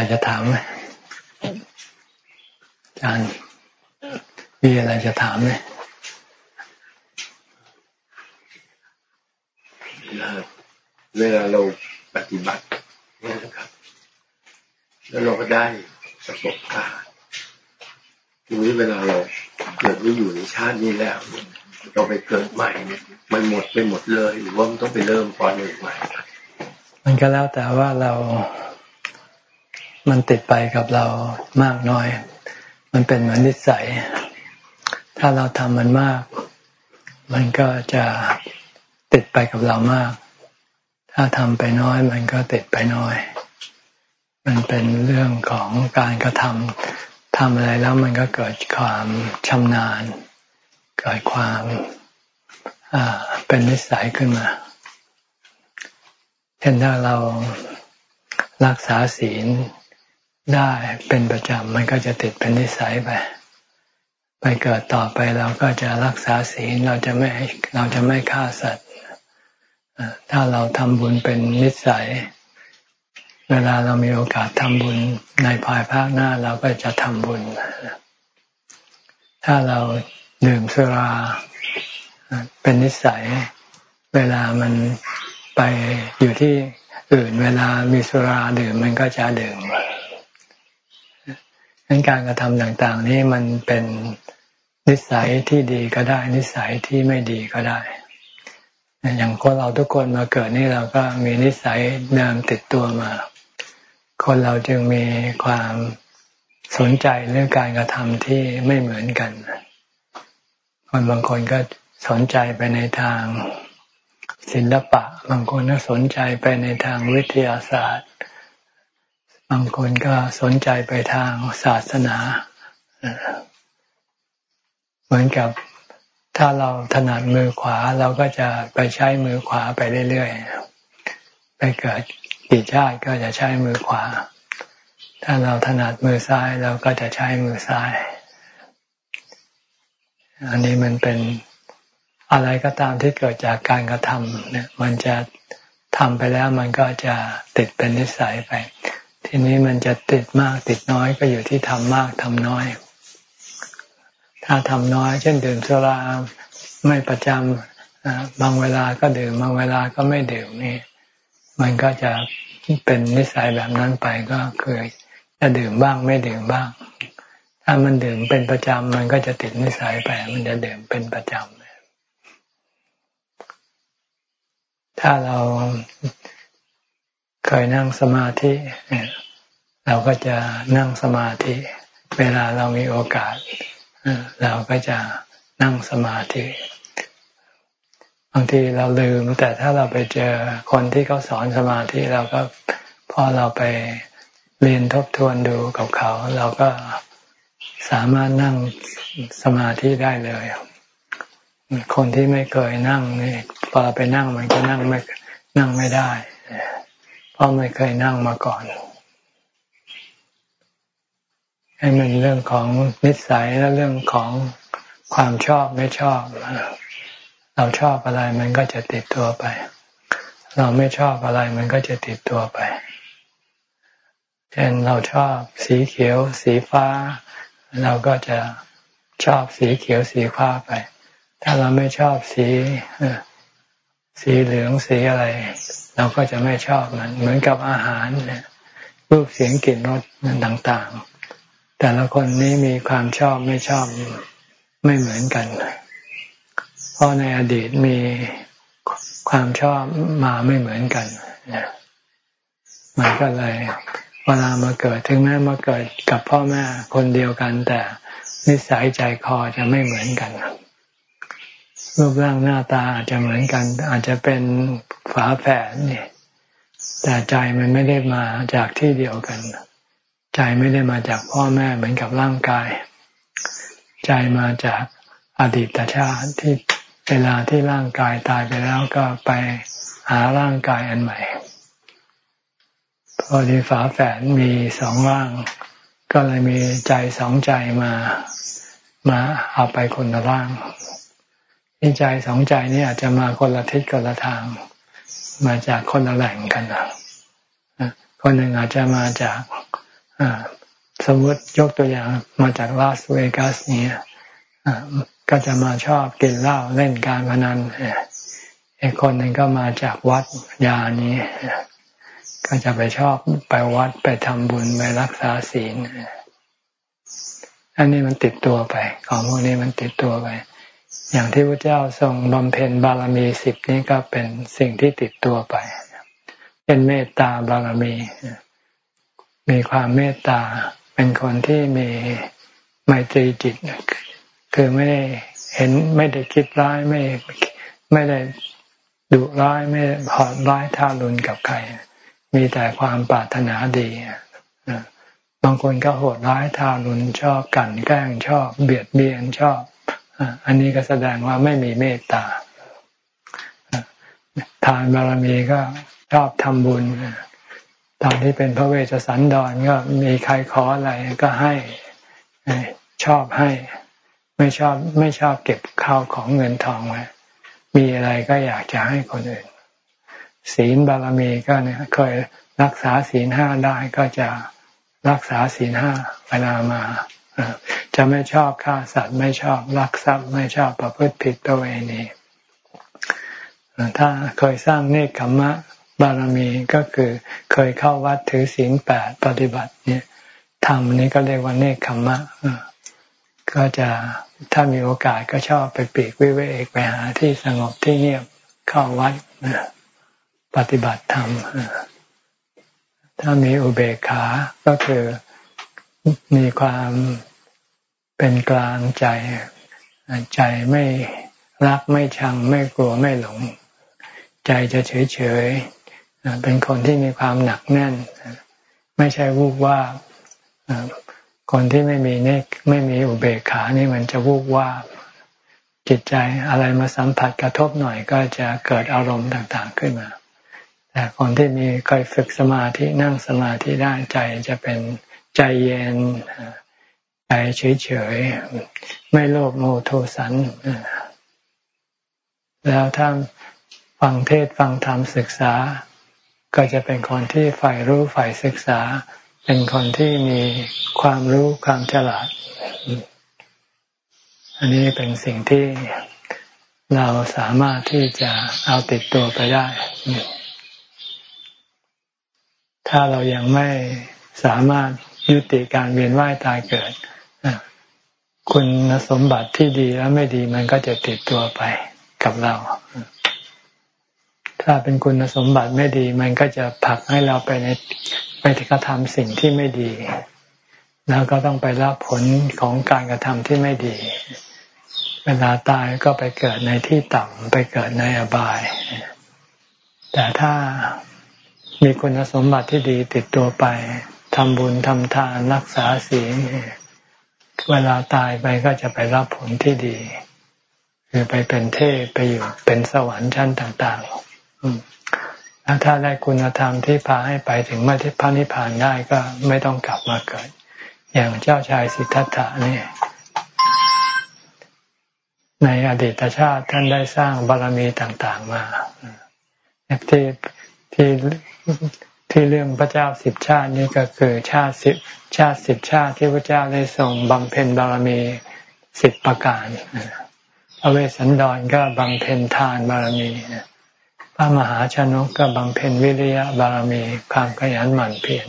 อะไรจะถามไหมอาจารย์มีอะไรจะถามไหมเวลาเราปฏิบัตินะครับ แล้วเราก็ได้ประสบการณ์ทีนี้เวลาเราเกิดไม่อยู่ในชาตินี้แล้ว เราไปเกิดใหม่มันหมดไปหมดเลย หรือว่ามันต้องไปเริ่มตอนหนึ่งใหม่มันก็แล้วแต่ว่าเรา มันติดไปกับเรามากน้อย มันเป็นเหมือนนิสัย ถ้าเราทำมันมาก มันก็จะติดไปกับเรามาก ถ้าทำไปน้อย มันก็ติดไปน้อย มันเป็นเรื่องของการกระทำทำอะไรแล้วมันก็เกิดความชำนาญ เกิดความเป็นนิสัยขึ้นมา เช่นถ้าเรารักษาศีล ได้เป็นประจำมันก็จะติดเป็นนิสัยไป ไปเกิดต่อไปเราก็จะรักษาศีลเราจะไม่เราจะไม่ฆ่าสัตว์ถ้าเราทำบุญเป็นนิสัย เวลาเรามีโอกาสทำบุญในภายภาคหน้าเราก็จะทำบุญ ถ้าเราดื่มสุราเป็นนิสัย เวลามันไปอยู่ที่อื่น เวลามีสุราดื่มมันก็จะดื่ม งั้นการกระทำต่างๆ นี้มันเป็นนิสัยที่ดีก็ได้ นิสัยที่ไม่ดีก็ได้ อย่างคนเราทุกคนมาเกิดนี่เราก็มีนิสัยเดิมติดตัวมา คนเราจึงมีความสนใจเรื่องการกระทำที่ไม่เหมือนกัน คนบางคนก็สนใจไปในทางศิลปะ บางคนก็สนใจไปในทางวิทยาศาสตร์ บางคนก็สนใจไปทางศาสนา เหมือนกับถ้าเราถนัดมือขวาเราก็จะไปใช้มือขวาไปเรื่อยๆ ไปเกิดกี่ชาติก็จะใช้มือขวา ถ้าเราถนัดมือซ้ายเราก็จะใช้มือซ้าย อันนี้มันเป็นอะไรก็ตามที่เกิดจากการกระทำเนี่ยมันจะทำไปแล้วมันก็จะติดเป็นนิสัยไป ทีนี้มันจะติดมากติดน้อยก็อยู่ที่ทำมากทำน้อย ถ้าทำน้อย เช่นดื่มสุราไม่ประจำบางเวลาก็ดื่มบางเวลาก็ไม่ดื่มนี่ มันก็จะเป็นนิสัยแบบนั้นไปก็คือจะดื่มบ้างไม่ดื่มบ้าง ถ้ามันดื่มเป็นประจำมันก็จะติดนิสัยไป มันจะดื่มเป็นประจำถ้าเรา เคยนั่งสมาธิเราก็จะนั่งสมาธิ เวลาเรามีโอกาสเราก็จะนั่งสมาธิบางทีเราลืม แต่ถ้าเราไปเจอคนที่เขาสอนสมาธิเราก็พอเราไปเรียนทบทวนดูกับเขา เราก็สามารถนั่งสมาธิได้เลย คนที่ไม่เคยนั่งนี่พอไปนั่งมันก็นั่งไม่นั่งไม่ได้ ราะไม่เคยนั่งมาก่อน ให้มันเรื่องของนิสัยและเรื่องของความชอบไม่ชอบ เราชอบอะไรมันก็จะติดตัวไป เราไม่ชอบอะไรมันก็จะติดตัวไป เช่นเราชอบสีเขียว สีฟ้า เราก็จะชอบสีเขียวสีฟ้าไป ถ้าเราไม่ชอบสี สีเหลืองสีอะไร เราก็จะไม่ชอบมัน เหมือนกับอาหารรูปเสียงกลิ่นรสต่างๆ แต่ละคนนี้มีความชอบไม่ชอบไม่เหมือนกัน เพราะในอดีตมีความชอบมาไม่เหมือนกันมันก็เลยเวลามาเกิดถึงแม้มาเกิดกับพ่อแม่คนเดียวกัน แต่นิสัยใจคอจะไม่เหมือนกันรู รูปร่างหน้าตาอาจจะเหมือนกัน อาจจะเป็นฝาแฝดนี่แต่ใจมันไม่ได้มาจากที่เดียวกัน ใจไม่ได้มาจากพ่อแม่เหมือนกับร่างกาย ใจมาจากอดีตชาติที่เวลาที่ร่างกายตายไปแล้วก็ไปหาร่างกายอันใหม่ พอดีฝาแฝดมีสองร่าง ก็เลยมีใจสองใจมา มาเอาไปคนละร่าง นี่ใจสองใจนี่อาจจะมาคนละทิศคนละทาง มาจากคนละแหล่งกันนะคนหนึ่งอาจจะมาจากสมมติยกตัวอย่างมาจากลาสเวกัสเนี่ยก็จะมาชอบกินเหล้าเล่นการพนันอีกคนหนึ่งก็มาจากวัดยานี้ ก็จะไปชอบไปวัดไปทำบุญไปรักษาศีลอันนี้มันติดตัวไป ของพวกนี้มันติดตัวไป อย่างที่พระเจ้าทรงบำเพ็ญบารมีสิบนี้ก็เป็นสิ่งที่ติดตัวไป เป็นเมตตาบารมี มีความเมตตา เป็นคนที่มีไมตรีจิต คือไม่ได้เห็นไม่ได้คิดร้ายไม่ไม่ได้ดุร้ายไม่หอดร้ายท่ารุนกับใคร มีแต่ความปรารถนาดีบางคนก็โหดร้ายทารุณชอบกันแกล้งชอบ เบียดเบียนชอบ อันนี้ก็แสดงว่าไม่มีเมตตา ทานบารมีก็ชอบทำบุญ ตอนที่เป็นพระเวชสันดรก็มีใครขออะไรก็ให้ชอบให้ ไม่ชอบไม่ชอบเก็บข้าวของเงินทองไว้มีอะไรก็อยากจะให้คนอื่น ศีลบารมีก็เนี่ยเคยรักษาศีลห้าได้ก็จะรักษาศีลห้าเวลามา จะไม่ชอบฆ่าสัตว์ไม่ชอบลักทรัพย์ไม่ชอบประพฤติผิดตัวเองนี่ถ้าเคยสร้างเนคขมะบารมีก็คือเคยเข้าวัดถือศีลแปดปฏิบัติเนี่ยทำนี้ก็เรียกว่าเนคขมะก็จะถ้ามีโอกาสก็ชอบไปปีกวิเวกไปหาที่สงบที่เงียบเข้าวัดปฏิบัติธรรมถ้ามีอุเบกขา ก็คือ มีความเป็นกลางใจ ใจไม่รักไม่ชังไม่กลัวไม่หลง ใจจะเฉยเฉยเป็นคนที่มีความหนักแน่น ไม่ใช่วูบว่าคนที่ไม่มีเนกไม่มีอุเบกขานี่มันจะวูบว่าจิตใจอะไรมาสัมผัสกระทบหน่อยก็จะเกิดอารมณ์ต่างๆขึ้นมา แต่คนที่มีเคยฝึกสมาธินั่งสมาธิได้ใจจะเป็น ใจเย็นใจเฉยๆ ไม่โลภโมโทสัน แล้วถ้าฟังเทศฟังธรรมศึกษา ก็จะเป็นคนที่ใฝ่รู้ใฝ่ศึกษา เป็นคนที่มีความรู้ความฉลาด อันนี้เป็นสิ่งที่เราสามารถที่จะเอาติดตัวไปได้ ถ้าเรายังไม่สามารถ ยุติการเวียนว่ายตายเกิดคุณสมบัติที่ดีและไม่ดีมันก็จะติดตัวไปกับเรา ถ้าเป็นคุณสมบัติไม่ดี มันก็จะผลักให้เราไปในไปกระทำสิ่งที่ไม่ดี แล้วก็ต้องไปรับผลของการกระทำที่ไม่ดี เวลาตายก็ไปเกิดในที่ต่ำไปเกิดในอบาย แต่ถ้ามีคุณสมบัติที่ดีติดตัวไป ทำบุญทำทานรักษาศีลเวลาตายไปก็จะไปรับผลที่ดี คือไปเป็นเทพไปอยู่เป็นสวรรค์ชั้นต่างๆแล้วถ้าได้คุณธรรมที่พาให้ไปถึงมรรคพระนิพพานได้ก็ไม่ต้องกลับมาเกิด อย่างเจ้าชายสิทธัตถะนี่ในอดีตชาติท่านได้สร้างบารมีต่างๆมาที่ที่ ที่เรื่องพระเจ้าสิบชาตินี้ก็คือชาติสิบชาติสิบชาติที่พระเจ้าได้ทรงบำเพ็ญบารมีสิบประการพระเวสสันดรก็บำเพ็ญทานบารมีพระมหาชนกก็บำเพ็ญวิริยะบารมีความขยันหมั่นเพียร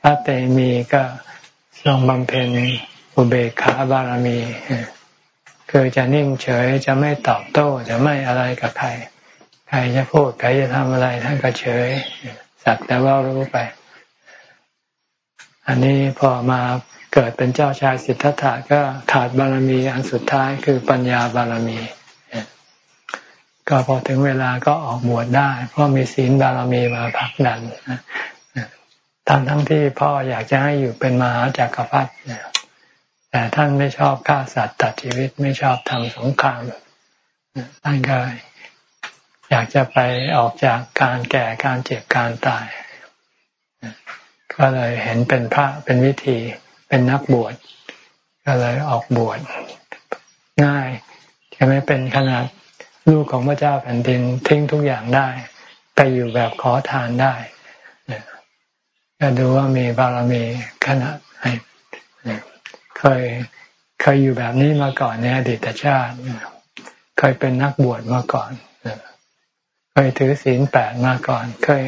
พระเตมีก็ทรงบำเพ็ญอุเบกขาบารมีคือจะนิ่งเฉยจะไม่ตอบโต้จะไม่อะไรกับใคร ใครจะพูดใครจะทำอะไรท่านก็เฉยสักแต่ว่ารู้ไป อันนี้พอมาเกิดเป็นเจ้าชายสิทธัตถะก็ขาดบารมีอันสุดท้ายคือปัญญาบารมี ก็พอถึงเวลาก็ออกบวชได้ เพราะมีศีลบารมีมาผลักดันทั้งทั้งที่พ่ออยากจะให้อยู่เป็นมหาจักรพรรดิแต่ท่านไม่ชอบฆ่าสัตว์ตัดชีวิตไม่ชอบทำสงครามท่านก็ อยากจะไปออกจากการแก่การเจ็บการตาย ก็เลยเห็นเป็นพระเป็นวิธีเป็นนักบวชก็เลยออกบวชง่ายจะไม่เป็นขนาดลูกของพระเจ้าแผ่นดินทิ้งทุกอย่างได้ไปอยู่แบบขอทานได้ก็ดูว่ามีบารมีขนาดไหนเคยเคยอยู่แบบนี้มาก่อนในอดีตชาติ เคยเป็นนักบวชมาก่อน เคยถือศีลแปดมาก่อน เคย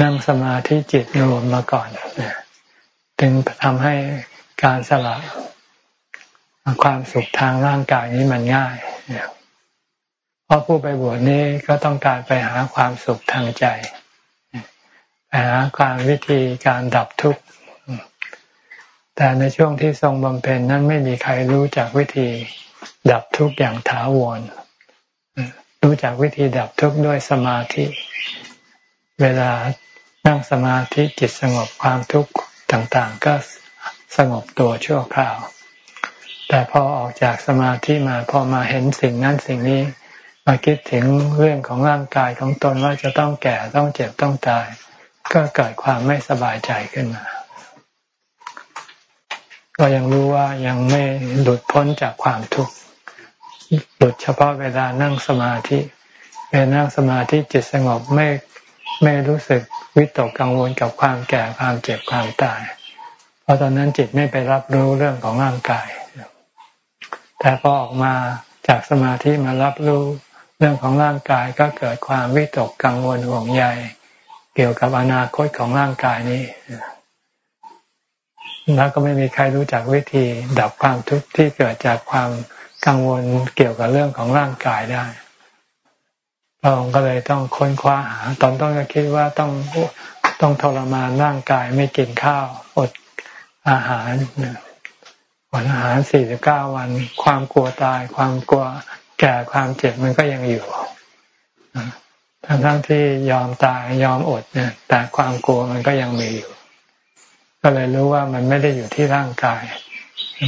นั่งสมาธิจิตรวมมาก่อนจึงทำให้การสละความสุขทางร่างกายนี้มันง่ายเพราะผู้ไปบวชนี้ก็ต้องการไปหาความสุขทางใจไปหาการวิธีการดับทุกข์แต่ในช่วงที่ทรงบำเพ็ญนั้นไม่มีใครรู้จักวิธีดับทุกข์อย่างถาวร รู้จักวิธีดับทุกข์ด้วยสมาธิ เวลานั่งสมาธิจิตสงบความทุกข์ต่างๆ ก็สงบตัวชั่วคราว แต่พอออกจากสมาธิมาพอมาเห็นสิ่งนั้นสิ่งนี้ มาคิดถึงเรื่องของร่างกายของตนว่าจะต้องแก่ต้องเจ็บต้องตาย ก็เกิดความไม่สบายใจขึ้นมา ก็ยังรู้ว่ายังไม่หลุดพ้นจากความทุกข์ หลุดเฉพาะเวลานั่งสมาธิเวลานั่งสมาธิจิตสงบไม่ไม่รู้สึกวิตกกังวลกับความแก่ความเจ็บความตาย เพราะตอนนั้นจิตไม่ไปรับรู้เรื่องของร่างกาย แต่พอออกมาจากสมาธิมารับรู้เรื่องของร่างกายก็เกิดความวิตกกังวลห่วงใยเกี่ยวกับอนาคตของร่างกายนี้แล้วก็ไม่มีใครรู้จักวิธีดับความทุกข์ที่เกิดจากความ กังวลเกี่ยวกับเรื่องของร่างกายได้พระองค์ก็เลยต้องค้นคว้าหา ตอนต้นก็คิดว่าต้องต้องทรมานร่างกายไม่กินข้าว อดอาหารอดอาหารสี่สิบเก้าวัน ความกลัวตาย ความกลัวแก่ความเจ็บมันก็ยังอยู่ทั้งทั้งที่ยอมตายยอมอดเนี่ย แต่ความกลัวมันก็ยังมีอยู่ ก็เลยรู้ว่ามันไม่ได้อยู่ที่ร่างกาย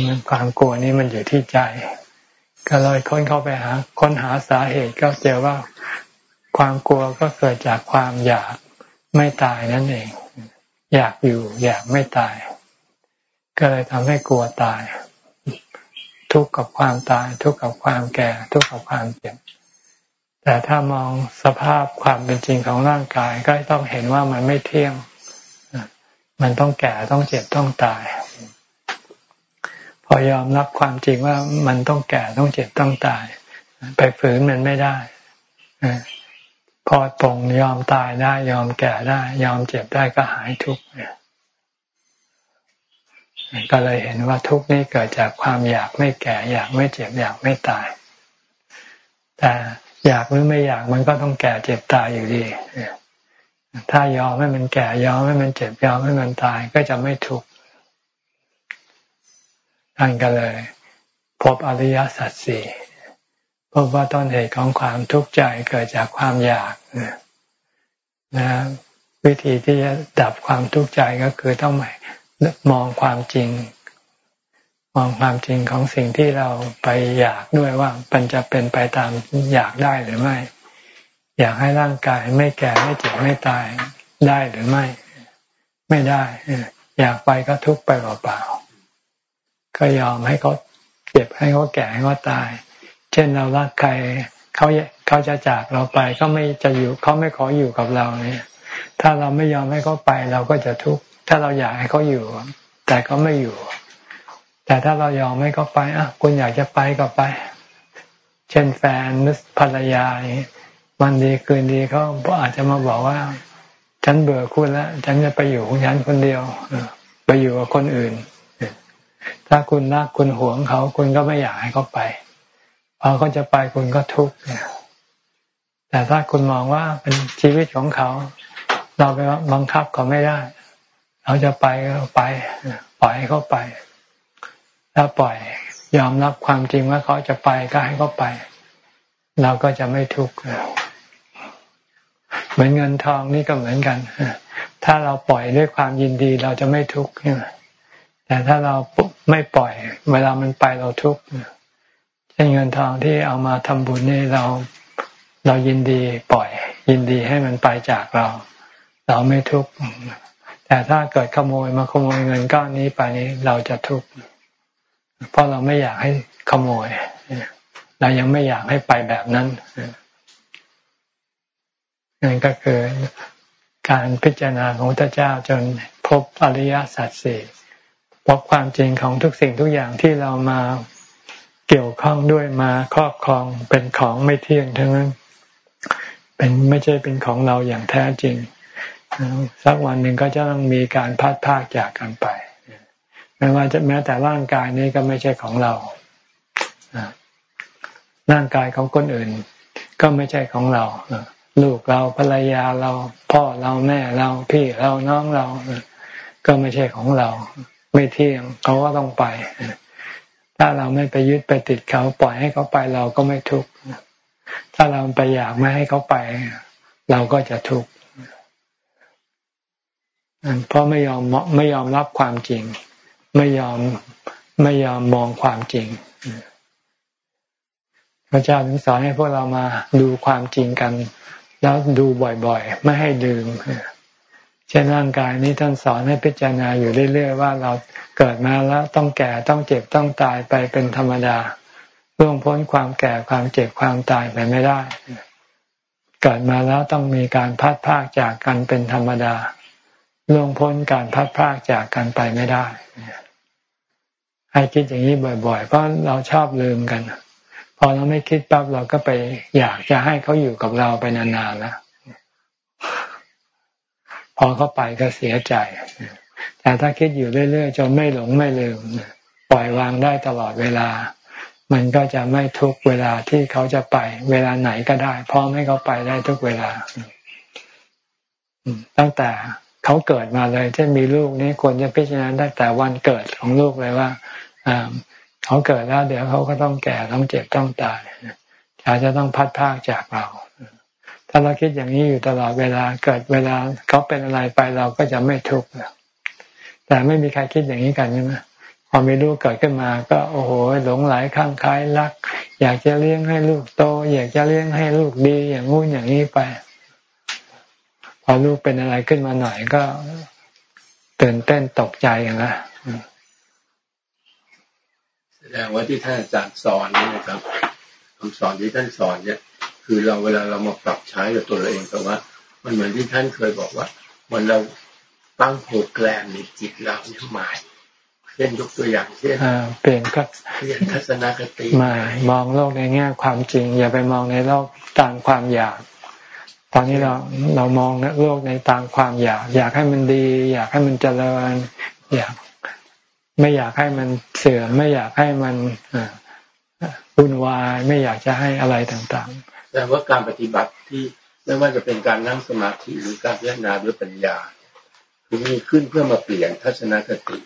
มันความกลัวนี้มันอยู่ที่ใจ ก็เลยค้นเข้าไปหาค้นหาสาเหตุก็เจอว่าความกลัวก็เกิดจากความอยากไม่ตายนั่นเอง อยากอยู่ อยากไม่ตาย ก็เลยทำให้กลัวตาย ทุกข์กับความตาย ทุกข์กับความแก่ ทุกข์กับความเจ็บแต่ถ้ามองสภาพความเป็นจริงของร่างกายก็ต้องเห็นว่ามันไม่เที่ยง มันต้องแก่ต้องเจ็บต้องตาย พอยอมรับความจริงว่ามันต้องแก่ต้องเจ็บต้องตาย ไปฝืนมันไม่ได้พอตรงยอมตายได้ยอมแก่ได้ ยอมเจ็บได้ก็หายทุกข์ก็เลยเห็นว่าทุกข์นี้เกิดจากความอยากไม่แก่ อยากไม่เจ็บอยากไม่ตาย แต่อยากหรือไม่อยากมันก็ต้องแก่เจ็บตายอยู่ดีถ้ายอมให้มันแก่ยอมให้มันเจ็บยอมให้มันตายก็จะไม่ทุกข์ ท่านก็เลย พบอริยสัจสี่พบว่าต้นเหตุของความทุกข์ใจเกิดจากความอยากนะวิธีที่จะดับความทุกข์ใจก็คือต้องมองความจริง มองความจริงของสิ่งที่เราไปอยากด้วยว่ามันจะเป็นไปตามอยากได้หรือไม่ อยากให้ร่างกายไม่แก่ไม่เจ็บไม่ตายได้หรือไม่ ไม่ได้อยากไปก็ทุกข์ไปเปล่าๆ ก็ยอมให้เขาเจ็บให้เขาแก่ให้เขาตาย เช่นเรารักใครเขาเขาจะจากเราไปเขาไม่จะอยู่เขาไม่ขออยู่กับเราเนี่ย ถ้าเราไม่ยอมให้เขาไปเราก็จะทุกข์ถ้าเราอยากให้เขาอยู่ แต่เขาไม่อยู่ แต่ถ้าเรายอมให้เขาไปอะคุณอยากจะไปก็ไป เช่นแฟนหรือภรรยาวันดีคืนดีเขาอาจจะมาบอกว่า ฉันเบื่อคุณแล้วฉันจะไปอยู่ของฉันคนเดียวไปอยู่กับคนอื่น ถ้าคุณรักคุณหวงเขา คุณก็ไม่อยากให้เขาไปพอเขาจะไปคุณก็ทุกข์แต่ถ้าคุณมองว่าเป็นชีวิตของเขา เราไปบังคับเขาไม่ได้ เราจะไปก็ไป ปล่อยให้เขาไป ถ้าปล่อยยอมรับความจริงว่าเขาจะไปก็ให้เขาไป เราก็จะไม่ทุกข์เหมือนเงินทองนี่ก็เหมือนกันถ้าเราปล่อยด้วยความยินดีเราจะไม่ทุกข์ใช่ไหม แต่ถ้าเราไม่ปล่อย เวลามันไปเราทุกข์เช่นเงินทองที่เอามาทำบุญนี่เราเรายินดีปล่อย ยินดีให้มันไปจากเรา เราไม่ทุกข์แต่ถ้าเกิดขโมยมาขโมยเงินก้อนนี้ไปนี้เราจะทุกข์เพราะเราไม่อยากให้ขโมยเรายังไม่อยากให้ไปแบบนั้นนั่นก็คือการพิจารณาของพระเจ้าจนพบอริยสัจสี่ พบความจริงของทุกสิ่งทุกอย่างที่เรามาเกี่ยวข้องด้วยมาครอบครองเป็นของไม่เที่ยงทั้งนั้น เป็นไม่ใช่เป็นของเราอย่างแท้จริงสักวันหนึ่งก็จะต้องมีการพัดพากจากกันไปไม่ว่าจะแม้แต่ร่างกายนี้ก็ไม่ใช่ของเราร่างกายของคนอื่น ก็ไม่ใช่ของเราลูกเราภรรยาเรา พ่อเราแม่เราพี่เราน้องเรา ก็ไม่ใช่ของเรา ไม่เที่ยงเขาก็ต้องไป ถ้าเราไม่ไปยึดไปติดเขาปล่อยให้เขาไปเราก็ไม่ทุกข์ถ้าเราไปอยากไม่ให้เขาไป เราก็จะทุกข์เพราะไม่ยอมไม่ยอมรับความจริง ไม่ยอมไม่ยอมมองความจริงพระเจ้าถึงสอนให้พวกเรามาดูความจริงกัน แล้วดูบ่อยๆ ไม่ให้ลืม เช่นร่างกายนี้ท่านสอนให้พิจารณาอยู่เรื่อยๆว่าเราเกิดมาแล้วต้องแก่ต้องเจ็บต้องตายไปเป็นธรรมดาล่วงพ้นความแก่ความเจ็บความตายไปไม่ได้ เกิดมาแล้วต้องมีการพัดพากจากกันเป็นธรรมดาล่วงพ้นการพัดพากจากกันไปไม่ได้ให้คิดอย่างนี้บ่อยๆ เพราะเราชอบลืมกัน พอเราไม่คิดปั๊บเราก็ไปอยากจะให้เขาอยู่กับเราไปนานๆแล้ว พอเขาไปก็เสียใจ แต่ถ้าคิดอยู่เรื่อยๆจนไม่หลงไม่ลืมปล่อยวางได้ตลอดเวลา มันก็จะไม่ทุกเวลาที่เขาจะไป เวลาไหนก็ได้พร้อมให้เขาไปได้ทุกเวลาตั้งแต่เขาเกิดมาเลยเช่นมีลูกนี่ควรจะพิจารณาตั้งแต่วันเกิดของลูกเลยว่าเขาเกิดแล้วเดี๋ยวเขาก็ต้องแก่ต้องเจ็บต้องตายอาจจะต้องพัดพากจากเรา ถ้าเราคิดอย่างนี้อยู่ตลอดเวลาเกิดเวลาเขาเป็นอะไรไปเราก็จะไม่ทุกข์แต่ไม่มีใครคิดอย่างนี้กันใช่ไหมพอมีลูกเกิดขึ้นมา ก็โอ้โหหลงไหลข้างคล้ายรัก อยากจะเลี้ยงให้ลูกโต อยากจะเลี้ยงให้ลูกดีอย่างงู้นอย่างนี้ไป พอลูกเป็นอะไรขึ้นมาหน่อยก็ตื่นเต้นตกใจกันละแสดงว่าที่ท่านอาจารย์สอนนี่นะครับคำสอนที่ท่านสอนเนี่ย คือเราเวลาเรามาปรับใช้กับตัวเราเองแต่ว่า มันเหมือนที่ท่านเคยบอกว่า มันเราตั้งโปรแกรมในจิตเราเนี่ยหมายเช่นยกตัวอย่างเช่นเปลี่ยนก็เปลี่ยนทัศนคติมามองโลกในแง่ความจริง อย่าไปมองในโลกตามความอยาก ตอนนี้เราเรามองโลกในตามความอยาก อยากให้มันดี อยากให้มันเจริญ อยากไม่อยากให้มันเสื่อมไม่อยากให้มันวุ่นวายไม่อยากจะให้อะไรต่างๆ แต่ว่าการปฏิบัติที่ไม่ว่าจะเป็นการนั่งสมาธิหรือการพิจารณาด้วยปัญญาคือมีขึ้นเพื่อมาเปลี่ยนทัศนคติ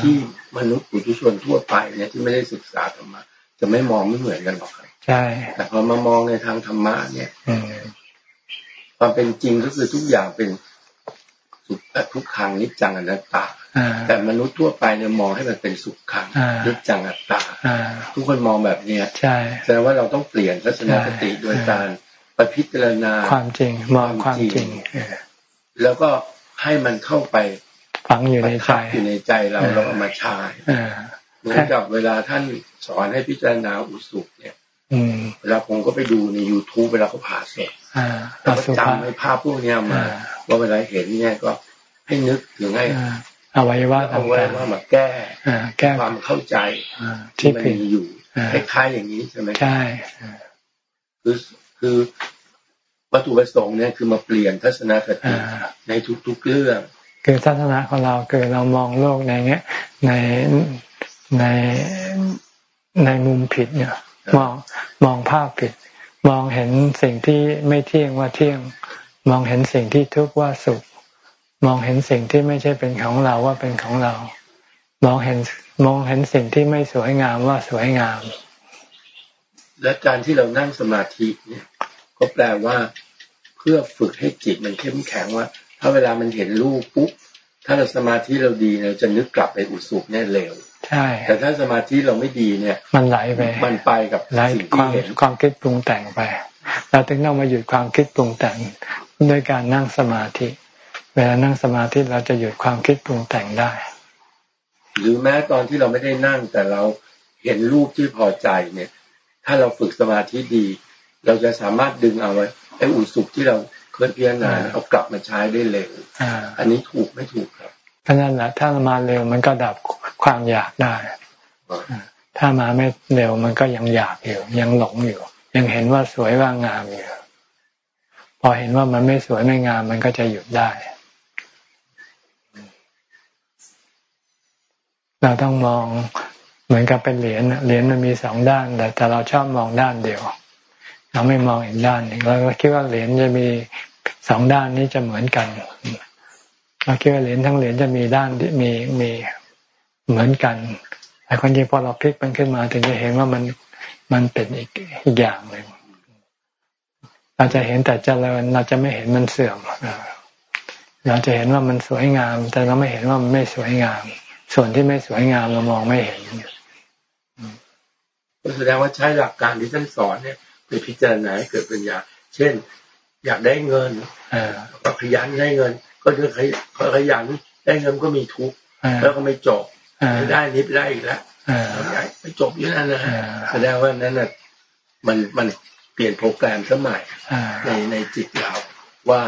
ที่มนุษย์ปุถุชนทั่วไปเนี่ยที่ไม่ได้ศึกษาธรรมะจะไม่มองไม่เหมือนกันหรอกครับใช่แต่พอมามองในทางธรรมะเนี่ยความเป็นจริงก็คือทุกอย่างเป็นสุขทุกขังนิจจังอนัตตา แต่มนุษย์ทั่วไปเนี่ยมองให้มันเป็นสุขขังนิจจังอนัตตาทุกคนมองแบบเนี้ยใช่แสดงว่าเราต้องเปลี่ยนทัศนคติโดยการไปพิจารณาความจริงมองความจริงแล้วก็ให้มันเข้าไปฝังอยู่ในใจอยู่ในใจเราเราเอามาใช้เหมือนกับเวลาท่านสอนให้พิจารณาอุสุเนี่ยเวลาผมก็ไปดูใน youtube เวลาเขาผ่าศพเราก็จำในภาพพวกนี้มา ว่าเวลาเห็นเนี่ยก็ให้นึกถึงให้ อวัยวะเอาไว้ว่ามาแก้แก้ความเข้าใจที่มันมีอยู่คล้ายๆอย่างนี้ใช่ไหมใช่คือคือวัตถุประสงค์เนี่ยคือมาเปลี่ยนทัศนคติในทุกๆเรื่องคือทัศนะของเราคือเรามองโลกในเงี้ยในในในมุมผิดเนี่ยมองมองภาพผิด มองเห็นสิ่งที่ไม่เที่ยงว่าเที่ยง มองเห็นสิ่งที่ทุกข์ว่าสุข มองเห็นสิ่งที่ไม่ใช่เป็นของเราว่าเป็นของเรา มองเห็นมองเห็นสิ่งที่ไม่สวยงามว่าสวยงาม และการที่เรานั่งสมาธิเนี่ย ก็แปลว่า เพื่อฝึกให้จิตมันเข้มแข็งว่า ถ้าเวลามันเห็นรูปปุ๊บถ้าเราสมาธิเราดีเราจะนึกกลับไปอุสุเนี่ยเร็วใช่แต่ถ้าสมาธิเราไม่ดีเนี่ย มันไหลไปมันไปกับสิ่งที่เห็นความคิดปรุงแต่งไป เราถึงต้องมาหยุดความคิดปรุงแต่งด้วยการนั่งสมาธิ เวลานั่งสมาธิเราจะหยุดความคิดปรุงแต่งได้ หรือแม้ตอนที่เราไม่ได้นั่งแต่เราเห็นรูปที่พอใจเนี่ย ถ้าเราฝึกสมาธิดี เราจะสามารถดึงเอาไว้ไอ้อุสุขที่เราเคยพิจารณาเอากลับมาใช้ได้เร็วอันนี้ถูกไม่ถูกครับเพราะนั้นแหละถ้ามาเร็วมันก็ดับความอยากได้ ถ้ามาไม่เร็วมันก็ยังอยากอยู่ ยังหลงอยู่ ยังเห็นว่าสวยว่างามอยู่ พอเห็นว่ามันไม่สวยไม่งามมันก็จะหยุดได้ เราต้องมองเหมือนกับเป็นเหรียญเหรียญมันมีสองด้านแต่แต่เราชอบมองด้านเดียว เราไม่มองอีกด้านหนึ่งเราก็คิดว่าเหรียญจะมีสองด้านนี้จะเหมือนกันเราคิดว่าเหรียญทั้งเหรียญจะมีด้านมีมีเหมือนกันแต่คนจริงพอเราพลิกมันขึ้นมา ถึงจะเห็นว่ามันมันเป็นอีกอีกอย่างหนึ่งเราจะเห็นแต่เจริญเราจะไม่เห็นมันเสื่อมเราจะเห็นว่ามันสวยงาม แต่เราไม่เห็นว่ามันไม่สวยงาม ส่วนที่ไม่สวยงามเรามองไม่เห็นก็แสดงว่าใช้หลักการที่ท่านสอนเนี่ยไปพิจารณาให้เกิดปัญญา เช่น อยากได้เงินก็ขยันได้เงิน ก็คือขยันได้เงินก็มีทุกข์แล้วก็ไม่จบไม่ได้นี้ไปได้อีกแล้วไม่จบอยู่นั่นนะแสดงว่านั้นน่ะมันมันเปลี่ยนโปรแกรมสมัยในในจิตเราว่า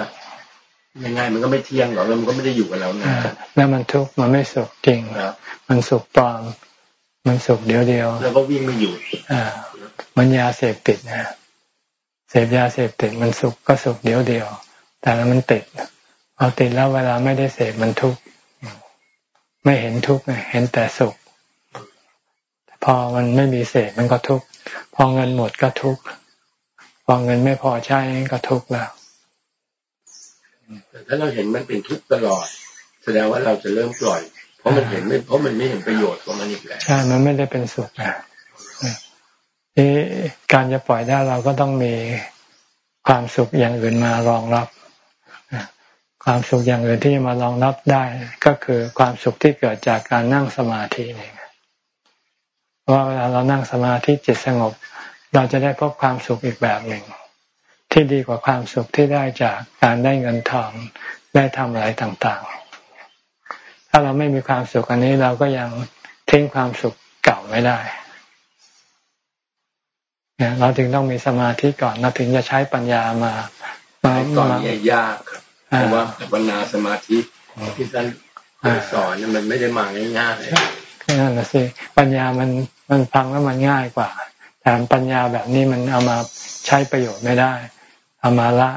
ยังไงมันก็ไม่เที่ยงหรอกแล้วมันก็ไม่ได้อยู่กับเรานะแล้วมันทุกข์มันไม่สุขจริงมันสุขปลอมมันสุขเดียวเดียว แล้วก็วิ่งไม่อยู่อ่ามันยาเสพติดนะเสพยาเสพติดมันสุขก็สุขเดียวเดียว แต่แล้วมันติดพอติดแล้วเวลาไม่ได้เสพมันทุกข์ไม่เห็นทุกข์เห็นแต่สุขพอมันไม่มีเสพมันก็ทุกข์พอเงินหมดก็ทุกข์พอเงินไม่พอใช้ก็ทุกข์แล้วแต่ ถ้าเราเห็นมันเป็นทุกข์ตลอด แสดงว่าเราจะเริ่มปล่อย เพราะมันเห็นไม่เพราะมันไม่เห็นประโยชน์ของมันอีกแล้วใช่มันไม่ได้เป็นสุขอะนี่การจะปล่อยได้เราก็ต้องมีความสุขอย่างอื่นมารองรับความสุขอย่างอื่นที่จะมารองรับได้ ก็คือความสุขที่เกิดจากการนั่งสมาธิเองเพราะเวลาเรานั่งสมาธิจิตสงบ เราจะได้พบความสุขอีกแบบหนึ่ง ที่ดีกว่าความสุขที่ได้จากการได้เงินทองได้ทำอะไรต่างๆ ถ้าเราไม่มีความสุขอันนี้เราก็ยังทิ้งความสุขเก่าไม่ได้เนี่ยเราถึงต้องมีสมาธิก่อนเราถึงจะใช้ปัญญามามาก่อนเนี่ยยากครับเพราะว่าปัญญาสมาธิที่ท่านสอนเนี่ยมันไม่ได้มาง่ายๆเลยนั่นแหละสิปัญญามันมันฟังแล้วมันง่ายกว่าแต่ปัญญาแบบนี้มันเอามาใช้ประโยชน์ไม่ได้ เอามาละ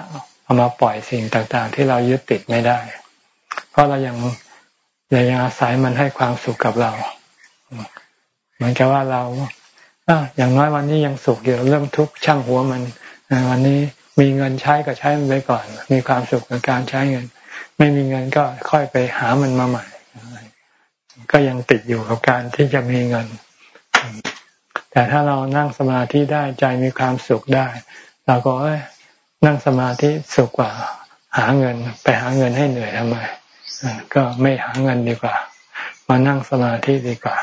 เอามาปล่อยสิ่งต่างๆ ที่เรายึดติดไม่ได้ เพราะเรายังอย่ายังอาศัยมันให้ความสุขกับเราเหมือนกับว่าเราออย่างน้อยวันนี้ยังสุขอยู่เรื่องทุกข์ช่างหัวมันวันนี้มีเงินใช้ก็ใช้มันไปก่อน มีความสุขกับการใช้เงิน ไม่มีเงินก็ค่อยไปหามันมาใหม่ ก็ยังติดอยู่กับการที่จะมีเงิน แต่ถ้าเรานั่งสมาธิได้ใจมีความสุขได้ เราก็ นั่งสมาธิสุขกว่า หาเงินไปหาเงินให้เหนื่อยทำไมก็ไม่หาเงินดีกว่า มานั่งสมาธิดีกว่า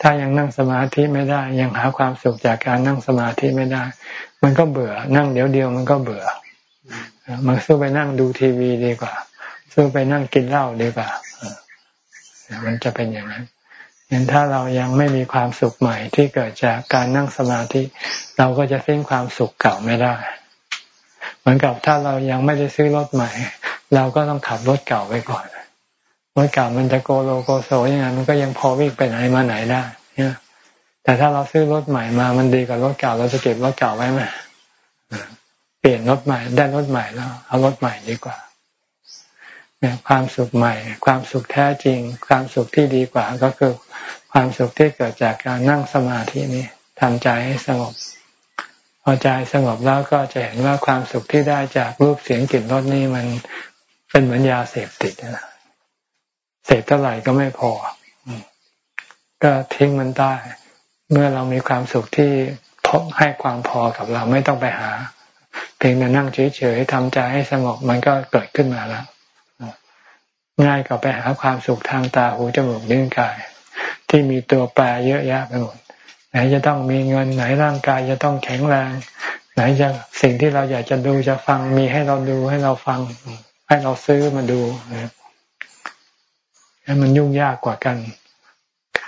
ถ้ายังนั่งสมาธิไม่ได้ ยังหาความสุขจากการนั่งสมาธิไม่ได้ มันก็เบื่อ นั่งเดี๋ยวเดียวมันก็เบื่อมันสู้ไปนั่งดูทีวีดีกว่าสู้ไปนั่งกินเหล้าดีกว่ามันจะเป็นอย่างนั้นเห็นถ้าเรายังไม่มีความสุขใหม่ที่เกิดจากการนั่งสมาธิ เราก็จะทิ้งความสุขเก่าไม่ได้ เหมือนกับถ้าเรายังไม่ได้ซื้อรถใหม่ เราก็ต้องขับรถเก่าไปก่อนรถเก่ามันจะโกโลโกโซยังไงมันก็ยังพอวิ่งไปไหนมาไหนได้เนี่ยแต่ถ้าเราซื้อรถใหม่มามันดีกว่ารถเก่า เราจะเก็บรถเก่าไว้ไหมเปลี่ยนรถใหม่ ได้รถใหม่แล้วเอารถใหม่ดีกว่าเนี่ยความสุขใหม่ ความสุขแท้จริง ความสุขที่ดีกว่าก็คือความสุขที่เกิดจากการนั่งสมาธินี้ทำใจให้สงบ พอใจสงบแล้วก็จะเห็นว่าความสุขที่ได้จากรูปเสียงกลิ่นรสนี่มันเป็นเหมือนยาเสพติดนะเสพเท่าไหร่ก็ไม่พอ ก็ทิ้งมันได้ เมื่อเรามีความสุขที่พบให้ความพอกับเราไม่ต้องไปหา เพียงแต่นั่งเฉยๆทำใจให้สงบมันก็เกิดขึ้นมาแล้วง่ายกว่าไปหาความสุขทางตาหูจมูกลิ้นกาย ที่มีตัวแปรเยอะแยะไปหมด ไหนจะต้องมีเงินไหนร่างกายจะต้องแข็งแรง ไหนจะสิ่งที่เราอยากจะดูจะฟังมีให้เราดูให้เราฟัง ให้เราซื้อมาดูนะมันยุ่งยากกว่ากัน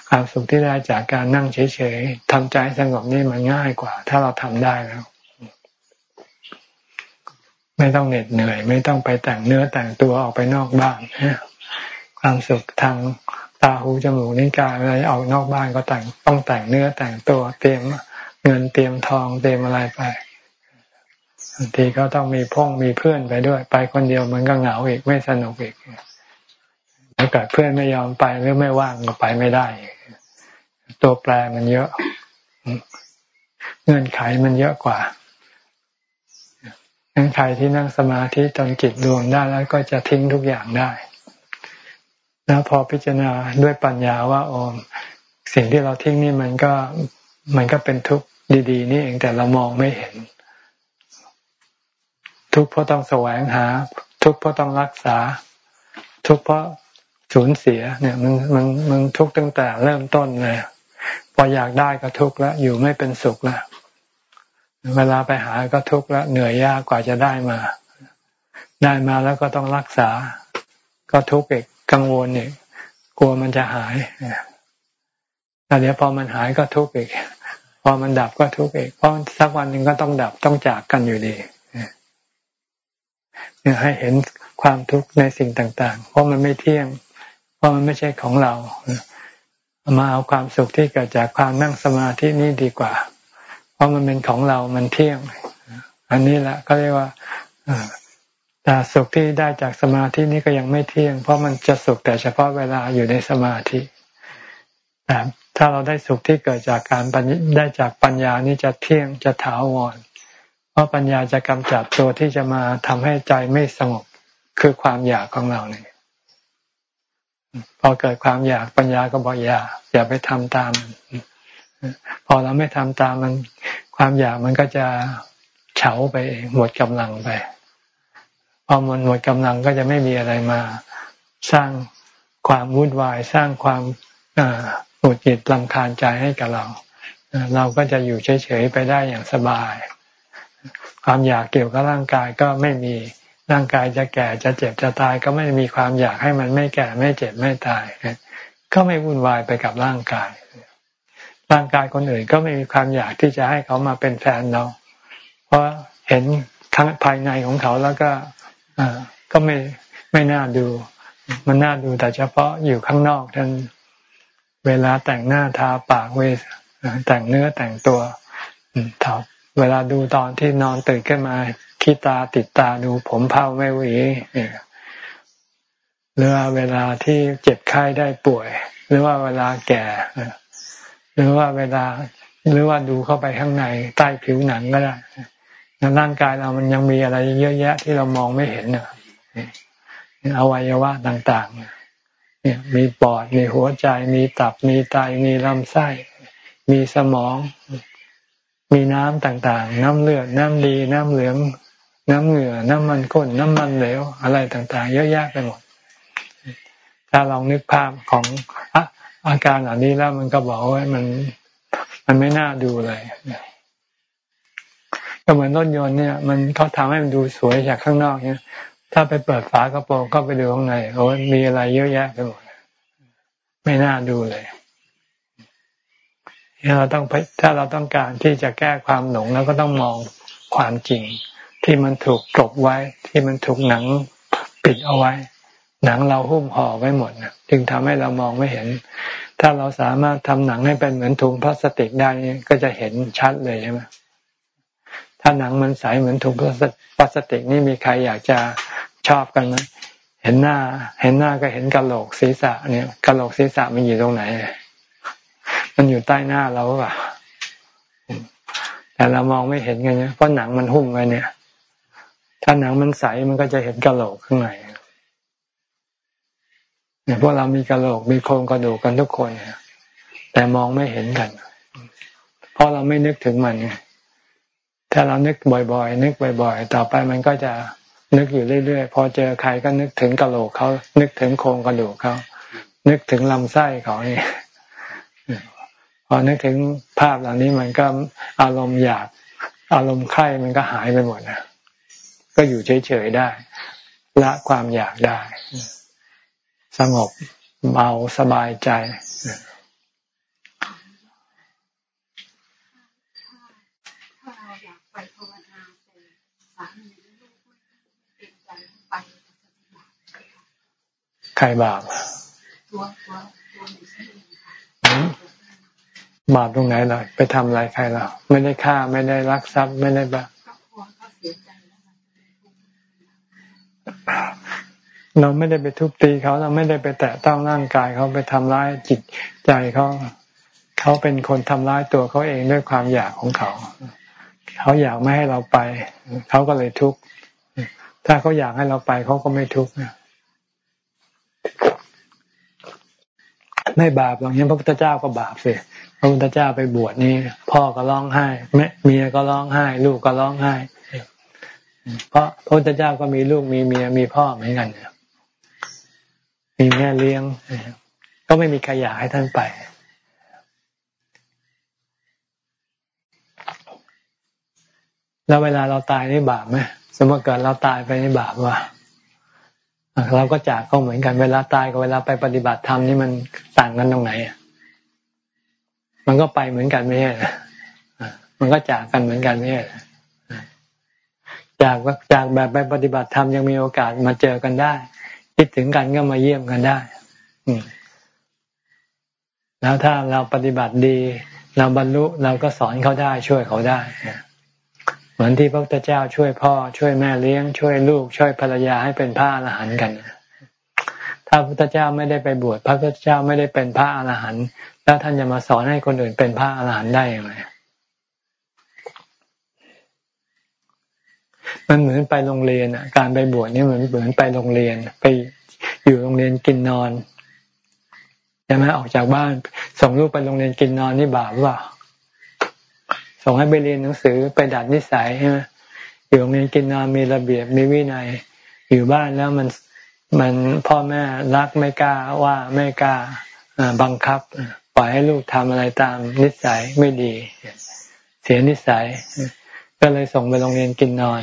ความสุขที่ได้จากการนั่งเฉยๆทำใจสงบนี่มันง่ายกว่า ถ้าเราทำได้แล้ว ไม่ต้องเหน็ดเหนื่อย ไม่ต้องไปแต่งเนื้อแต่งตัวออกไปนอกบ้านความสุขทาง ตาหูจมูกนิ้วกายเวลาออกนอกบ้านก็แต่งต้องแต่งเนื้อแต่งตัวเตรียมเงินเตรียมทองเตรียมอะไรไปบางทีก็ต้องมีพ่องมีเพื่อนไปด้วย ไปคนเดียวมันก็เหงาอีกไม่สนุกอีกถ้าเกิดเพื่อนไม่ยอมไปหรือไม่ว่างก็ไปไม่ได้ ตัวแปรมันเยอะ เงื่อนไขมันเยอะกว่างั้นใครที่นั่งสมาธิจนจิตดวงได้แล้วก็จะทิ้งทุกอย่างได้ แล้วพอพิจารณาด้วยปัญญาว่าโอมสิ่งที่เราทิ้งนี่มันก็มันก็เป็นทุกข์ดีๆ นี่เองแต่เรามองไม่เห็น ทุกข์เพราะต้องแสวงหา ทุกข์เพราะต้องรักษา ทุกข์เพราะสูญเสียเนี่ยมันมันมันทุกข์ตั้งแต่เริ่มต้นเลยพออยากได้ก็ทุกข์แล้ว อยู่ไม่เป็นสุขแล้วเวลาไปหาก็ทุกข์แล้วเหนื่อยยากกว่าจะได้มา ได้มาแล้วก็ต้องรักษา ก็ทุกข์อีก กังวลอีกกลัวมันจะหายแต่เดี๋ยวพอมันหายก็ทุกข์อีก พอมันดับก็ทุกข์อีก เพราะสักวันหนึ่งก็ต้องดับต้องจากกันอยู่ดีเนี่ยให้เห็นความทุกข์ในสิ่งต่าง ๆ เพราะมันไม่เที่ยง เพราะมันไม่ใช่ของเรา มาเอาความสุขที่เกิดจากความนั่งสมาธินี่ดีกว่า เพราะมันเป็นของเรา มันเที่ยง อันนี้แหละก็เรียกว่า แต่สุขที่ได้จากสมาธินี้ก็ยังไม่เที่ยง เพราะมันจะสุขแต่เฉพาะเวลาอยู่ในสมาธิแต่ถ้าเราได้สุขที่เกิดจากการได้จากปัญญานี่จะเที่ยงจะถาวร เพราะปัญญาจะกำจัดตัวที่จะมาทำให้ใจไม่สงบคือความอยากของเราเนี่ยพอเกิดความอยากปัญญาก็บอกอย่าอย่าไปทำตามพอเราไม่ทำตามมัน ความอยากมันก็จะเฉาไปเองหมดกำลังไป พอมันหมดกำลังก็จะไม่มีอะไรมาสร้างความวุ่นวาย สร้างความหงุดหงิดลำคาญใจให้กับเรา เราก็จะอยู่เฉยๆไปได้อย่างสบาย ความอยากเกี่ยวกับร่างกายก็ไม่มีร่างกายจะแก่จะเจ็บจะตายก็ไม่มีความอยากให้มันไม่แก่ไม่เจ็บไม่ตาย ก็ไม่วุ่นวายไปกับร่างกาย ร่างกายคนอื่นก็ไม่มีความอยากที่จะให้เขามาเป็นแฟนเรา เพราะเห็นทั้งภายในของเขาแล้วก็ ก็ไม่ไม่น่าดู มันน่าดูแต่เฉพาะอยู่ข้างนอกท่านเวลาแต่งหน้าทาปากเวแต่งเนื้อแต่งตัวถอดเวลาดูตอนที่นอนตื่นขึ้นมาคิดตาติดตาดูผมเผาไม่หวีหรือว่าเวลาที่เจ็บไข้ได้ป่วย หรือว่าเวลาแก่หรือว่าเวลา หรือว่าดูเข้าไปข้างในใต้ผิวหนังก็ได้ ร่างกายเรามันยังมีอะไรเยอะแยะที่เรามองไม่เห็นเน่ะอวัยวะต่างๆ เนี่ย มีปอด มีหัวใจ มีตับ มีไต มีลำไส้ มีสมอง มีน้ำต่างๆ น้ำเลือด น้ำดี น้ำเหลือง น้ำเหงื่อ น้ำมันข้น น้ำมันเหลว อะไรต่างๆ เยอะแยะไปหมด ถ้าลองนึกภาพของอาการเหล่านี้แล้วมันก็บอกว่ามัน มันไม่น่าดูเลย ก็เหมือนรถยนต์เนี่ย มันเขาทำให้มันดูสวยจากข้างนอกเนี่ย ถ้าไปเปิดฝากระโปรงก็ไปดูข้างในโอ้ยมีอะไรเยอะแยะไปหมดไม่น่าดูเลยเราต้องถ้าเราต้องการที่จะแก้ความหลงแล้วก็ต้องมองความจริง ที่มันถูกกลบไว้ ที่มันถูกหนังปิดเอาไว้ หนังเราหุ้มห่อไว้หมดจึงทำให้เรามองไม่เห็น ถ้าเราสามารถทำหนังให้เป็นเหมือนถุงพลาสติกได้ก็จะเห็นชัดเลยใช่ไหม ถ้าหนังมันใสเหมือนถุงพลาสติกนี่มีใครอยากจะชอบกันไหมเห็นหน้า เห็นหน้าก็เห็นกะโหลกศีรษะเนี่ยกะโหลกศีรษะมันอยู่ตรงไหน มันอยู่ใต้หน้าเราป่ะแต่เรามองไม่เห็นกันเนี่ยเพราะหนังมันหุ้มไว้เนี่ย ถ้าหนังมันใสมันก็จะเห็นกะโหลกข้างในเนี่ยพวกเรามีกะโหลกมีโครงกระดูกกันทุกคนเนี่ยแต่มองไม่เห็นกัน เพราะเราไม่นึกถึงมันไง ถ้าเรานึกบ่อย ๆ นึกบ่อย ๆ ต่อไปมันก็จะนึกอยู่เรื่อยๆ พอเจอใครก็นึกถึงกระโหลกเขานึกถึงโครงกระดูกเขานึกถึงลำไส้เขาเนี่ยพอนึกถึงภาพเหล่านี้มันก็อารมณ์อยาก อารมณ์ไข้มันก็หายไปหมดนะก็อยู่เฉยๆได้ ละความอยากได้ สงบเบาสบายใจ ใครบาปบาปตรงไหนล่ะไปทำอะไรใครล่ะไม่ได้ฆ่าไม่ได้รักทรัพย์ไม่ได้แบบเราไม่ได้ไปทุบตีเขาเราไม่ได้ไปแตะต้องร่างกายเขาไปทำร้ายจิตใจเขาเขาเป็นคนทำร้ายตัวเขาเองด้วยความอยากของเขา เขาอยากไม่ให้เราไป เขาก็เลยทุกข์ถ้าเขาอยากให้เราไปเขาก็ไม่ทุกข์ ไม่บาปอย่างนี้พระพุทธเจ้าก็บาปเสิพระพุทธเจ้าไปบวชนี่พ่อก็ร้องไห้แม่เมียก็ร้องไห้ ลูกก็ร้องไห้ เพราะพระพุทธเจ้าก็มีลูกมีเมียมีพ่อเหมือนกันมีแม่เลี้ยงก็ไม่มีใครอยากให้ท่านไปแล้วเวลาเราตายนี่บาปไหมสมมติเกิดเราตายไปนี่บาปว่า เราก็จากก็เหมือนกันเวลาตายกับเวลาไปปฏิบัติธรรมนี่มันต่างกันตรงไหนมันก็ไปเหมือนกันไม่ใช่มันก็จากกันเหมือนกันไม่ใช่จากจากแบบไปปฏิบัติธรรมยังมีโอกาสมาเจอกันได้ คิดถึงกันก็มาเยี่ยมกันได้แล้วถ้าเราปฏิบัติดี เราบรรลุเราก็สอนเขาได้ช่วยเขาได้ เหมือนที่พระพุทธเจ้าช่วยพ่อ ช่วยแม่เลี้ยง ช่วยลูก ช่วยภรรยาให้เป็นพระอรหันต์กัน ถ้าพระพุทธเจ้าไม่ได้ไปบวชพระพุทธเจ้าไม่ได้เป็นพระอรหันต์แล้วท่านจะมาสอนให้คนอื่นเป็นพระอรหันต์ได้ยังไงมันเหมือนไปโรงเรียนอะ การไปบวชนี่เหมือนเหมือนไปโรงเรียน ไปอยู่โรงเรียนกินนอนใช่ไหมออกจากบ้านส่งลูกไปโรงเรียนกินนอนนี่บาปหรือเปล่า ส่งให้ไปเรียนหนังสือไปดัดนิสัยใช่ไหมอยู่โรงเรียนกินนอนมีระเบียบมีวินัย อยู่บ้านแล้วมันมันพ่อแม่รักไม่กล้าว่าไม่กล้าบังคับ ปล่อยให้ลูกทำอะไรตามนิสัยไม่ดี เสียนิสัย ก็เลยส่งไปโรงเรียนกินนอน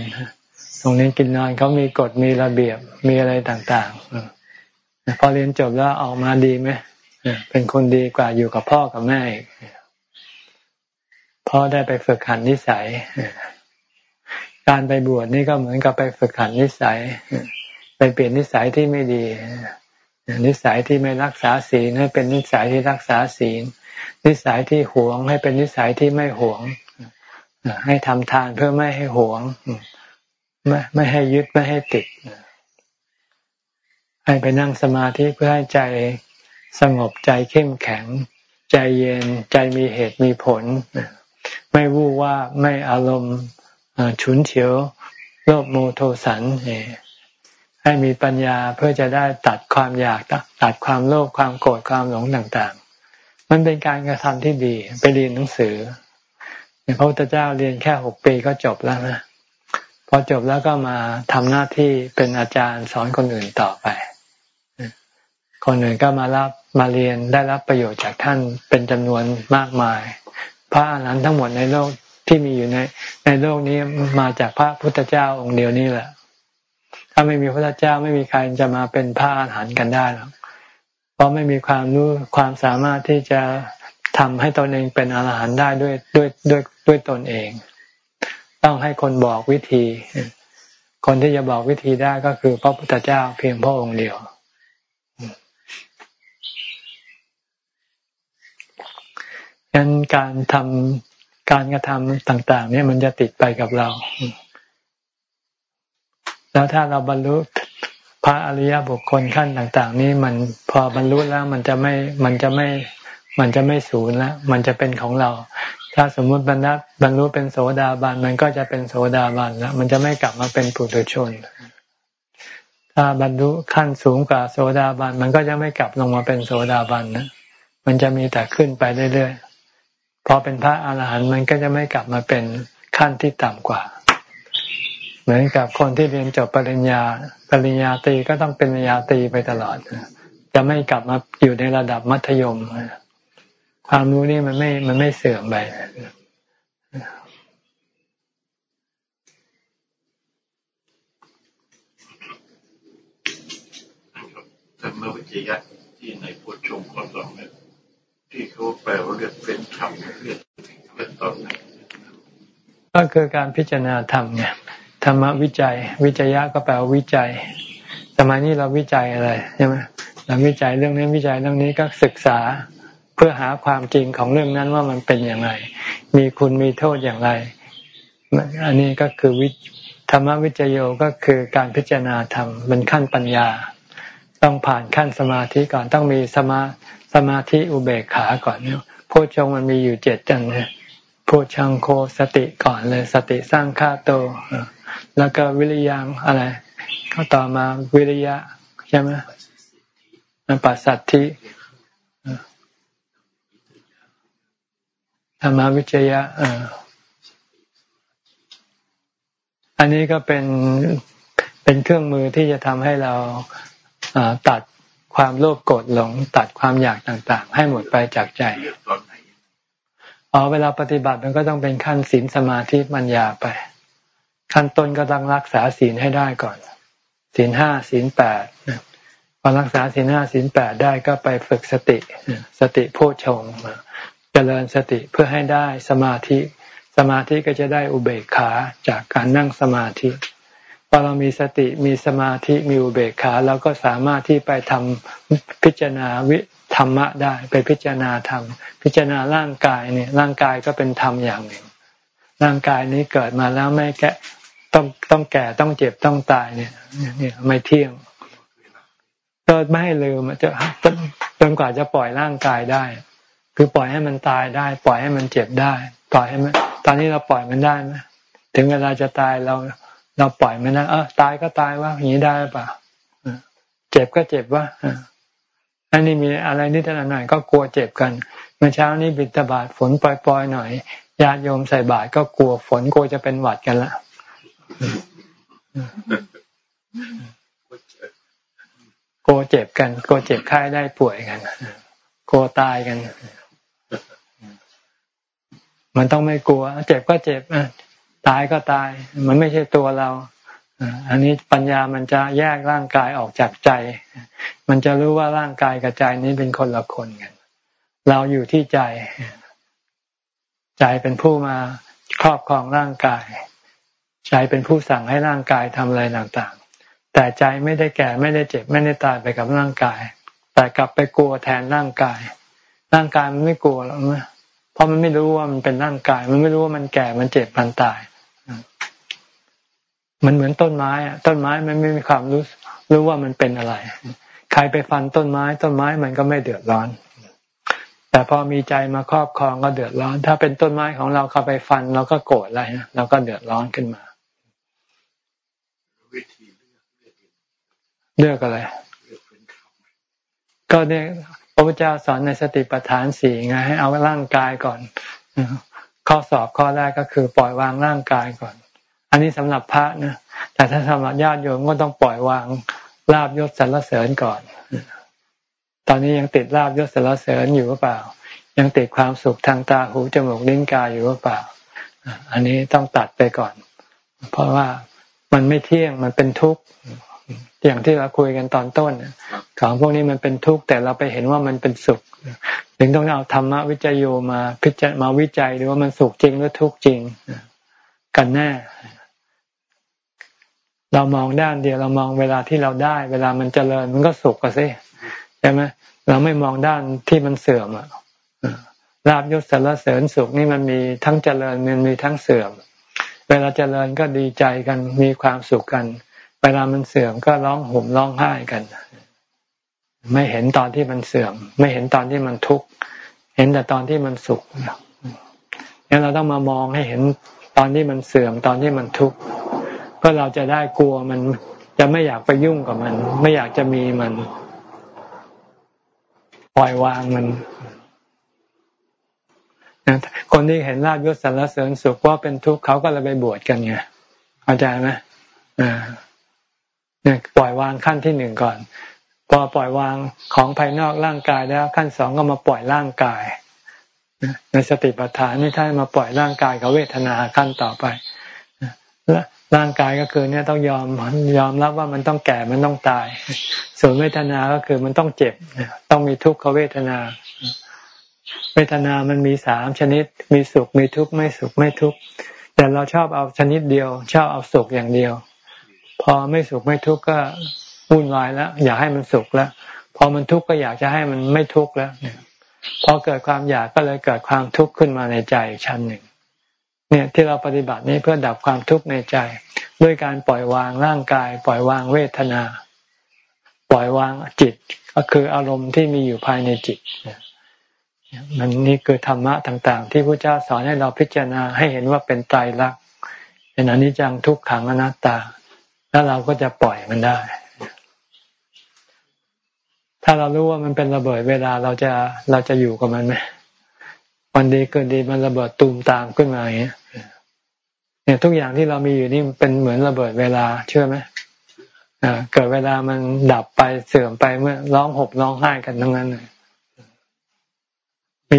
โรงเรียนกินนอนเขามีกฎมีระเบียบมีอะไรต่างๆพอเรียนจบแล้วออกมาดีไหมเป็นคนดีกว่าอยู่กับพ่อกับแม่อีก พ่อได้ไปฝึกหันนิสัย การไปบวชนี่ก็เหมือนกับไปฝึกหันนิสัย ไปเปลี่ยนนิสัยที่ไม่ดี นิสัยที่ไม่รักษาศีลให้เป็นนิสัยที่รักษาศีล นิสัยที่หวงให้เป็นนิสัยที่ไม่หวง ให้ทำทานเพื่อไม่ให้หวง ไม่ไม่ให้ยึดไม่ให้ติด ให้ไปนั่งสมาธิเพื่อให้ใจสงบใจเข้มแข็ง ใจเย็นใจมีเหตุมีผล ไม่วู่ว่าไม่อารมณ์ฉุนเฉียวโลภโมโทสันให้มีปัญญาเพื่อจะได้ตัดความอยากตัดความโลภความโกรธความหลงต่างๆ มันเป็นการกระทำที่ดีไปเรียนหนังสือพระพุทธเจ้าเรียนแค่หกปีก็จบแล้วนะพอจบแล้วก็มาทำหน้าที่เป็นอาจารย์สอนคนอื่นต่อไป คนอื่นก็มารับมาเรียนได้รับประโยชน์จากท่านเป็นจำนวนมากมาย พระอรหันต์ทั้งหมดในโลกที่มีอยู่ใน ในโลกนี้มาจากพระพุทธเจ้าองค์เดียวนี้แหละ ถ้าไม่มีพระเจ้าไม่มีใครจะมาเป็นพระอรหันต์กันได้หรอกเพราะไม่มีความรู้ความสามารถที่จะทำให้ตนเองเป็นอรหันต์ได้ด้วยด้วยด้วยด้วยตนเอง ต้องให้คนบอกวิธี คนที่จะบอกวิธีได้ก็คือพระพุทธเจ้าเพียงพระองค์เดียว งั้นการทำการกระทำต่าง ๆ เนี่ยมันจะติดไปกับเรา แล้วถ้าเราบรรลุพระอริยบุคคลขั้นต่าง ๆ นี้มันพอบรรลุแล้วมันจะไม่มันจะไม่มันจะไม่สูญแล้วมันจะเป็นของเรา ถ้าสมมุติบรรลุบรรลุเป็นโสดาบันมันก็จะเป็นโสดาบันแล้วมันจะไม่กลับมาเป็นปุถุชน ถ้าบรรลุขั้นสูงกว่าโสดาบันมันก็จะไม่กลับลงมาเป็นโสดาบันนะมันจะมีแต่ขึ้นไปเรื่อยๆ พอเป็นพระอาหารหันต์มันก็จะไม่กลับมาเป็นขั้นที่ต่ำกว่า เหมือนกับคนที่เรียนจบปริญญา ปริญญาตรีก็ต้องเป็นปริญญาตรีไปตลอด จะไม่กลับมาอยู่ในระดับมัธยม ความรู้นี่มันไม่ มันไม่เสื่อมไปธรรมวิจยที่ในพุทธชงข้อสองเนี่ย ที่เขาแปลว่าเรียกเป็นธรรมเรียกเป็นตอนไหนก็คือการพิจารณาธรรมเนี่ยธรรมวิจัย วิจัยะก็แปลว่าวิจัย สมัยนี้เราวิจัยอะไรใช่ไหมเราวิจัยเรื่องนี้วิจัยเรื่องนี้ก็ศึกษาเพื่อหาความจริงของเรื่องนั้นว่ามันเป็นอย่างไร มีคุณมีโทษอย่างไร อันนี้ก็คือวิธรรมวิจโยก็คือการพิจารณาธรรมเป็นขั้นปัญญา ต้องผ่านขั้นสมาธิก่อนต้องมีสมา สมาธิอุเบกขาก่อนเนี่ยโพชงมันมีอยู่เจ็ดจังเลยโพชังโคสติก่อนเลย สติสร้างฆาโต แล้วก็วิริยังอะไรก็ต่อมาวิริยะใช่ไหมปัสสัตทิธรรมวิจยะอันนี้ก็เป็นเป็นเครื่องมือที่จะทำให้เราตัด ความโลภโกรธหลงตัดความอยากต่างๆ ให้หมดไปจากใจอ๋อเวลาปฏิบัติมันก็ต้องเป็นขั้นศีลสมาธิปัญญาไป ขั้นต้นก็ต้องรักษาศีลให้ได้ก่อนศีลห้าศีลแปดพอรักษาศีลห้าศีลแปดได้ก็ไปฝึกสติ สติโพชงเจริญสติเพื่อให้ได้สมาธิ สมาธิก็จะได้อุเบกขาจากการนั่งสมาธิ พอเรามีสติมีสมาธิมีอุเบกขาเราก็สามารถที่ไปทำพิจารณาวิธรรมะได้ไปพิจารณาธรรม พิจารณาร่างกายเนี่ยร่างกายก็เป็นธรรมอย่างหนึ่ง ร่างกายนี้เกิดมาแล้วไม่แก่ต้องต้องแก่ต้องเจ็บต้องตายเนี่ยเนี่ยไม่เที่ยง ก็ไม่ให้ลืมจะจนกว่าจะปล่อยร่างกายได้ คือปล่อยให้มันตายได้ ปล่อยให้มันเจ็บได้ ปล่อยให้มัน ตอนนี้เราปล่อยมันได้ไหมถึงเวลาจะตายเรา เราปล่อยมันนะเออตายก็ตายว่าอย่างนี้ได้ป่ะเจ็บก็เจ็บว่าอันนี้มีอะไรนิดหน่อยก็กลัวเจ็บกัน เมื่อเช้านี้บิดตบาดฝนปล่อยๆหน่อยญาติโยมใส่บาตรก็กลัวฝนกลัวจะเป็นหวัดกันละกลัวเจ็บกันกลัวเจ็บไข้ได้ป่วยกันกลัวตายกัน มันต้องไม่กลัว เจ็บก็เจ็บ ตายก็ตาย มันไม่ใช่ตัวเราอันนี้ปัญญามันจะแยกร่างกายออกจากใจ มันจะรู้ว่าร่างกายกับใจนี้เป็นคนละคนกัน เราอยู่ที่ใจ ใจเป็นผู้มาครอบครองร่างกาย ใจเป็นผู้สั่งให้ร่างกายทำอะไรต่างๆ แต่ใจไม่ได้แก่ไม่ได้เจ็บ ไม่ได้ตายไปกับร่างกาย แต่กลับไปกลัวแทนร่างกาย ร่างกายมันไม่กลัวหรอกนะเพราะมันไม่รู้ว่ามันเป็นร่างกาย มันไม่รู้ว่ามันแก่มันเจ็บมันตาย มันเหมือนต้นไม้อะต้นไม้มันไม่มีความรู้รู้ว่ามันเป็นอะไร ใครไปฟันต้นไม้ ต้นไม้มันก็ไม่เดือดร้อน แต่พอมีใจมาครอบครองก็เดือดร้อน ถ้าเป็นต้นไม้ของเราเข้าไปฟันเราก็โกรธอะไรนะเราก็เดือดร้อนขึ้นมาเลือกอะไร ก็เนี่ยพระพุทธเจ้าสอนในสติปัฏฐานสี่ไงให้เอาร่างกายก่อนข้อสอบข้อแรกก็คือปล่อยวางร่างกายก่อน อันนี้สำหรับพระนะแต่ถ้าสำหรับญาติโยมก็ต้องปล่อยวางลาบยศสรรเสริญก่อน ตอนนี้ยังติดลาบยศสรรเสริญอยู่หรือเปล่า ยังติดความสุขทางตาหูจมูกลิ้นกายอยู่หรือเปล่า อันนี้ต้องตัดไปก่อน เพราะว่ามันไม่เที่ยงมันเป็นทุกข์อย่างที่เราคุยกันตอนต้นของพวกนี้มันเป็นทุกข์แต่เราไปเห็นว่ามันเป็นสุขถึงต้องเอาธรรมวิจโยมาพิจารมาวิจัยดูว่ามันสุขจริงหรือทุกข์จริงกันแน่ เรามองด้านเดียวเรามองเวลาที่เราได้ เวลามันเจริญมันก็สุขกันสิใช่ไหมเราไม่มองด้านที่มันเสื่อมอะลาบยศสารเสริญสุขนี่มันมีทั้งเจริญมันมีทั้งเสื่อม เวลาเจริญก็ดีใจกันมีความสุขกัน เวลามันเสื่อมก็ร้องห่มร้องไห้กัน ไม่เห็นตอนที่มันเสื่อม ไม่เห็นตอนที่มันทุกข์เห็นแต่ตอนที่มันสุขงั้นเราต้องมามองให้เห็นตอนที่มันเสื่อมตอนที่มันทุกข์ เพื่อเราจะได้กลัวมัน จะไม่อยากไปยุ่งกับมัน ไม่อยากจะมีมัน ปล่อยวางมันคนที่เห็นลาบยศสรรเสริญสุขว่าเป็นทุกข์เขาก็เลยไปบวชกันไงเข้าใจไหมอ่าเนี่ยปล่อยวางขั้นที่หนึ่งก่อน พอปล่อยวางของภายนอกร่างกายแล้วขั้นสองก็มาปล่อยร่างกายในสติปัฏฐานนี่ถ้ามาปล่อยร่างกายกับเวทนาขั้นต่อไป ร่างกายก็คือเนี่ยต้องยอมยอมรับว่ามันต้องแก่มันต้องตาย ส่วนเวทนา ก็คือมันต้องเจ็บต้องมีทุกขเวทนา เวทนามันมีสามชนิด มีสุขมีทุกข์ไม่สุขไม่ทุกข์แต่เราชอบเอาชนิดเดียว ชอบเอาสุขอย่างเดียว พอไม่สุขไม่ทุกข์ก็วุ่นวายแล้ว อยากให้มันสุขแล้ว พอมันทุกข์ก็อยากจะให้มันไม่ทุกข์แล้วพอเกิดความอยากก็เลยเกิดความทุกข์ขึ้นมาในใจชั้นหนึ่ง เนี่ยที่เราปฏิบัตินี้เพื่อดับความทุกข์ในใจ ด้วยการปล่อยวางร่างกาย ปล่อยวางเวทนา ปล่อยวางจิตก็คืออารมณ์ที่มีอยู่ภายในจิตมันนี่คือธรรมะต่าง ๆ ที่พระเจ้าสอนให้เราพิจารณาให้เห็นว่าเป็นไตรลักษณ์เป็นอนิจจังทุกขังอนัตตา แล้วเราก็จะปล่อยมันได้ ถ้าเรารู้ว่ามันเป็นระเบิดเวลาเราจะเราจะอยู่กับมันไหม วันดีเกินดีมันระเบิดตูมตามขึ้นมาอย่างเงี้ยเนี่ยทุกอย่างที่เรามีอยู่นี่เป็นเหมือนระเบิดเวลาเชื่อไหมเกิดเวลามันดับไปเสื่อมไปเมื่อร้องหบร้องไห้กันทั้งนั้นเลยมี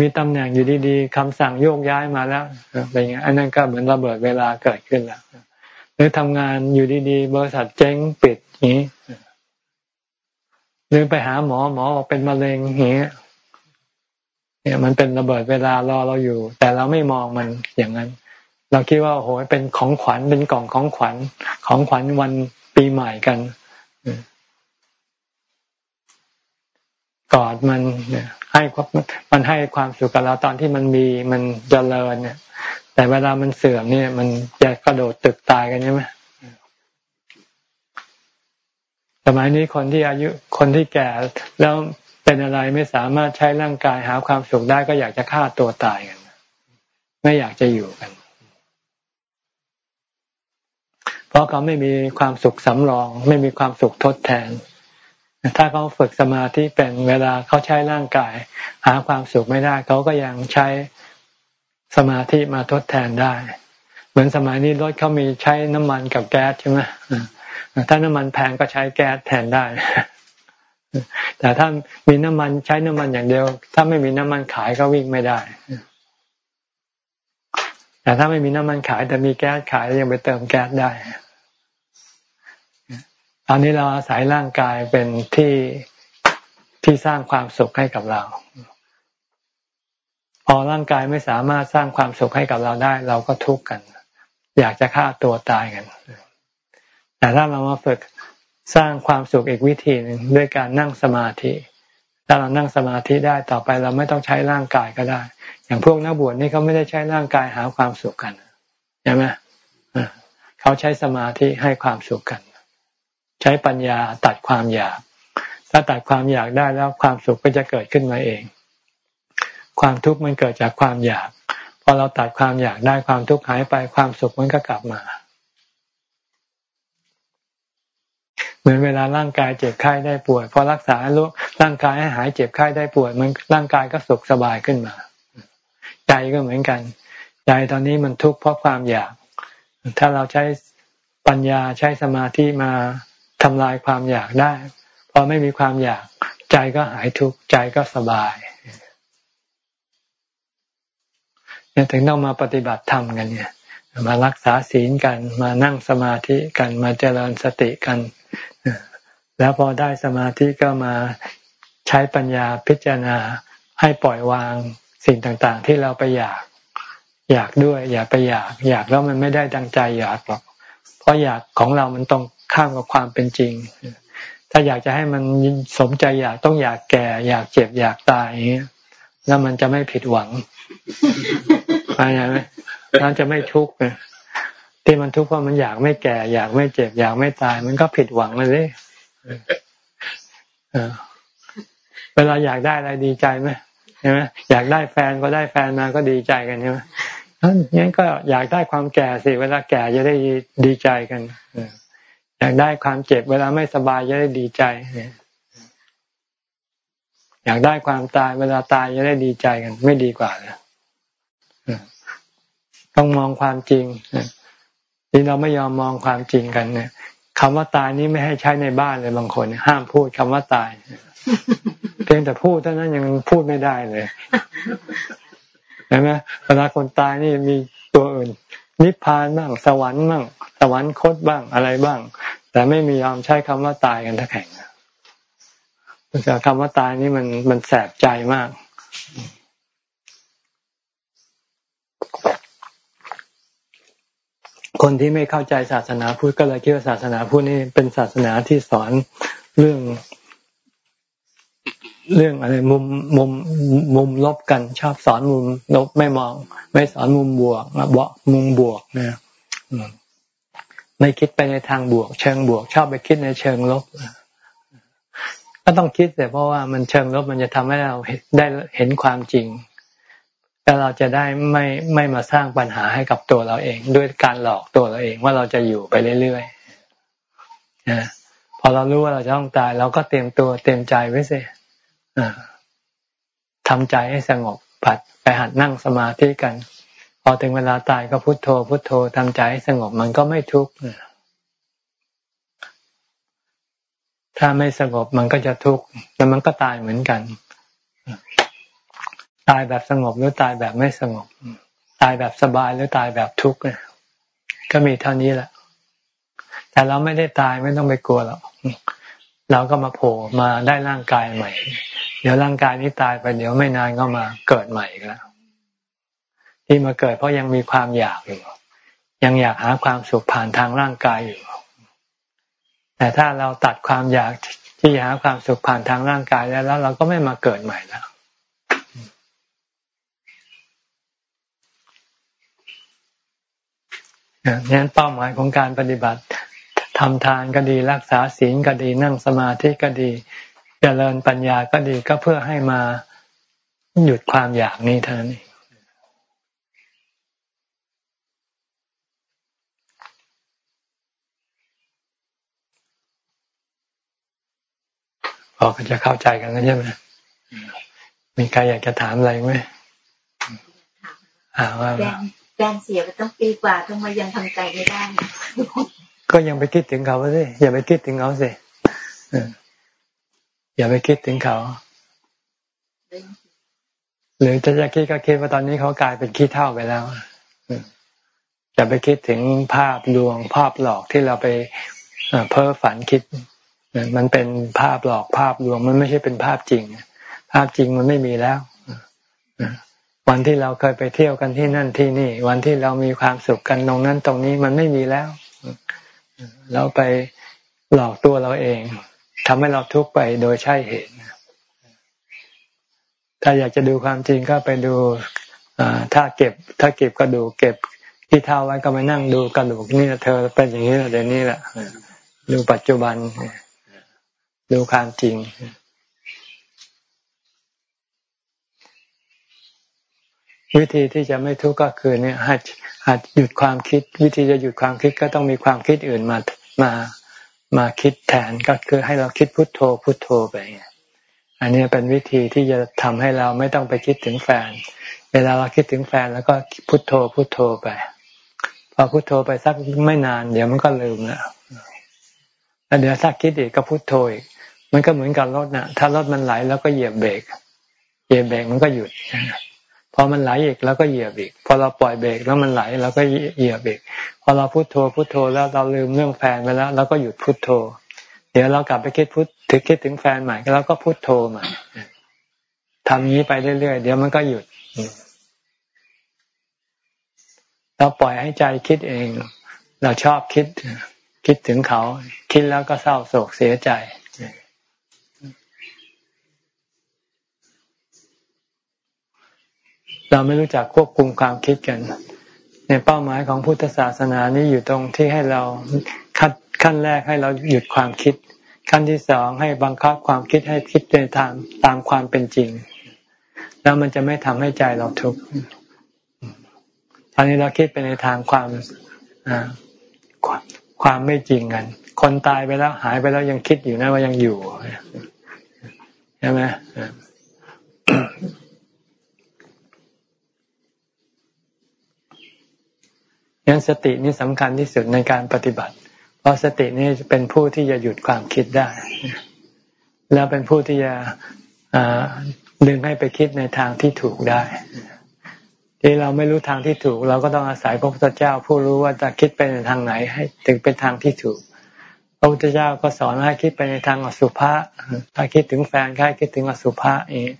มีตำแหน่งอยู่ดีๆคำสั่งโยกย้ายมาแล้วเป็นอย่างอันนั้นก็เหมือนระเบิดเวลาเกิดขึ้นแล้วหรือทำงานอยู่ดีๆบริษัทเจ๊งปิดอย่างนี้หรือไปหาหมอหมอบอกเป็นมะเร็งอย่างนี้ เนี่ยมันเป็นระเบิดเวลารอเราอยู่ แต่เราไม่มองมันอย่างนั้น เราคิดว่าโอ้โหเป็นของขวัญเป็นกล่องของขวัญ ของขวัญวันปีใหม่กันกอดมันเนี่ยให้มันให้ความสุขกับเราตอนที่มันมีมันเจริญเนี่ย แต่เวลามันเสื่อมเนี่ย มันจะกระโดดตึกตายกันใช่ไหมสมัยนี้คนที่อายุคนที่แก่แล้ว เป็นอะไรไม่สามารถใช้ร่างกายหาความสุขได้ก็อยากจะฆ่าตัวตายกัน ไม่อยากจะอยู่กัน เพราะเขาไม่มีความสุขสำรอง ไม่มีความสุขทดแทน ถ้าเขาฝึกสมาธิเป็นเวลาเขาใช้ร่างกาย หาความสุขไม่ได้เขาก็ยังใช้สมาธิมาทดแทนได้ เหมือนสมัยนี้รถเขามีใช้น้ำมันกับแก๊สใช่ไหมถ้าน้ำมันแพงก็ใช้แก๊สแทนได้ แต่ถ้ามีน้ำมันใช้น้ำมันอย่างเดียว ถ้าไม่มีน้ำมันขายก็วิ่งไม่ได้ แต่ถ้าไม่มีน้ำมันขาย แต่มีแก๊สขายยังไปเติมแก๊สได้ตอนนี้เราอาศัยร่างกายเป็นที่ที่สร้างความสุขให้กับเรา พอร่างกายไม่สามารถสร้างความสุขให้กับเราได้ เราก็ทุกข์กัน อยากจะฆ่าตัวตายกัน แต่ถ้าเรามาฝึก สร้างความสุขอีกวิธีหนึ่งด้วยการนั่งสมาธิถ้าเรานั่งสมาธิได้ต่อไปเราไม่ต้องใช้ร่างกายก็ได้ อย่างพวกนักบวชนี่เขาไม่ได้ใช้ร่างกายหาความสุขกันใช่ไหมเขาใช้สมาธิให้ความสุขกัน ใช้ปัญญาตัดความอยาก ถ้าตัดความอยากได้แล้วความสุขก็จะเกิดขึ้นมาเอง ความทุกข์มันเกิดจากความอยาก พอเราตัดความอยากได้ความทุกข์หายไปความสุขมันก็กลับมา เหมือนเวลาร่างกายเจ็บไข้ได้ป่วยพอรักษาร่างกายให้หายเจ็บไข้ได้ป่วย มันร่างกายก็สุขสบายขึ้นมา ใจก็เหมือนกัน ใจตอนนี้มันทุกข์เพราะความอยาก ถ้าเราใช้ปัญญาใช้สมาธิมาทำลายความอยากได้พอไม่มีความอยากใจก็หายทุกข์ใจก็สบายเนี่ยถึงต้องมาปฏิบัติธรรมกันเนี่ย มารักษาศีลกัน มานั่งสมาธิกัน มาเจริญสติกัน แล้วพอได้สมาธิก็มาใช้ปัญญาพิจารณาให้ปล่อยวางสิ่งต่างๆ ที่เราไปอยาก อยากด้วย อย่าไปอยาก อยากแล้วมันไม่ได้ดังใจอยากหรอก เพราะอยากของเรามันต้องข้ามกับความเป็นจริง ถ้าอยากจะให้มันสมใจอยากต้องอยากแก่ อยากเจ็บอยากตายอย่างนี้แล้วมันจะไม่ผิดหวังเข้าใจไหมเราจะไม่ทุกข์ที่มันทุกข์เพราะมันอยากไม่แก่ อยากไม่เจ็บ อยากไม่ตาย มันก็ผิดหวังเลย เวลาอยากได้อะไรดีใจไหมใช่ไหมอยากได้แฟนก็ได้แฟนมาก็ดีใจกันใช่ไหมงั้นก็อยากได้ความแก่สิเวลาแก่จะได้ดีใจกันอยากได้ความเจ็บ เวลาไม่สบายจะได้ดีใจอยากได้ความตาย เวลาตายจะได้ดีใจกัน ไม่ดีกว่าเลยต้องมองความจริงที่เราไม่ยอมมองความจริงกันเนี่ย คำว่าตายนี้ไม่ให้ใช้ในบ้านเลยบางคน ห้ามพูดคำว่าตาย เพียงแต่พูดเท่านั้นยังพูดไม่ได้เลยเห็นไหมเวลาคนตายนี่มีตัวอื่น นิพพานบ้างสวรรค์บ้างสวรรคตบ้างอะไรบ้าง แต่ไม่มียอมใช้คำว่าตายกันทั้งแข่งแต่คำว่าตายนี่มันมันแสบใจมาก คนที่ไม่เข้าใจศาสนาพุทธก็เลยคิดว่าศาสนาพุทธนี่เป็นศาสนาที่สอนเรื่อง เรื่องอะไรมุมมุมมุมลบกันชอบสอนมุมลบไม่มอง ไม่สอนมุมบวกมาบอกมุมบวกนะไม่คิดไปในทางบวก เชิงบวก ชอบไปคิดในเชิงลบก็ต้องคิดแต่เพราะว่ามันเชิงลบมันจะทำให้เราได้เห็นความจริง แล้วเราจะได้ไม่ไม่มาสร้างปัญหาให้กับตัวเราเอง ด้วยการหลอกตัวเราเองว่าเราจะอยู่ไปเรื่อยๆนะพอเรารู้ว่าเราจะต้องตาย เราก็เตรียมตัวเตรียมใจไว้สิทำใจให้สงบผัดไปหัดนั่งสมาธิกัน พอถึงเวลาตายก็พุโทโธ พุโทโธทำใจให้สงบมันก็ไม่ทุกข์ถ้าไม่สงบมันก็จะทุกข์แล้วมันก็ตายเหมือนกัน ตายแบบสงบหรือตายแบบไม่สงบ ตายแบบสบายหรือตายแบบทุกข์เนี่ยก็มีเท่านี้แหละแต่เราไม่ได้ตายไม่ต้องไปกลัวหรอกเราก็มาโผล่มาได้ร่างกายใหม่ เดี๋ยวร่างกายนี้ตายไปเดี๋ยวไม่นานก็มาเกิดใหม่อีกแล้วที่มาเกิดเพราะยังมีความอยากอยู่ ยังอยากหาความสุขผ่านทางร่างกายอยู่ แต่ถ้าเราตัดความอยากที่อยากหาความสุขผ่านทางร่างกายแล้วแล้วเราก็ไม่มาเกิดใหม่แล้ว นั้นเป้าหมายของการปฏิบัติทำทานก็ดีรักษาศีลก็ดีนั่งสมาธิก็ดีเจริญปัญญาก็ดีก็เพื่อให้มาหยุดความอยากนี้เท่านั้นเองพอก็จะเข้าใจกันแล้วใช่ไหมมีใครอยากจะถามอะไรไหมถามว่า แฟนเสียไปต้องปีกว่าทำไมยังทำใจไม่ได้ ก็ยังไปคิดถึงเขาสิอย่าไปคิดถึงเขาสิอย่าไปคิดถึงเขา หรือจะจะคิดก็คิดว่าตอนนี้เขากลายเป็นขี้เท่าไปแล้วอย่าไปคิดถึงภาพดวงภาพหลอกที่เราไปเพ้อฝันคิด มันเป็นภาพหลอกภาพลวง มันไม่ใช่เป็นภาพจริง ภาพจริงมันไม่มีแล้ว วันที่เราเคยไปเที่ยวกันที่นั่นที่นี่ วันที่เรามีความสุขกันตรงนั้นตรงนี้มันไม่มีแล้วเราไปหลอกตัวเราเองทำให้เราทุกข์ไปโดยใช่เหตุถ้าอยากจะดูความจริงก็ไปดูถ้าเก็บ ถ้าเก็บกระดูกเก็บที่เท้าไว้ก็ไปนั่งดูกระดูกนี่เธอเป็นอย่างนี้เดี๋ยวนี้แหละดูปัจจุบันดูความจริง วิธีที่จะไม่ทุกข์ก็คือเนี่ยหัดหัดหยุดความคิด วิธีจะหยุดความคิดก็ต้องมีความคิดอื่นมามามาคิดแทนก็คือให้เราคิดพุทโธพุทโธไปอันนี้เป็นวิธีที่จะทำให้เราไม่ต้องไปคิดถึงแฟน เวลาเราคิดถึงแฟนแล้วก็พุทโธพุทโธไป พอพุทโธไปสักไม่นานเดี๋ยวมันก็ลืมแล้วแล้วเดี๋ยวถ้าคิดอีกก็พุทโธอีกมันก็เหมือนกับรถนะ่ะถ้ารถมันไหลแล้วก็เหยียบเบรกเหยียบเบรกมันก็หยุด พอมันไหลอีกแล้วก็เหยียบอีก พอเราปล่อยเบรกแล้วมันไหลเราก็เหยียบอีก พอเราพุโทโธพุโทโธแล้วเราลืมเรื่องแฟนไปแล้วเราก็หยุดพุโทโธ เดี๋ยวเรากลับไปคิดพุทถึงคิดถึงแฟนใหม่แล้วก็พุโทโธใหม่ทำนี้ไปเรื่อยๆเดี๋ยวมันก็หยุด เราปล่อยให้ใจคิดเอง เราชอบคิด คิดถึงเขา คิดแล้วก็เศร้าโศกเสียใจ เราไม่รู้จักควบคุมความคิดกัน ในเป้าหมายของพุทธศาสนานี้อยู่ตรงที่ให้เราขั้นขั้นแรกให้เราหยุดความคิด ขั้นที่สองให้บังคับความคิดให้คิดในทางตามความเป็นจริง แล้วมันจะไม่ทำให้ใจเราทุกข์ตอนนี้เราคิดไปในทางความความไม่จริงกัน คนตายไปแล้วหายไปแล้วยังคิดอยู่นะว่ายังอยู่ใช่ไหม งั้นสตินี่สำคัญที่สุดในการปฏิบัติ เพราะสตินี่เป็นผู้ที่จะหยุดความคิดได้ แล้วเป็นผู้ที่จะดึงให้ไปคิดในทางที่ถูกได้ ที่เราไม่รู้ทางที่ถูก เราก็ต้องอาศัยพระพุทธเจ้า ผู้รู้ว่าจะคิดไปในทางไหน ให้ถึงเป็นทางที่ถูกพระพุทธเจ้าก็สอนให้คิดไปในทางอสุภะถ้าคิดถึงแฟนให้คิดถึงอสุภะเอง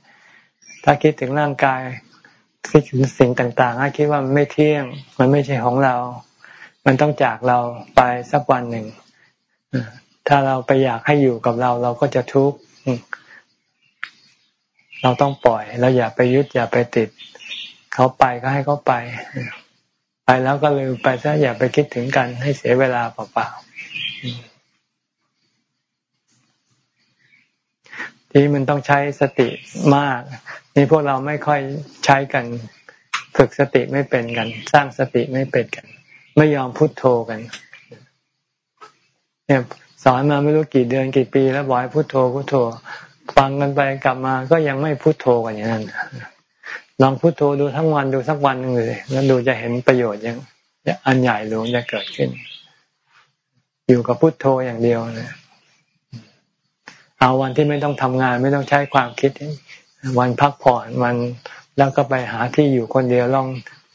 ถ้าคิดถึงร่างกาย คิดถึงสิ่งต่างๆให้คิดว่ามันไม่เที่ยง มันไม่ใช่ของเรา มันต้องจากเราไปสักวันหนึ่ง ถ้าเราไปอยากให้อยู่กับเรา เราก็จะทุกข์ เราต้องปล่อย เราอย่าไปยึดอย่าไปติด เขาไปก็ให้เขาไป ไปแล้วก็ลืมไปซะอย่าไปคิดถึงกันให้เสียเวลาเปล่าๆ ที่มันต้องใช้สติมาก นี่พวกเราไม่ค่อยใช้กัน ฝึกสติไม่เป็นกัน สร้างสติไม่เป็นกัน ไม่ยอมพุโทโธกัน เนี่ยสอนมาไม่รู้กี่เดือนกี่ปี แล้วบอกให้พุโทโธพุโทโธ ฟังกันไปกลับมาก็ยังไม่พุโทโธกันอย่างนั้นลองพุโทโธดูทั้งวันดูสักวันหนึ่งเลย แล้วดูจะเห็นประโยชน์ยังอันใหญ่หลวงจะเกิดขึ้น อยู่กับพุโทโธอย่างเดียวนะ เอาวันที่ไม่ต้องทำงานไม่ต้องใช้ความคิด วันพักผ่อนวันแล้วก็ไปหาที่อยู่คนเดียวลอง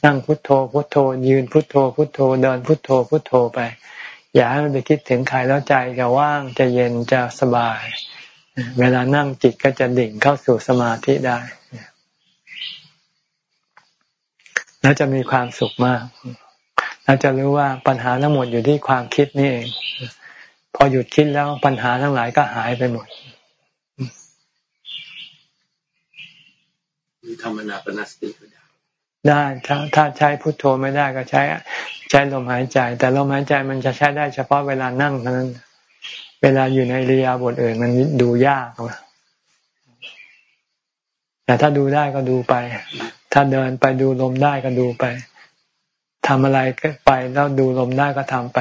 นั่งพุโทโธ พุโทโธ ยืนพุโทโธ พุโทโธ เดินพุโทโธ พุโทโธไป อย่าให้มันไปคิดถึงใครแล้วใจจะว่างจะเย็นจะสบาย เวลานั่งจิตก็จะดิ่งเข้าสู่สมาธิได้ แล้วจะมีความสุขมากแล้วจะรู้ว่าปัญหาทั้งหมดอยู่ที่ความคิดนี่เอง พอหยุดคิดแล้วปัญหาทั้งหลายก็หายไปหมดมีธ รมนาปนสติก็ได้ได้ถ้าถ้าใช้พุทโธไม่ได้ก็ใช้ใช้ลมหายใจ แต่ลมหายใจมันจะใช้ได้เฉพาะเวลานั่งเท่านั้น เวลาอยู่ในเรียบทอื่นมันดูยากแต่ถ้าดูได้ก็ดูไป ถ้าเดินไปดูลมได้ก็ดูไปทำอะไรก็ไปแล้วดูลมได้ก็ทำไป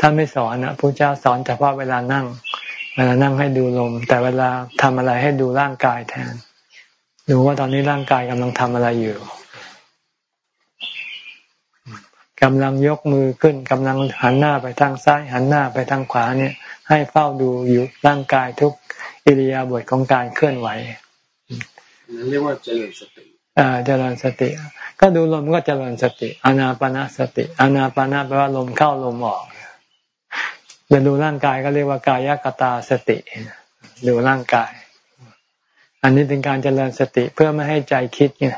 ถ้าไม่สอนนะพระเจ้าสอนเฉพาะเวลานั่ง เวลานั่งให้ดูลม แต่เวลาทำอะไรให้ดูร่างกายแทน ดูว่าตอนนี้ร่างกายกำลังทำอะไรอยู่กำลังยกมือขึ้นกำลังหันหน้าไปทางซ้าย หันหน้าไปทางขวาเนี่ย ให้เฝ้าดูอยู่ร่างกายทุกอิริยาบถของการเคลื่อนไหวนั่นเรียกว่าเจริญสติอ่าเจริญสติ ก็ดูลมก็เจริญสติอานาปนาสติอานาปนาแปลว่าลมเข้าลมออกเดินดูร่างกายก็เรียกว่ากายกตาสติ ดูร่างกาย อันนี้เป็นการเจริญสติเพื่อไม่ให้ใจคิดไง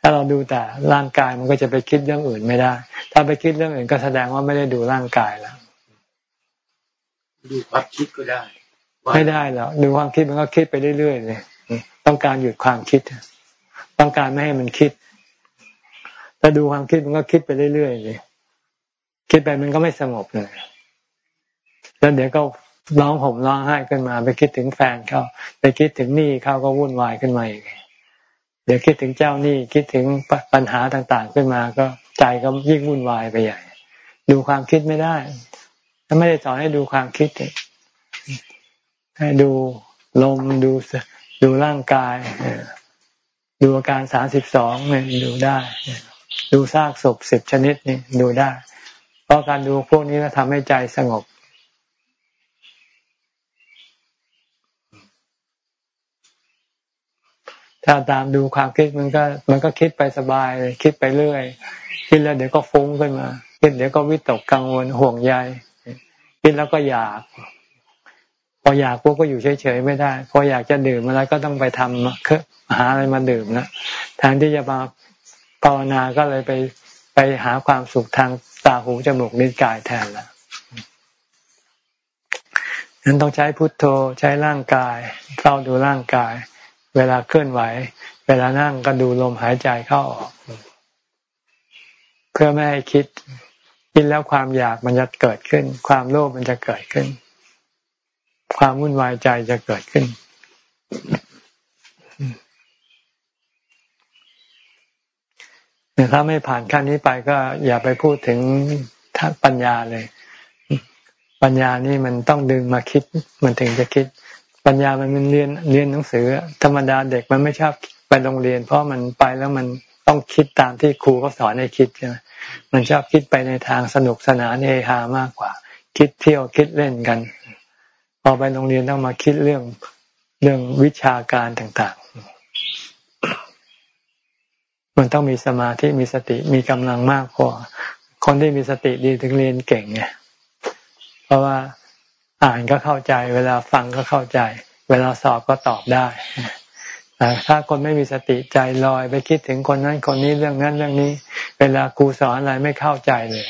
ถ้าเราดูแต่ร่างกายมันก็จะไปคิดเรื่องอื่นไม่ได้ ถ้าไปคิดเรื่องอื่นก็แสดงว่าไม่ได้ดูร่างกายแล้วดูความคิดก็ได้ ไม่ได้หรอกดูความคิดมันก็คิดไปเรื่อยๆเลยต้องการหยุดความคิด ต้องการไม่ให้มันคิดถ้าดูความคิดมันก็คิดไปเรื่อยๆเลยคิดไปมันก็ไม่สงบเลยแล้วเดี๋ยวก็ ร้องห่มร้องไห้ขึ้นมา ไปคิดถึงแฟนเขาไปคิดถึงหนี้เขาก็วุ่นวายขึ้นมาอีกเดี๋ยวคิดถึงเจ้าหนี้คิดถึงปัญหาต่างๆขึ้นมา ก็ใจก็ยิ่งวุ่นวายไปใหญ่ ดูความคิดไม่ได้ถ้าไม่ได้สอนให้ดูความคิดให้ดูลมดูดูร่างกายดูอาการสามสิบสองเนี่ยดูได้ดูซากศพสิบชนิดนี่ดูได้ เพราะการดูพวกนี้ก็ทำให้ใจสงบ ถ้าตามดูความคิดมันก็ มันก็คิดไปสบายเลยคิดไปเรื่อยคิดแล้วเดี๋ยวก็ฟุ้งขึ้นมา คิดเดี๋ยวก็วิตกกังวลห่วงใยคิดแล้วก็อยาก พออยากพวกก็อยู่เฉยๆไม่ได้ พออยากจะดื่มอะไรก็ต้องไปทำคือหาอะไรมาดื่มนะแทนที่จะมาภาวนาก็เลยไปไปหาความสุขทางตาหูจมูกนิ้วกายแทนละนั้นต้องใช้พุทโธใช้ร่างกายเฝ้าดูร่างกาย เวลาเคลื่อนไหว เวลานั่งก็ดูลมหายใจเข้าออก เพื่อไม่ให้คิด คิดแล้วความอยากมันจะเกิดขึ้น ความโลภมันจะเกิดขึ้น ความวุ่นวายใจจะเกิดขึ้น ถ้าไม่ผ่านขั้นนี้ไปก็อย่าไปพูดถึงปัญญาเลย ปัญญานี่มันต้องดึงมาคิด มันถึงจะคิด ปัญญามันมันเรียนเรียนหนังสือ ธรรมดาเด็กมันไม่ชอบไปโรงเรียน เพราะมันไปแล้วมันต้องคิดตามที่ครูเขาสอนให้คิดใช่ไหมมันชอบคิดไปในทางสนุกสนานเฮฮามากกว่า คิดเที่ยวคิดเล่นกัน พอไปโรงเรียนต้องมาคิดเรื่องเรื่องวิชาการต่างๆ มันต้องมีสมาธิมีสติมีกำลังมากพอคนที่มีสติดีถึงเรียนเก่งไงเพราะว่า อ่านก็เข้าใจ เวลาฟังก็เข้าใจ เวลาสอบก็ตอบได้แต่ถ้าคนไม่มีสติใจลอยไปคิดถึงคนนั้นคนนี้เรื่องนั้นเรื่องนี้ เวลาครูสอนอะไรไม่เข้าใจเลย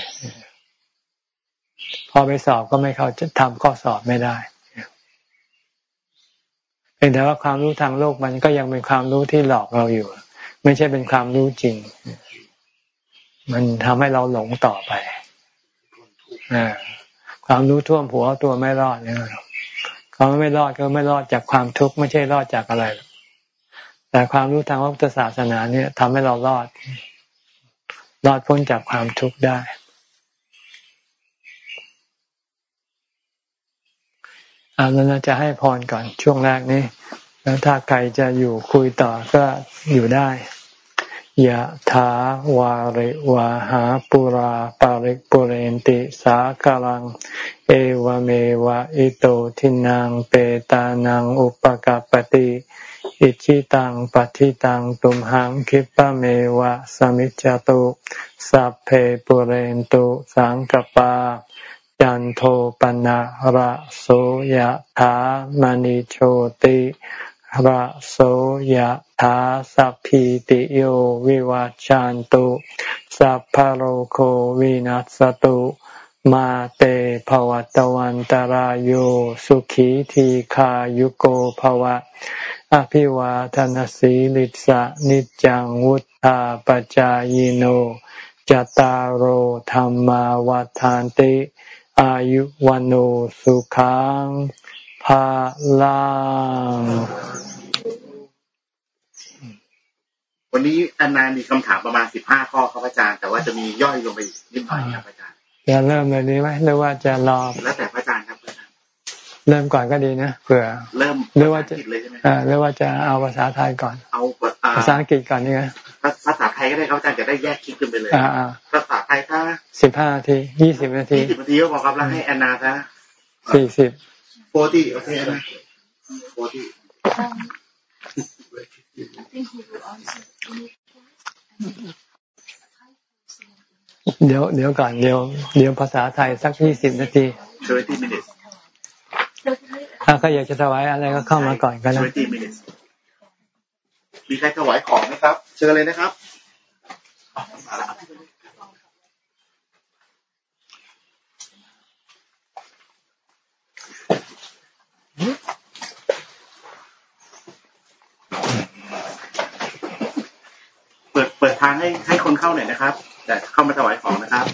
พอไปสอบก็ไม่เข้าจะทำข้อสอบไม่ได้เพียงแต่ว่าความรู้ทางโลกมันก็ยังเป็นความรู้ที่หลอกเราอยู่ ไม่ใช่เป็นความรู้จริง มันทำให้เราหลงต่อไปอ ความรู้ท่วมหัวตัวไม่รอดเนี่ยเขาไม่รอดก็ไม่รอดจากความทุกข์ไม่ใช่รอดจากอะไร แต่ความรู้ทางพระพุทธศาสนาเนี่ยทำให้เรารอด รอดพ้นจากความทุกข์ได้ อาเราจะให้พรก่อนช่วงแรกนี้ แล้วถ้าใครจะอยู่คุยต่อก็อยู่ได้ ยะถาวาริวาหาปุราปาริกปุเรนติสากลัง เอวเมวะอิโตทินังเปตานังอุปกปติอิชิตังปฏิตังตุมหังคิปะเมวะสมิจจตุสัพเพปุเรนตุสังกปาจันโทปนะระโสยะถามณิโชติ ระโสยถาสัพพิติโยวิวัจจันตุสัพพโรโควินัสตุมาเตภวัตวันตารโยสุขีทีขายุโกภวะ อภิวาทนสีลิสะนิจังวุธาปจายโนจตารโหธรรมาวาทานติ อายุวันโอสุขัง ภาลังวันนี้อานามีคำถามประมาณสิบห้าข้อครับอาจารย์ แต่ว่าจะมีย่อยลงไปนิดหน่อยครับอาจารย์จะเริ่มเลยดีไหมหรือว่าจะรอแล้วแต่อาจารย์ครับอาจารย์เริ่มก่อนก็ดีนะเผื่อเริ่มหรือว่าจะหรือว่าจะเอาภาษาไทยก่อน เอาภาษาอังกฤษก่อนนี่ไงภาษาไทยก็ได้ครับอาจารย์จะได้แยกคลิปกันไปเลยภาษาไทยถ้าสิบห้านาทียี่สิบนาทียี่สิบนาทีก็พอครับแล้วให้แอนนาซะสี่สิบ โฟตี้โอเคนะโฟตี้เดี๋ยวเดี๋ยวก่อนเดี๋ยวเดี๋ยวภาษาไทยสักยี่สิบนาทีถ้าใครอยากจะถวายอะไรก็เข้ามาก่อนก็ได้มีใครถวายของไหมครับ เชิญเลยนะครับ ทางให้ให้คนเข้าหน่อยนะครับ แต่เข้ามาถวายของนะครับ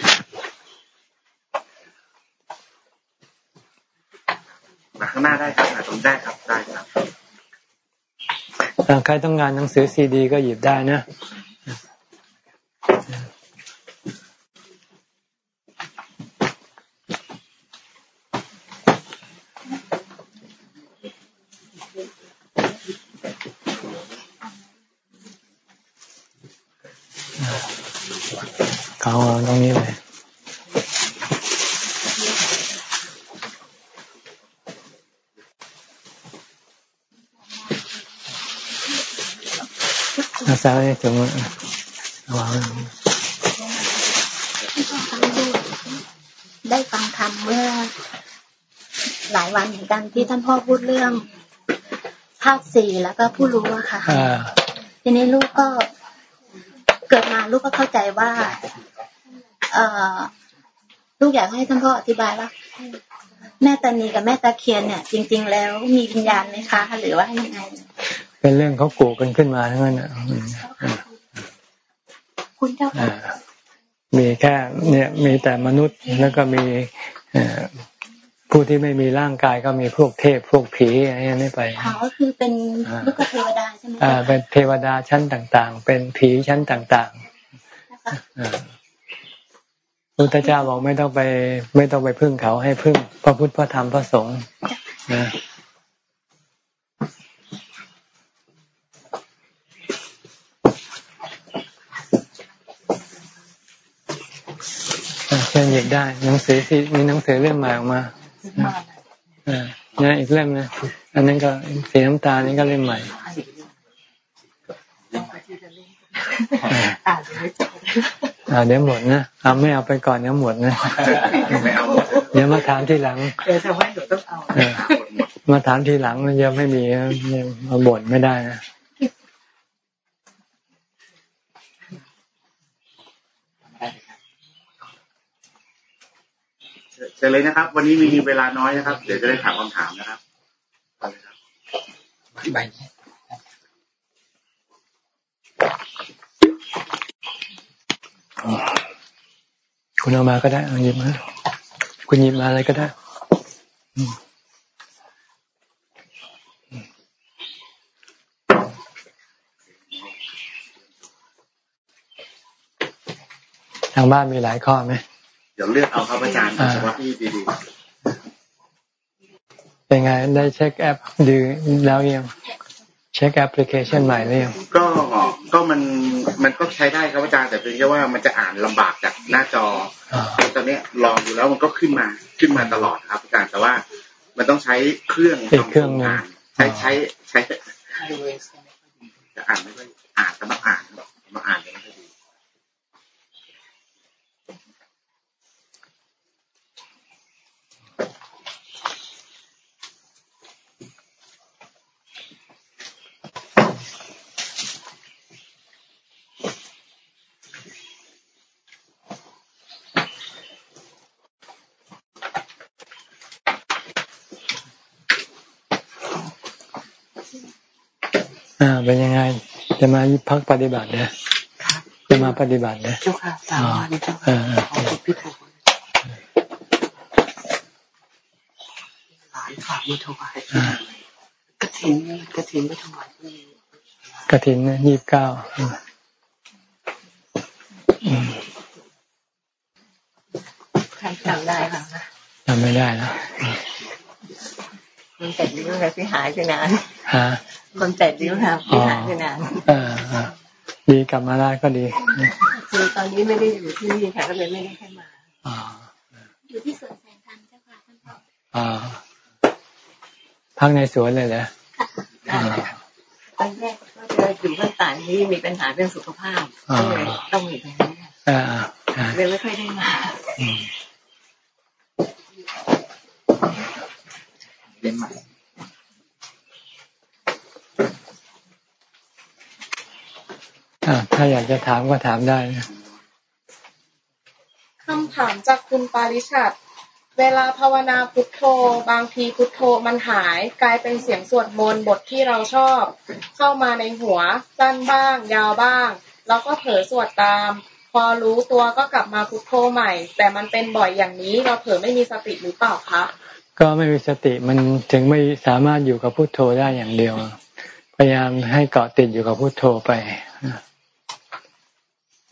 มาข้างหน้าได้ครับมาตรงได้ครับได้ครับใครต้องงานหนังสือซีดี ก็หยิบได้นะเขาตรงนี้เลย อาสาให้ถึงวางได้ฟังธรรมเมื่อ หลายวันเหมือนกันที่ท่านพ่อพูดเรื่องภาคสี่แล้วก็ผู้รู้อะค่ะทีนี้ลูกก็เกิดมาลูกก็เข้าใจว่า เออลูกอยากให้ท่านพ่ออธิบายว่าแม่ตานีกับแม่ตาเคียนเนี่ย จริง ๆ แล้วมีวิญญาณไหมคะ หรือว่ายังไง เป็นเรื่องเขากูกันขึ้นมาทั้งนั้นอะคุณเจ้าค่ะมีแค่เนี่ย มีแต่มนุษย์แล้วก็มีผู้ที่ไม่มีร่างกายก็มีพวกเทพพวกผีอะไรนี้ไปเขาคือเป็นลูกเทวดาใช่ไหมอ่าเป็นเทวดาชั้นต่างๆ เป็นผีชั้นต่างๆพุทธเจ้าบอกไม่ต้องไป ไม่ต้องไปพึ่งเขาให้พึ่ง พระพุทธพระธรรมพระสงฆ์นะ เชิญหยิบได้หนังสือที่มีหนังสือเล่มใหม่ออกมาเนี่ยอีกเล่มนะอันนั้นก็สีน้ำตาลนี่ก็เล่มใหม่อ่าเดี๋ยวหมดนะเอาไม่เอาไปก่อนเดี๋ยวหมดนะเดี๋ยวมาถามทีหลังเดี๋ยวจะว่าเดี๋ยวต้องเอามาถามทีหลังมันยังไม่มีมาบ่นไม่ได้นะ เชิญเลยนะครับ วันนี้มีเวลาน้อยนะครับ เดี๋ยวจะได้ถามคำถามนะครับใบคุณเอามาก็ได้เอาหยิบมาคุณหยิบมาอะไรก็ได้ทางบ้านมีหลายข้อไหม ดี๋ยวเลือกเอาครับอาจารย์เฉพาะที่ดีๆเป็นไงได้เช็คแอปดูแล้วยังเช็คแอปพลิเคชันใหม่หรือยังก็ก็มันมันก็ใช้ได้ครับอาจารย์แต่เพียงแค่ว่ามันจะอ่านลำบากจากหน้าจอตอนนี้ลองดูแล้วมันก็ขึ้นมาขึ้นมาตลอดครับอาจารย์แต่ว่ามันต้องใช้เครื่องทำเครื่องงานใช้ใช้ใช้จะอ่านไม่ได้อ่านแต่มาอ่านมาอ่านไม่ได้ อ่าเป็นยังไง จะมาพักปฏิบัติเนี่ยจะมาปฏิบัติเนี่ยเจ้าค่ะสามวันเจ้าค่ะขอบคุณพี่ถูกหลานฝากมาถวายกระถิ่นกระถิ่นไปถวายกระถิ่นยี่สิบเก้าใครจำได้ค่ะจำไม่ได้แล้วมันแต่นิ้วเลยพี่หายไปนานฮะ คนแปดนิ้วค่ะพี่หายไปนานดีกลับมาได้ก็ดีคือตอนนี้ไม่ได้อยู่ที่นี่ค่ะก็เลยไม่ได้แค่มาอยู่ที่สวนแสงธรรมเจ้าค่ะท่านพ่อพักในสวนเลยเหรอตอนแรกก็จะอยู่บ้านต่างที่มีปัญหาเรื่องสุขภาพก็เลยต้องอยู่ตรงนี้เลยไม่ค่อยได้มาเรียนใหม่ ถ้าอยากจะถามก็ถามได้คำถามจากคุณปาริชัดเวลาภาวนาพุทโธ บางทีพุทโธมันหายกลายเป็นเสียงสวดมนต์บทที่เราชอบ เข้ามาในหัวสั้นบ้าง ยาวบ้าง แล้วก็เผลอสวดตาม พอรู้ตัวก็กลับมาพุทโธใหม่ แต่มันเป็นบ่อยอย่างนี้เราเผลอไม่มีสติหรือเปล่าคะก็ไม่มีสติมันจึงไม่สามารถอยู่กับพุทโธได้อย่างเดียว พยายามให้เกาะติดอยู่กับพุทโธไป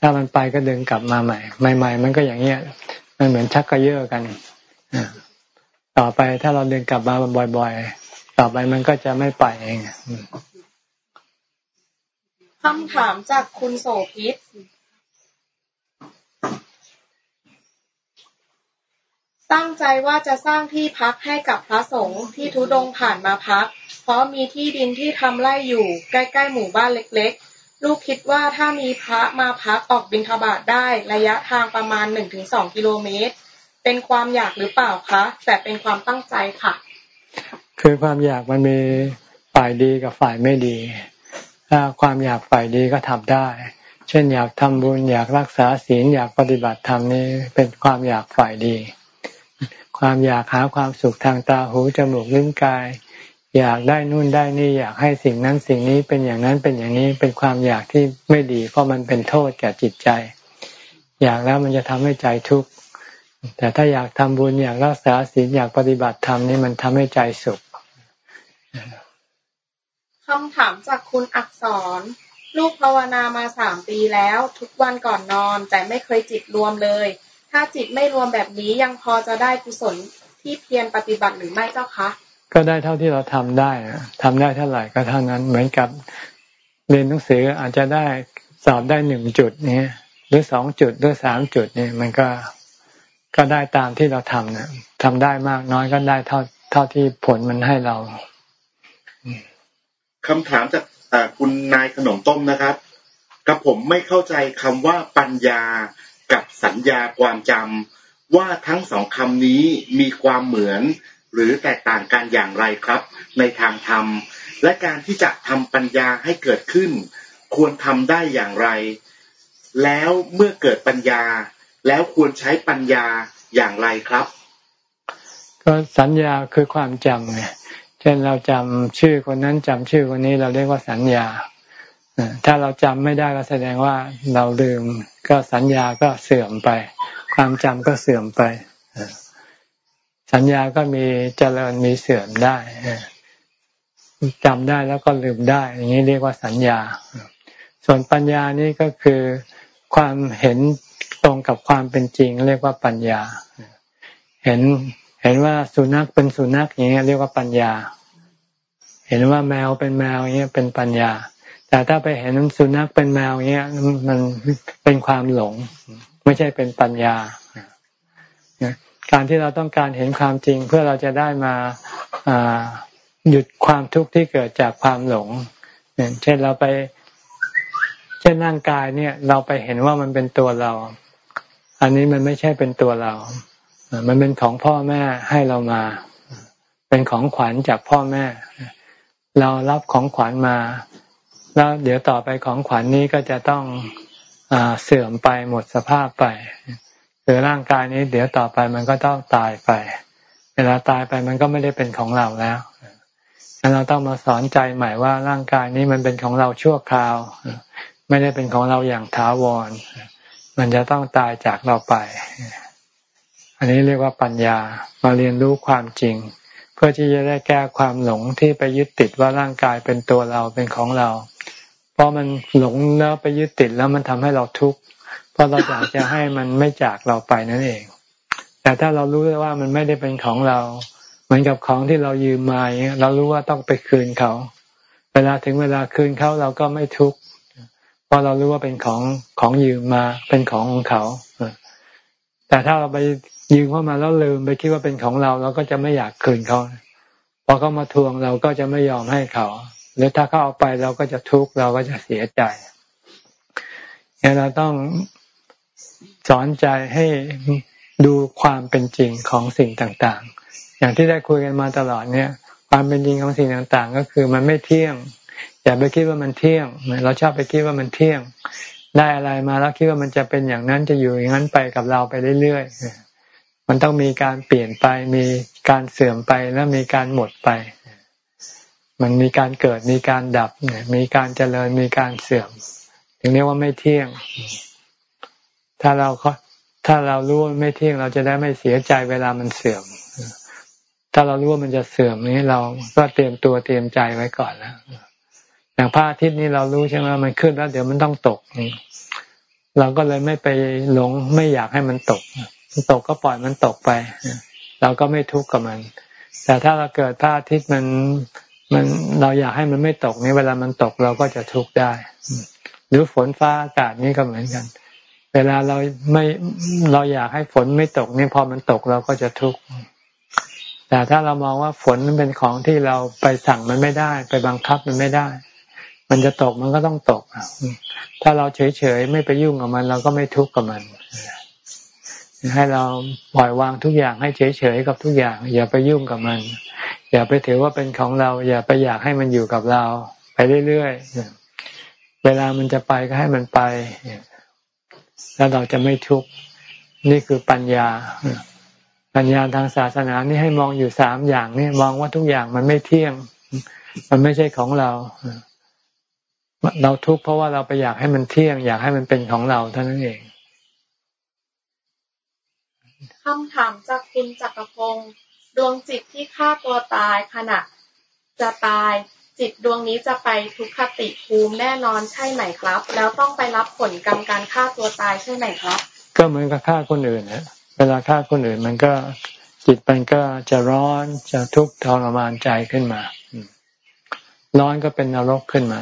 ถ้ามันไปก็ดึงกลับมาใหม่ ใหม่ ๆ มันก็อย่างเงี้ย มันเหมือนชักกระเยาะกันต่อไปถ้าเราดึงกลับมาบ่อย ๆ ต่อไปมันก็จะไม่ไปเองคำถามจากคุณโสภิตตั้งใจว่าจะสร้างที่พักให้กับพระสงฆ์ที่ทุดงผ่านมาพัก เพราะมีที่ดินที่ทำไร่อยู่ใกล้ ๆ หมู่บ้านเล็ก ลูกคิดว่าถ้ามีพระมาพักออกบิณฑบาตได้ระยะทางประมาณหนึ่งถึงสองกิโลเมตร เป็นความอยากหรือเปล่าคะ แต่เป็นความตั้งใจค่ะ คือความอยากมันมีฝ่ายดีกับฝ่ายไม่ดี ถ้าความอยากฝ่ายดีก็ทำได้ เช่นอยากทำบุญอยากรักษาศีลอยากปฏิบัติธรรมนี่เป็นความอยากฝ่ายดี ความอยากหาความสุขทางตาหูจมูกลิ้นกาย อยากได้นู่นได้นี่อยากให้สิ่งนั้นสิ่งนี้เป็นอย่างนั้นเป็นอย่างนี้เป็นความอยากที่ไม่ดี เพราะมันเป็นโทษแก่จิตใจ อยากแล้วมันจะทำให้ใจทุกข์แต่ถ้าอยากทำบุญอยากรักษาศีลอยากปฏิบัติธรรมนี่มันทำให้ใจสุขคำถามจากคุณอักษร ลูกภาวนามาสามปีแล้ว ทุกวันก่อนนอน แต่ไม่เคยจิตรวมเลย ถ้าจิตไม่รวมแบบนี้ยังพอจะได้กุศลที่เพียรปฏิบัติหรือไม่เจ้าคะ ก็ได้เท่าที่เราทำได้ทำได้เท่าไหร่ก็เท่านั้น เหมือนกับเรียนหนังสืออาจจะได้สอบได้หนึ่งจุดนี้หรือสองจุดหรือสามจุดนี่มันก็ก็ได้ตามที่เราทำนะทำได้มากน้อยก็ได้เท่าเท่าที่ผลมันให้เราคำถามจากคุณนายขนมต้มนะครับกับผมไม่เข้าใจคำว่าปัญญากับสัญญาความจำว่าทั้งสองคำนี้มีความเหมือน หรือแตกต่างกันอย่างไรครับ ในทางธรรม และการที่จะทำปัญญาให้เกิดขึ้น ควรทำได้อย่างไร แล้วเมื่อเกิดปัญญา แล้วควรใช้ปัญญาอย่างไรครับ ก็สัญญาคือความจำไงเช่นเราจำชื่อคนนั้นจำชื่อคนนี้เราเรียกว่าสัญญาถ้าเราจำไม่ได้ก็แสดงว่าเราลืม ก็สัญญาก็เสื่อมไป ความจำก็เสื่อมไป สัญญาก็มีเจริญมีเสื่อมได้จำได้แล้วก็ลืมได้ อย่างนี้เรียกว่าสัญญา ส่วนปัญญานี่ก็คือความเห็นตรงกับความเป็นจริง เรียกว่าปัญญา เห็นเห็นว่าสุนัขเป็นสุนัขอย่างเงี้เรียกว่าปัญญา เห็นว่าแมวเป็นแมวอย่างเงี้เป็นปัญญา แต่ถ้าไปเห็นสุนัขเป็นแมวอย่างเงี้มันเป็นความหลง ไม่ใช่เป็นปัญญา การที่เราต้องการเห็นความจริง เพื่อเราจะได้มาหยุดความทุกข์ที่เกิดจากความหลงเช่นเราไป เช่นร่างกายเนี่ย เราไปเห็นว่ามันเป็นตัวเรา อันนี้มันไม่ใช่เป็นตัวเรา มันเป็นของพ่อแม่ให้เรามา เป็นของขวัญจากพ่อแม่ เรารับของขวัญมา แล้วเดี๋ยวต่อไปของขวัญนี้ก็จะต้องอเสื่อมไปหมดสภาพไป คือร่างกายนี้ เดี๋ยวต่อไปมันก็ต้องตายไป เวลาตายไปมันก็ไม่ได้เป็นของเราแล้วงั้นเราต้องมาสอนใจใหม่ว่าร่างกายนี้มันเป็นของเราชั่วคราว ไม่ได้เป็นของเราอย่างถาวร มันจะต้องตายจากเราไป อันนี้เรียกว่าปัญญามาเรียนรู้ความจริง เพื่อที่จะได้แก้ความหลงที่ไปยึดติดว่าร่างกายเป็นตัวเราเป็นของเรา เพราะมันหลงแล้วไปยึดติดแล้วมันทำให้เราทุกข์ ราะเราอยากจะให้มันไม่จากเราไปนั่นเอง แต่ถ้าเรารู้ว่ามันไม่ได้เป็นของเรา เหมือนกับของที่เรายืมมาเงี้ยเรารู้ว่าต้องไปคืนเขา เวลาถึงเวลาคืนเขาเราก็ไม่ทุกข์เพราะเรารู้ว่าเป็นของของยืมมาเป็นของของเขาแต่ถ้าเราไปยืมเข้ามาแล้วลืมไปคิดว่าเป็นของเราเราก็จะไม่อยากคืนเขาพอเขามาทวงเราก็จะไม่ยอมให้เขา หรือถ้าเขาเอาไปเราก็จะทุกข์เราก็จะเสียใจเราต้อง สอนใจให้ดูความเป็นจริงของสิ่งต่างๆ อย่างที่ได้คุยกันมาตลอดเนี่ย ความเป็นจริงของสิ่งต่างๆ ก็คือมันไม่เที่ยง อย่าไปคิดว่ามันเที่ยง เราชอบไปคิดว่ามันเที่ยง ได้อะไรมาแล้วคิดว่ามันจะเป็นอย่างนั้นจะอยู่อย่างนั้นไปกับเราไปเรื่อยๆ มันต้องมีการเปลี่ยนไป มีการเสื่อมไปแล้วมีการหมดไป มันมีการเกิดมีการดับ มีการเจริญมีการเสื่อม ถึงเรียกว่าไม่เที่ยง ถ้าเราถ้าเรารู้ว่าไม่เที่ยงเราจะได้ไม่เสียใจเวลามันเสื่อม ถ้าเรารู้ว่ามันจะเสื่อมนี้เราก็เตรียมตัวเตรียมใจไว้ก่อนแล้วอย่างพระอาทิตย์นี้เรารู้ใช่ไหมมันขึ้นแล้ว เดี๋ยวมันต้องตกเราก็เลยไม่ไปหลงไม่อยากให้มันตก มันตกก็ปล่อยมันตกไป เราก็ไม่ทุกข์กับมัน แต่ถ้าเราเกิดพระอาทิตย์มันมันเราอยากให้มันไม่ตกนี่เวลามันตกเราก็จะทุกข์ได้ หรือฝนฟ้าอากาศนี่ก็เหมือนกัน เวลาเราไม่เราอยากให้ฝนไม่ตกนี่พอมันตกเราก็จะทุกข์แต่ถ้าเรามองว่าฝนมันเป็นของที่เราไปสั่งมันไม่ได้ ไปบังคับมันไม่ได้ มันจะตกมันก็ต้องตกถ้าเราเฉยๆไม่ไปยุ่งกับมัน เราก็ไม่ทุกข์กับมันให้เราปล่อยวางทุกอย่างให้เฉยๆกับทุกอย่าง อย่าไปยุ่งกับมัน อย่าไปถือว่าเป็นของเรา อย่าไปอยากให้มันอยู่กับเรา ไปเรื่อยๆเวลามันจะไปก็ให้มันไป แล้วเราจะไม่ทุกข์นี่คือปัญญา ปัญญาทางศาสนานี่ให้มองอยู่สามอย่างนี่มองว่าทุกอย่างมันไม่เที่ยง มันไม่ใช่ของเรา เราทุกข์เพราะว่าเราไปอยากให้มันเที่ยง อยากให้มันเป็นของเราเท่านั้นเองคำถามจากคุณจักรพงศ์ดวงจิตที่ฆ่าตัวตายขณะจะตาย จิตดวงนี้จะไปทุกขติภูมิแน่นอนใช่ไหมครับ แล้วต้องไปรับผลกรรมการฆ่าตัวตายใช่ไหมครับ ก็เหมือนกับฆ่าคนอื่นนะเวลาฆ่าคนอื่นมันก็จิตมันก็จะร้อนจะทุกข์ทรมานใจขึ้นมาร้อนก็เป็นนรกขึ้นมา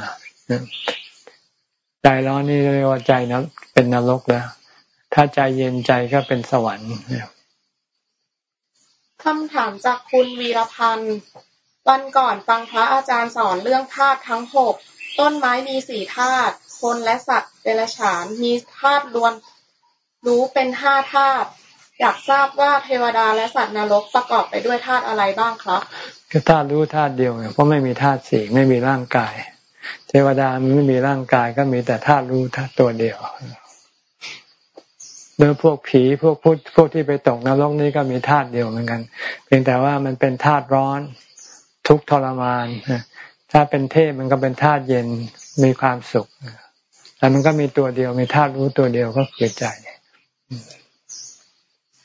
ใจร้อนนี่เรียกว่าใจนะเป็นนรกแล้ว ถ้าใจเย็นใจก็เป็นสวรรค์คำถามจากคุณวีรพันธ์ วันก่อนฟังพระอาจารย์สอนเรื่องธาตุทั้งหกต้นไม้มีสี่ธาตุคนและสัตว์เดรัจฉานมีธาตุรวน รู้เป็นห้าธาตุอยากทราบว่าเทวดาและสัตว์นรกประกอบไปด้วยธาตุอะไรบ้างครับก็ธาตุรู้ธาตุเดียวเพราะไม่มีธาตุสี่ไม่มีร่างกาย เทวดามันไม่มีร่างกายก็มีแต่ธาตุรู้ธาตุตัวเดียวโดยพวกผีพวกพุทธพวกที่ไปตกนรกนี่ก็มีธาตุเดียวเหมือนกัน เพียงแต่ว่ามันเป็นธาตุร้อน ทุกข์ทรมาน ถ้าเป็นเทพมันก็เป็นธาตุเย็นมีความสุขแต่มันก็มีตัวเดียวมีธาตุรู้ตัวเดียวก็คือใจ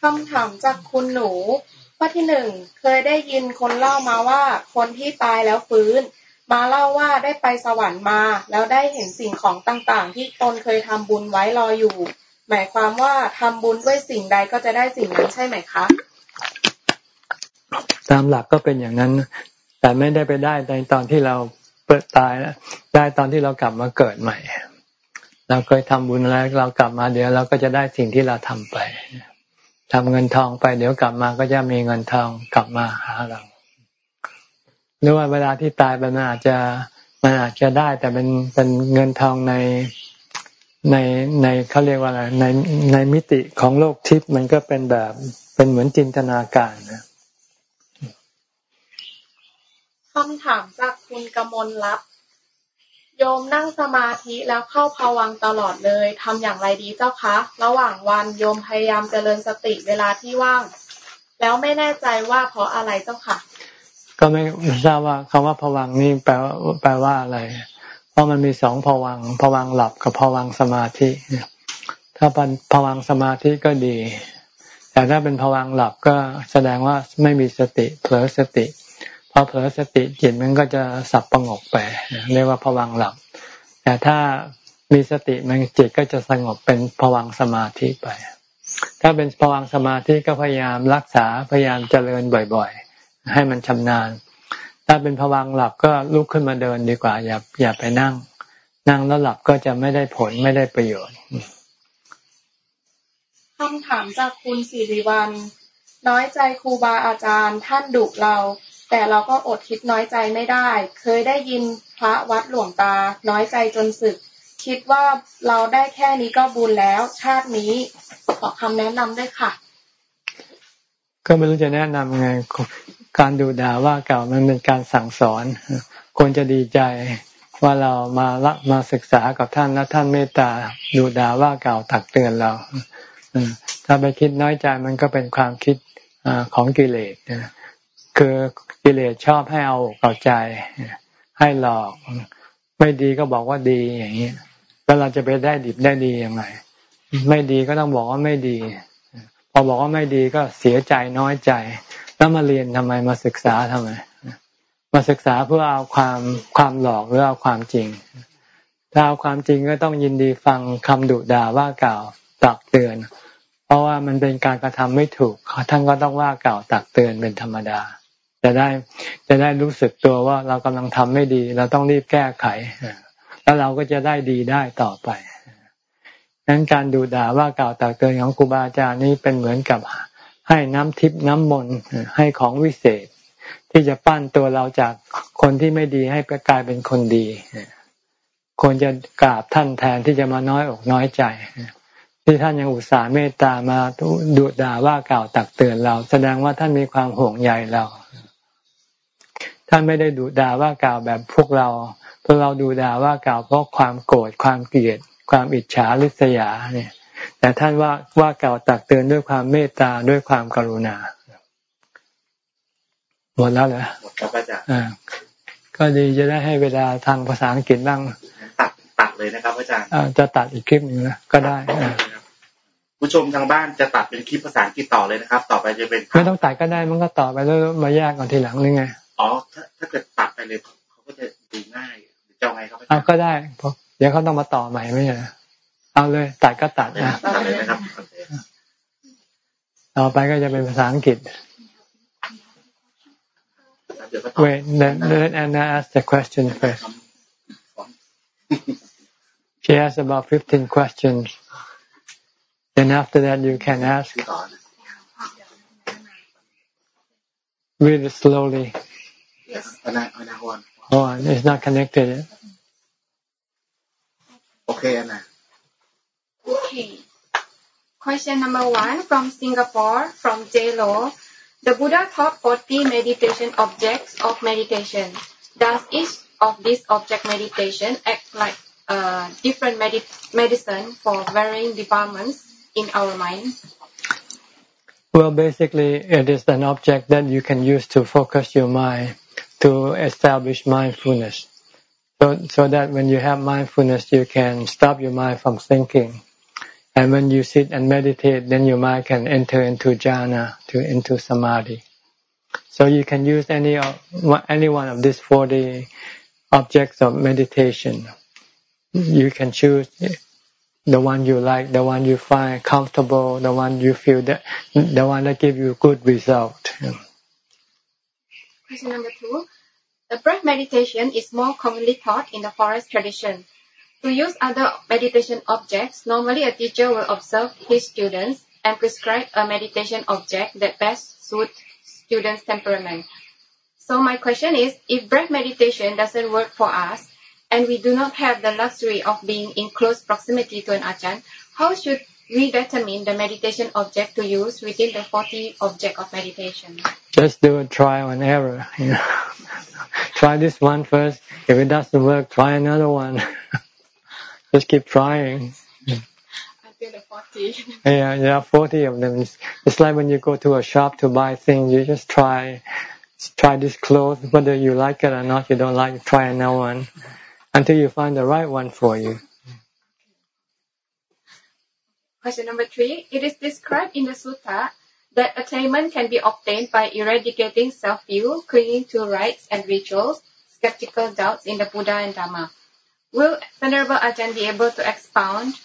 คำถามจากคุณหนูข้อที่หนึ่งเคยได้ยินคนเล่ามาว่าคนที่ตายแล้วฟื้น มาเล่าว่าได้ไปสวรรค์มา แล้วได้เห็นสิ่งของต่างๆ ที่ตนเคยทำบุญไว้รออยู่ หมายความว่าทำบุญด้วยสิ่งใดก็จะได้สิ่งนั้นใช่ไหมคะตามหลักก็เป็นอย่างนั้น แต่ไม่ได้ไปได้ในตอนที่เราเปิดตายแล้วได้ตอนที่เรากลับมาเกิดใหม่ เราเคยทำบุญแล้วเรากลับมาเดี๋ยวเราก็จะได้สิ่งที่เราทำไปทำเงินทองไป เดี๋ยวกลับมาก็จะมีเงินทองกลับมาหาเราหรือว่าเวลาที่ตายมันอาจจะมันอาจจะได้ แต่เป็นเป็นเงินทองในในในเขาเรียกว่าอะไรในในมิติของโลกทิพย์มันก็เป็นแบบเป็นเหมือนจินตนาการนะ คำถามจากคุณกมลรับ โยมนั่งสมาธิแล้วเข้าภาวังตลอดเลยทำอย่างไรดีเจ้าคะ ระหว่างวันโยมพยายามเจริญสติเวลาที่ว่าง แล้วไม่แน่ใจว่าเพราะอะไรเจ้าค่ะ ก็ไม่ทราบว่าคำว่าภวังนี่แปลว่าแปลว่าอะไร เพราะมันมีสองภวังภวังหลับกับภวังสมาธิ ถ้าเป็นภวังสมาธิก็ดี แต่ถ้าเป็นภวังหลับก็แสดงว่าไม่มีสติเผลอสติ พอเผลอสติจิตมันก็จะสับประงกไปเรียกว่าผวังหลับ แต่ถ้ามีสติมันจิตก็จะสงบเป็นผวังสมาธิไป ถ้าเป็นผวังสมาธิก็พยายามรักษาพยายามเจริญบ่อยๆ ให้มันชำนาญ ถ้าเป็นผวังหลับก็ลุกขึ้นมาเดินดีกว่า อย่าอย่าไปนั่ง นั่งแล้วหลับก็จะไม่ได้ผลไม่ได้ประโยชน์คำถามจากคุณสิริวัลน้อยใจครูบาอาจารย์ท่านดุเรา แต่เราก็อดคิดน้อยใจไม่ได้ เคยได้ยินพระวัดหลวงตา น้อยใจจนสึก คิดว่าเราได้แค่นี้ก็บุญแล้ว ชาตินี้ขอคำแนะนำด้วยค่ะ ก็ไม่รู้จะแนะนำไง การดูด่าว่าเก่ามันเป็นการสั่งสอน ควรจะดีใจว่าเรามาละมาศึกษากับท่านและท่านเมตตาดูด่าว่าเก่าตักเตือนเราถ้าไปคิดน้อยใจมันก็เป็นความคิดของกิเลส คือกิเลสชอบให้เอาเอาใจ ให้หลอก ไม่ดีก็บอกว่าดีอย่างนี้แล้วเราจะไปได้ดิบได้ดียังไงไม่ดีก็ต้องบอกว่าไม่ดี พอบอกว่าไม่ดีก็เสียใจน้อยใจ แล้วมาเรียนทำไมมาศึกษาทำไมมาศึกษาเพื่อเอาความความหลอกหรือเอาความจริง ถ้าเอาความจริงก็ต้องยินดีฟังคำดุด่าว่ากล่าวตักเตือน เพราะว่ามันเป็นการกระทำไม่ถูกท่านก็ต้องว่ากล่าวตักเตือนเป็นธรรมดา จะได้จะได้รู้สึกตัวว่าเรากำลังทำไม่ดี เราต้องรีบแก้ไข แล้วเราก็จะได้ดีได้ต่อไปนั้นการดูด่าว่ากล่าวตักเตือนของครูบาอาจารย์นี่เป็นเหมือนกับให้น้ำทิพน้ำมนต์ให้ของวิเศษ ที่จะปั้นตัวเราจากคนที่ไม่ดีให้กลายเป็นคนดีควรจะกราบท่านแทนที่จะมาน้อยอกน้อยใจ ที่ท่านยังอุตส่าห์เมตตามาดูด่าว่ากล่าวตักเตือนเรา แสดงว่าท่านมีความห่วงใยเรา ท่านไม่ได้ดูด่าว่ากล่าวแบบพวกเรา พวกเราดูด่าว่ากล่าวเพราะความโกรธความเกลียด ความอิจฉาริษยาเนี่ย แต่ท่านว่าว่ากล่าวตักเตือนด้วยความเมตตาด้วยความกรุณาหมดแล้วเหรอหมดครับอาจารย์ก็ดีจะได้ให้เวลาทางภาษาอังกฤษบ้างตัดตัดเลยนะครับอาจารย์จะตัดอีกคลิปหนึ่งนะก็ได้ผู้ชมทางบ้านจะตัดเป็นคลิปภาษาอังกฤษต่อเลยนะครับ ต่อไปจะเป็นไม่ต้องตัดก็ได้มันก็ต่อไปแล้วมาแยกกันทีหลังนี่ไง อ๋อถ้าถ้าเกิดตัดไปเลยเขาก็จะดูง่ายจะไงครับเอาก็ได้เพราะเดี๋ยวเขาต้องมาต่อใหม่ไม่ใช่เอาเลย ตัดก็ตัดนะตัดเลยนะครับต่อไปก็จะเป็นภาษาอังกฤษ Wait, let, let Anna ask the question first. She has about 15 questions. Then after that you can ask. Read it slowly. Yes, Anna, Anna, one. Oh, it's not connected. Eh? Okay, Anna. Okay. Question number one from Singapore, from J Lo. The Buddha taught 40 meditation objects of meditation. Does each of these object meditation act like a different medi medicine for varying departments in our mind? Well, basically, it is an object that you can use to focus your mind to establish mindfulness. So, so that when you have mindfulness, you can stop your mind from thinking. And when you sit and meditate, then your mind can enter into jhana, to into samadhi. So you can use any of any one of these forty objects of meditation. You can choose the one you like, the one you find comfortable, the one you feel that the one that give you good result. Question number two. The breath meditation is more commonly taught in the forest tradition. To use other meditation objects, normally a teacher will observe his students and prescribe a meditation object that best suits students' temperament. So my question is, if breath meditation doesn't work for us, and we do not have the luxury of being in close proximity to an ajahn, how should we determine the meditation object to use within the 40 object of meditation? Just do a trial and error. You know? try this one first. If it doesn't work, try another one. Just keep trying. Until the 40. yeah, there are 40 of them. It's, it's like when you go to a shop to buy things, you just try try this clothes, whether you like it or not, you don't like it, try another one until you find the right one for you. Question number three. It is described in the sutta that attainment can be obtained by eradicating self-view, clinging to rites and rituals, skeptical doubts in the Buddha and Dhamma. Will Venerable Ajahn be able to expound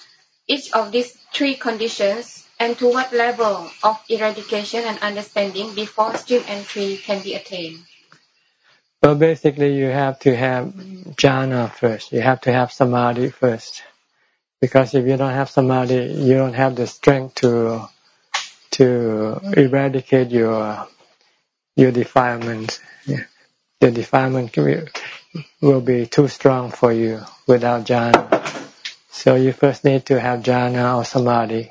each of these three conditions and to what level of eradication and understanding before stream entry can be attained? Well, basically, you have to have jhana first. You have to have samadhi first, because if you don't have samadhi, you don't have the strength to to eradicate your your defilement. The defilement will be too strong for you without jhana. So you first need to have jhana or samadhi.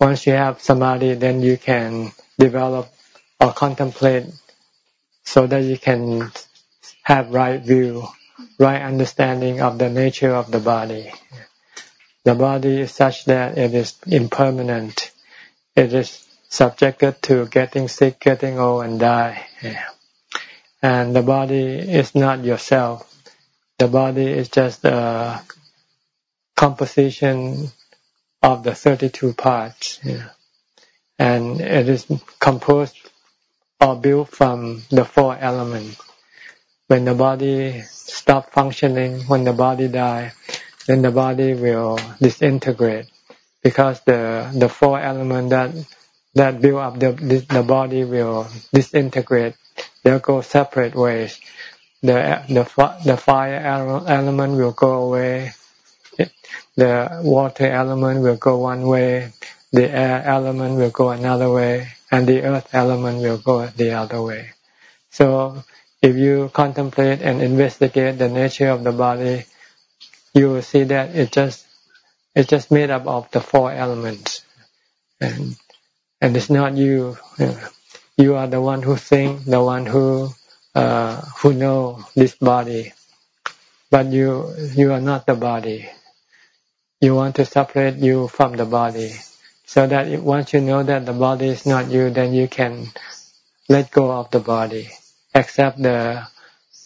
Once you have samadhi, then you can develop or contemplate so that you can have right view, right understanding of the nature of the body. The body is such that it is impermanent. It is subjected to getting sick, getting old, and die. And the body is not yourself. The body is just a composition of the 32 parts. And it is composed or built from the four elements. When the body stop functioning, when the body die, then the body will disintegrate because the the four elements that that build up the the body will disintegrate. They'll go separate ways. The the the fire element will go away. The water element will go one way. The air element will go another way and the earth element will go the other way. So if you contemplate and investigate the nature of the body, you will see that it just it's just made up of the four elements, and and it's not you. You are the one who think, the one who uh, who know this body, but you you are not the body. You want to separate you from the body so that once you know that the body is not you, then you can let go of the body, accept the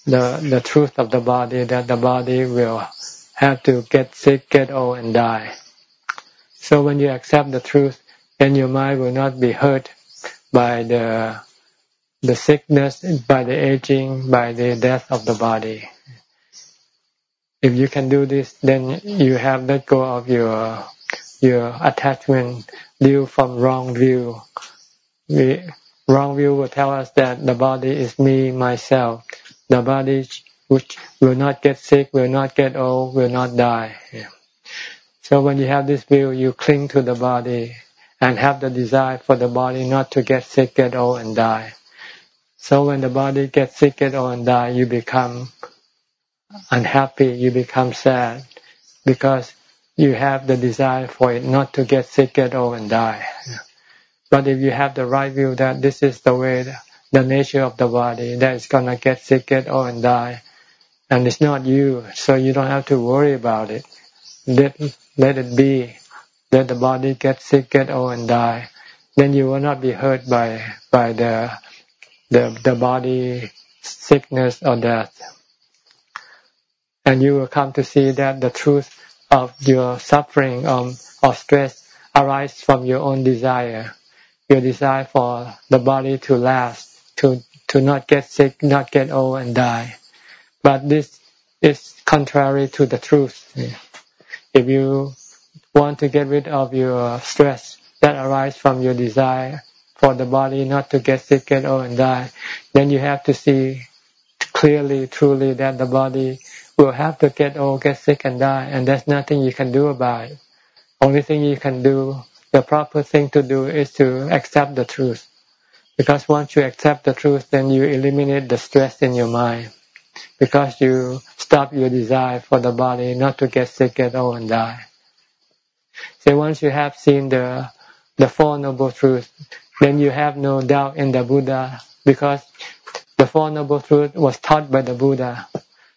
the the truth of the body that the body will have to get sick, get old, and die. So when you accept the truth, then your mind will not be hurt by the the sickness, by the aging, by the death of the body. If you can do this, then you have let go of your your attachment due from wrong view. We, wrong view will tell us that the body is me, myself. The body will not get sick, will not get old, will not die. So when you have this view, you cling to the body and have the desire for the body not to get sick, get old, and die. So when the body gets sick, get old, and die, you become unhappy, you become sad, because you have the desire for it not to get sick, get old, and die. But if you have the right view that this is the way, the nature of the body, that it's gonna get sick, get old, and die, and it's not you, so you don't have to worry about it. Let let it be. Let the body get sick, get old, and die. Then you will not be hurt by by the the the body sickness or death. And you will come to see that the truth of your suffering um, or stress arises from your own desire. Your desire for the body to last, to, to not get sick, not get old and die. But this is contrary to the truth. If you want to get rid of your stress that arises from your desire for the body not to get sick, get old, and die, then you have to see clearly, truly that the body will have to get old, get sick, and die, and there's nothing you can do about it. Only thing you can do, the proper thing to do is to accept the truth. Because once you accept the truth, then you eliminate the stress in your mind. Because you stop your desire for the body not to get sick, get old, and die. So once you have seen the the Four Noble Truths, then you have no doubt in the Buddha because the Four Noble Truths was taught by the Buddha.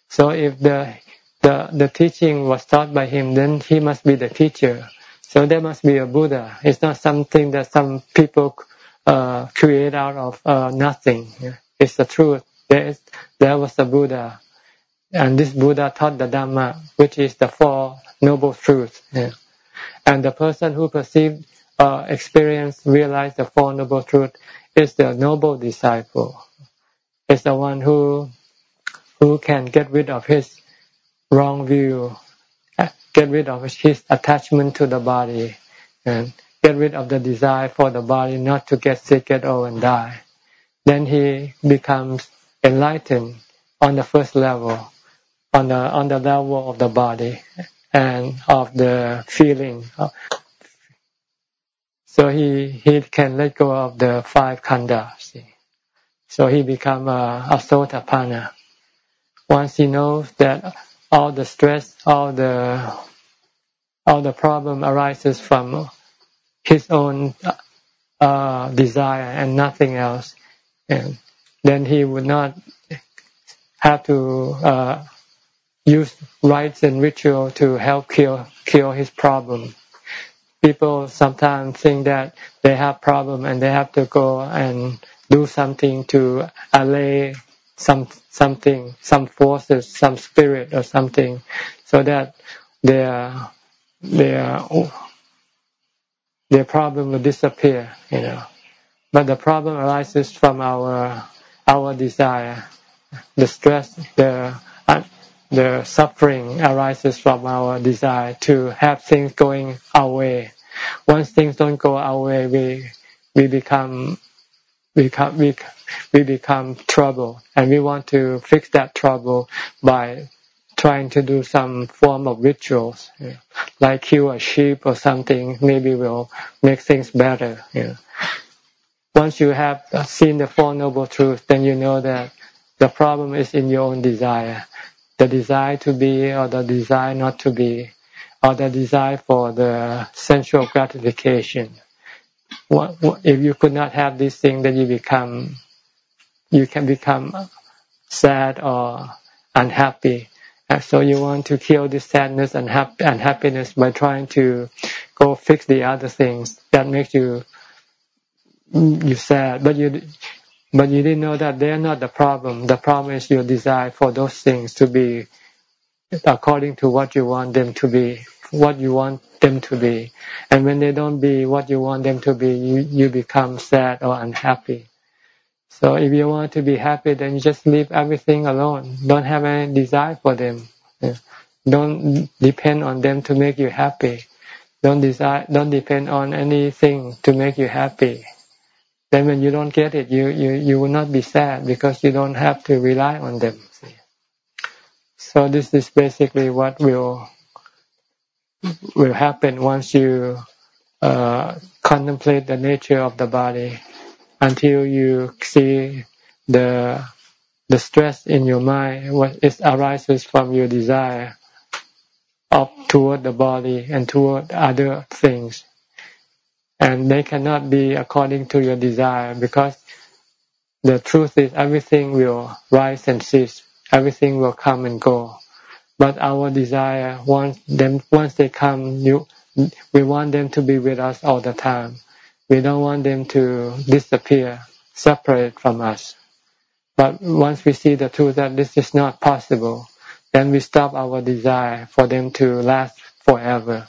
So if the the the teaching was taught by him, then he must be the teacher. So there must be a Buddha. It's not something that some people uh, create out of uh, nothing. It's the truth. There, is, there was a Buddha, and this Buddha taught the Dhamma, which is the Four Noble Truths. Yeah. And the person who perceived, uh, experienced, realized the Four Noble Truths is the noble disciple. Is the one who who can get rid of his wrong view, get rid of his attachment to the body, and get rid of the desire for the body not to get sick, get old, and die. Then he becomes enlightened on the first level, on the on the level of the body and of the feeling. So he he can let go of the five khandhas. So he become a, a sotapanna. Once he knows that all the stress, all the all the problem arises from his own uh, desire and nothing else, and then he would not have to uh, use rites and ritual to help cure cure his problem. People sometimes think that they have problem and they have to go and do something to allay some something, some forces, some spirit or something, so that their their their problem will disappear. You know, but the problem arises from our our desire, the stress, the uh, the suffering arises from our desire to have things going our way. Once things don't go our way, we we become we become we, we become trouble, and we want to fix that trouble by trying to do some form of rituals, you know, like kill a sheep or something. Maybe will make things better. You know. Once you have uh, seen the Four Noble Truths, then you know that the problem is in your own desire the desire to be or the desire not to be, or the desire for the sensual gratification. What, what, if you could not have this thing, then you become, you can become sad or unhappy. And so you want to kill this sadness and unhappiness by trying to go fix the other things that makes you Mm, you sad. But you but you didn't know that they are not the problem. The problem is your desire for those things to be according to what you want them to be, what you want them to be. And when they don't be what you want them to be, you, you become sad or unhappy. So if you want to be happy, then you just leave everything alone. Don't have any desire for them. Don't depend on them to make you happy. Don't desire, don't depend on anything to make you happy then when you don't get it, you, you, you will not be sad because you don't have to rely on them. So this is basically what will will happen once you uh, contemplate the nature of the body until you see the the stress in your mind what is arises from your desire up toward the body and toward other things and they cannot be according to your desire because the truth is everything will rise and cease. Everything will come and go. But our desire once them once they come you we want them to be with us all the time. We don't want them to disappear separate from us. But once we see the truth that this is not possible, then we stop our desire for them to last forever.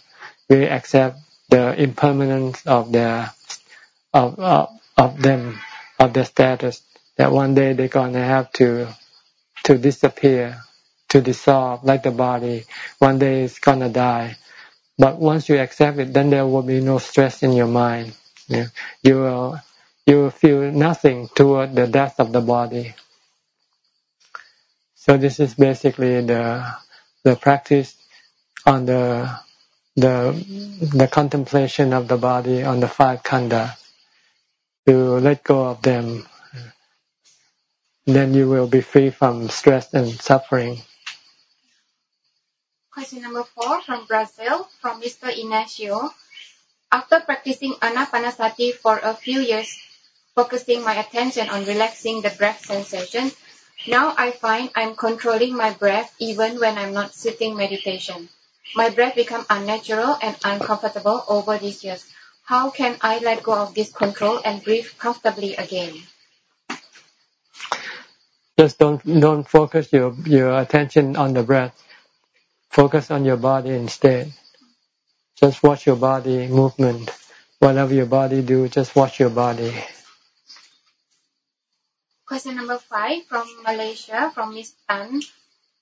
We accept the impermanence of their of of, of them of their status. That one day they're gonna have to to disappear, to dissolve like the body. One day it's gonna die. But once you accept it, then there will be no stress in your mind. You will you will feel nothing toward the death of the body. So this is basically the the practice on the the the contemplation of the body on the five khandha to let go of them then you will be free from stress and suffering Question number four from Brazil, from Mr. Inacio. After practicing anapanasati for a few years, focusing my attention on relaxing the breath sensation, now I find I'm controlling my breath even when I'm not sitting meditation. My breath become unnatural and uncomfortable over these years. How can I let go of this control and breathe comfortably again? Just don't don't focus your your attention on the breath Focus on your body instead. Just watch your body movement. Whatever your body do, just watch your body. Question number five from Malaysia, from Miss Tan.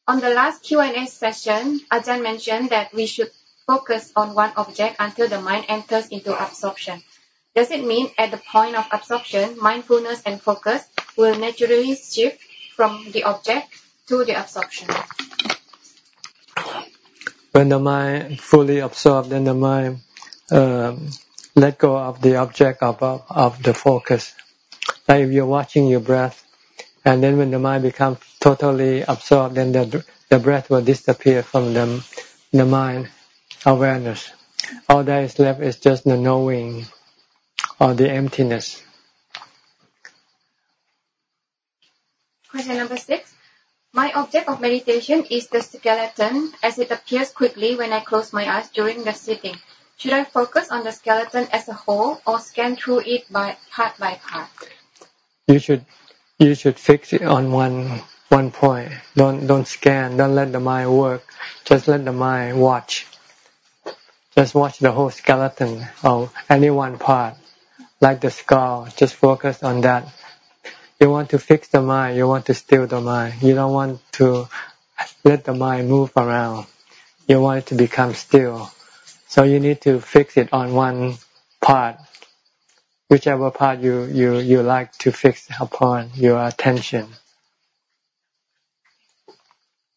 On the last Q&A session, Ajahn mentioned that we should focus on one object until the mind enters into absorption. Does it mean at the point of absorption, mindfulness and focus will naturally shift from the object to the absorption? when the mind fully absorbed, then the mind um, let go of the object of, of, of the focus. Like if you're watching your breath, and then when the mind becomes totally absorbed, then the the breath will disappear from the the mind awareness. All that is left is just the knowing or the emptiness. Question number six. My object of meditation is the skeleton as it appears quickly when I close my eyes during the sitting. Should I focus on the skeleton as a whole or scan through it by part by part? You should you should fix it on one one point. Don't don't scan. Don't let the mind work. Just let the mind watch. Just watch the whole skeleton or any one part, like the skull. Just focus on that you want to fix the mind, you want to still the mind. You don't want to let the mind move around. You want it to become still. So you need to fix it on one part, whichever part you, you, you like to fix upon your attention.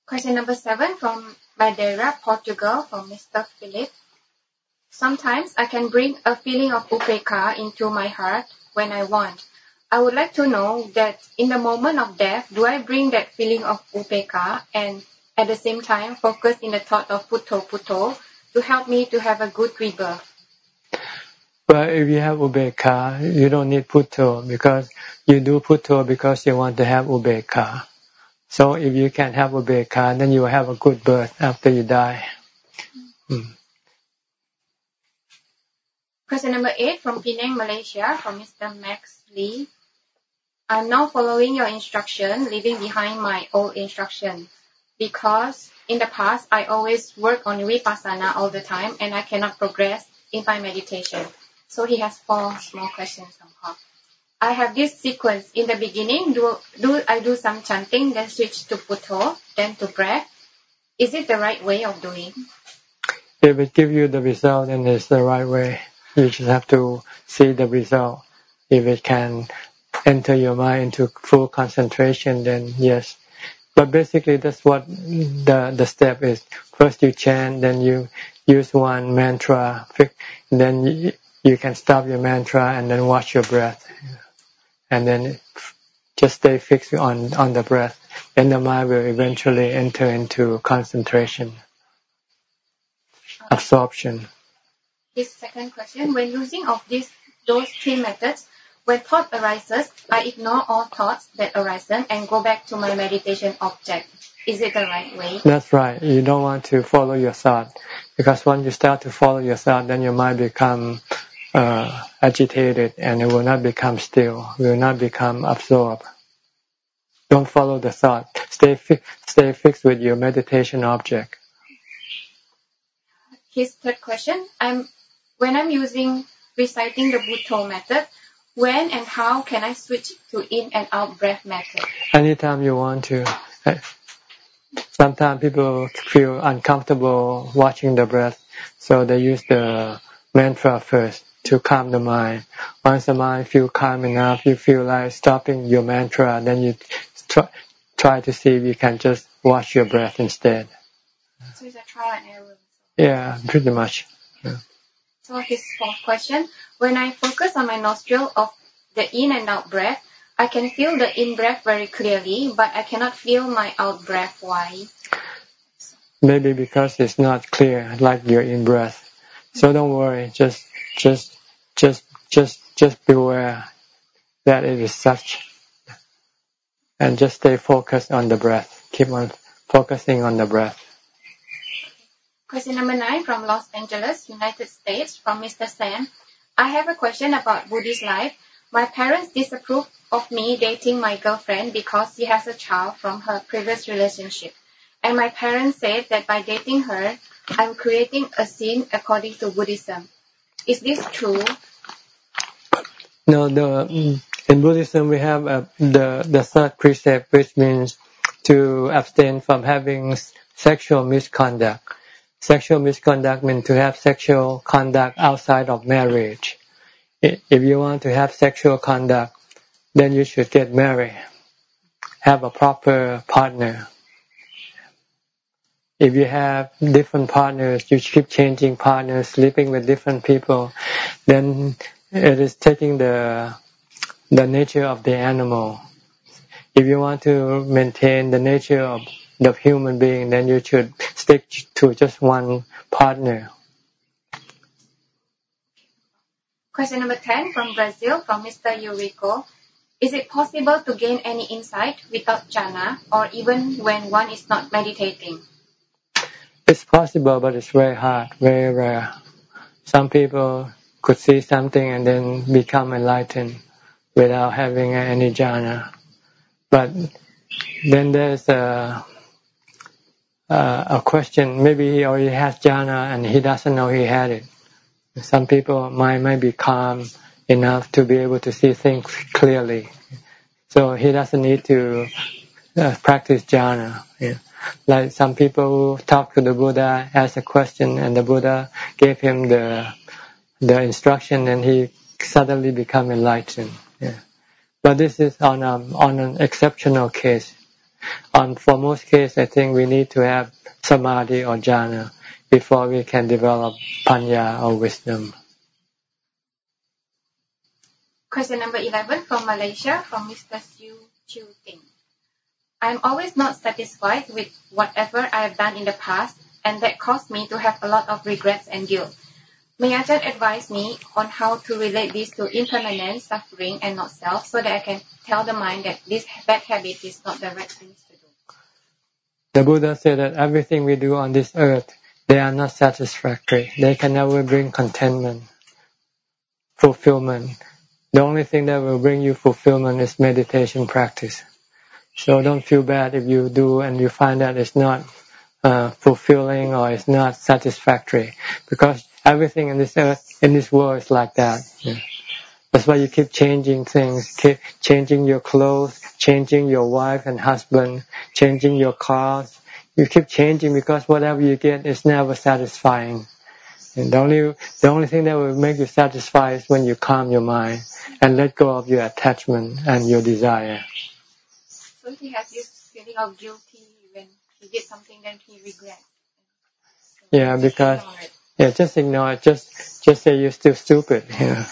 Question number seven from Madeira, Portugal, from Mr. Philip. Sometimes I can bring a feeling of upeka into my heart when I want. I would like to know that in the moment of death, do I bring that feeling of upeka and at the same time focus in the thought of putto putto to help me to have a good rebirth? But if you have ubeka, you don't need putto because you do putto because you want to have ubeka. So if you can have ubeka, then you will have a good birth after you die. Hmm. Question number eight from Penang, Malaysia, from Mr. Max Lee. I'm now following your instruction, leaving behind my old instruction. Because in the past, I always work on vipassana all the time and I cannot progress in my meditation. So he has four small questions from Paul. I have this sequence. In the beginning, do, do I do some chanting, then switch to putto, then to breath? Is it the right way of doing? If it gives you the result, then it's the right way. You just have to see the result. If it can enter your mind into full concentration, then yes. But basically, that's what the the step is. First, you chant, then you use one mantra, then you, can stop your mantra and then watch your breath, and then just stay fixed on on the breath. Then the mind will eventually enter into concentration, absorption. His second question: When using of these those three methods, when thought arises, I ignore all thoughts that arise and go back to my meditation object. Is it the right way? That's right. You don't want to follow your thought because once you start to follow your thought, then your mind become uh, agitated and it will not become still. Will not become absorbed. Don't follow the thought. Stay fi stay fixed with your meditation object. His third question: I'm when I'm using reciting the Bhutto method. When and how can I switch to in and out breath method? Anytime you want to. Sometimes people feel uncomfortable watching the breath, so they use the mantra first to calm the mind. Once the mind feel calm enough, you feel like stopping your mantra, then you try, try to see if you can just watch your breath instead. So it's a trial and error. Yeah, pretty much. Yeah. So his fourth question, when I focus on my nostril of the in and out breath, I can feel the in breath very clearly, but I cannot feel my out breath. Why? Maybe because it's not clear, like your in breath. So don't worry. Just, just, just, just, just beware that it is such, and just stay focused on the breath. Keep on focusing on the breath. Question number nine from Los Angeles, United States, from Mr. Sam. I have a question about Buddhist life. My parents disapprove of me dating my girlfriend because she has a child from her previous relationship. And my parents said that by dating her, I'm creating a sin according to Buddhism. Is this true? No, the in Buddhism we have uh, the the third precept, which means to abstain from having sexual misconduct. Sexual misconduct means to have sexual conduct outside of marriage. If you want to have sexual conduct, then you should get married. Have a proper partner if you have different partners, you keep changing partners, sleeping with different people, then it is taking the the nature of the animal. If you want to maintain the nature of the human being, then you should stick to just one partner. Question number 10 from Brazil, from Mr. Eurico. Is it possible to gain any insight without jhana or even when one is not meditating? It's possible, but it's very hard, very rare. Some people could see something and then become enlightened without having any jhana. But then there's a a question. Maybe he already has jhana and he doesn't know he had it. Some people might might be calm enough to be able to see things clearly, so he doesn't need to uh, practice jhana. Yeah. Like some people talk to the Buddha, ask a question, and the Buddha gave him the the instruction, and he suddenly become enlightened. Yeah. But this is on a, on an exceptional case. On for most case, I think we need to have samadhi or jhana before we can develop panya or wisdom. Question number 11 from Malaysia, from Mr. Siu Chiu Ting. I am always not satisfied with whatever I have done in the past, and that caused me to have a lot of regrets and guilt. May Ajahn advise me on how to relate this to impermanence, suffering, and not self, so that I can tell the mind that this bad habit is not the right thing to do. The Buddha said that everything we do on this earth, they are not satisfactory. They can never bring contentment, fulfillment. The only thing that will bring you fulfillment is meditation practice. So don't feel bad if you do and you find that it's not uh, fulfilling or it's not satisfactory, because everything in this earth, in this world is like that. Yeah. That's why you keep changing things, keep changing your clothes, changing your wife and husband, changing your cars. You keep changing because whatever you get is never satisfying. And the only the only thing that will make you satisfied is when you calm your mind and let go of your attachment and your desire So he has this feeling of guilty when he did something then he regrets. So yeah, because yeah, just ignore it. Just just say you're still stupid. You know,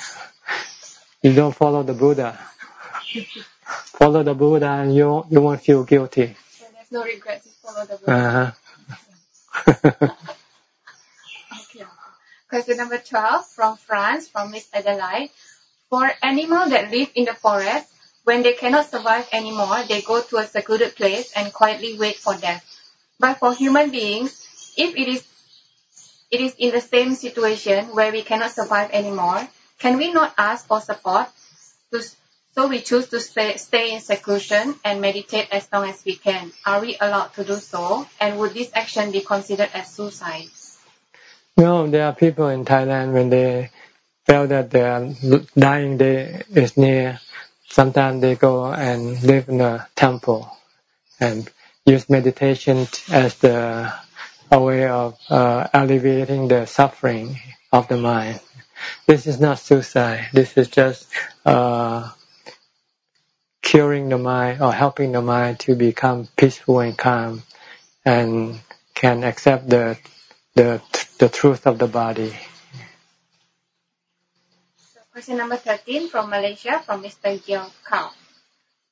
you don't follow the Buddha. follow the Buddha, and you you won't feel guilty. So there's no regrets. You follow the Buddha. Uh-huh. okay. Question number twelve from France, from Miss Adelaide. For animals that live in the forest, when they cannot survive anymore, they go to a secluded place and quietly wait for death. But for human beings, if it is it is in the same situation where we cannot survive anymore, can we not ask for support to, So we choose to stay, stay in seclusion and meditate as long as we can. Are we allowed to do so? And would this action be considered as suicide? No, there are people in Thailand when they feel that their dying day is near, sometimes they go and live in a temple and use meditation as the a way of uh, alleviating the suffering of the mind. This is not suicide. This is just uh, curing the mind or helping the mind to become peaceful and calm and can accept the the the truth of the body. Question number 13 from Malaysia from Mr. Gil Kao.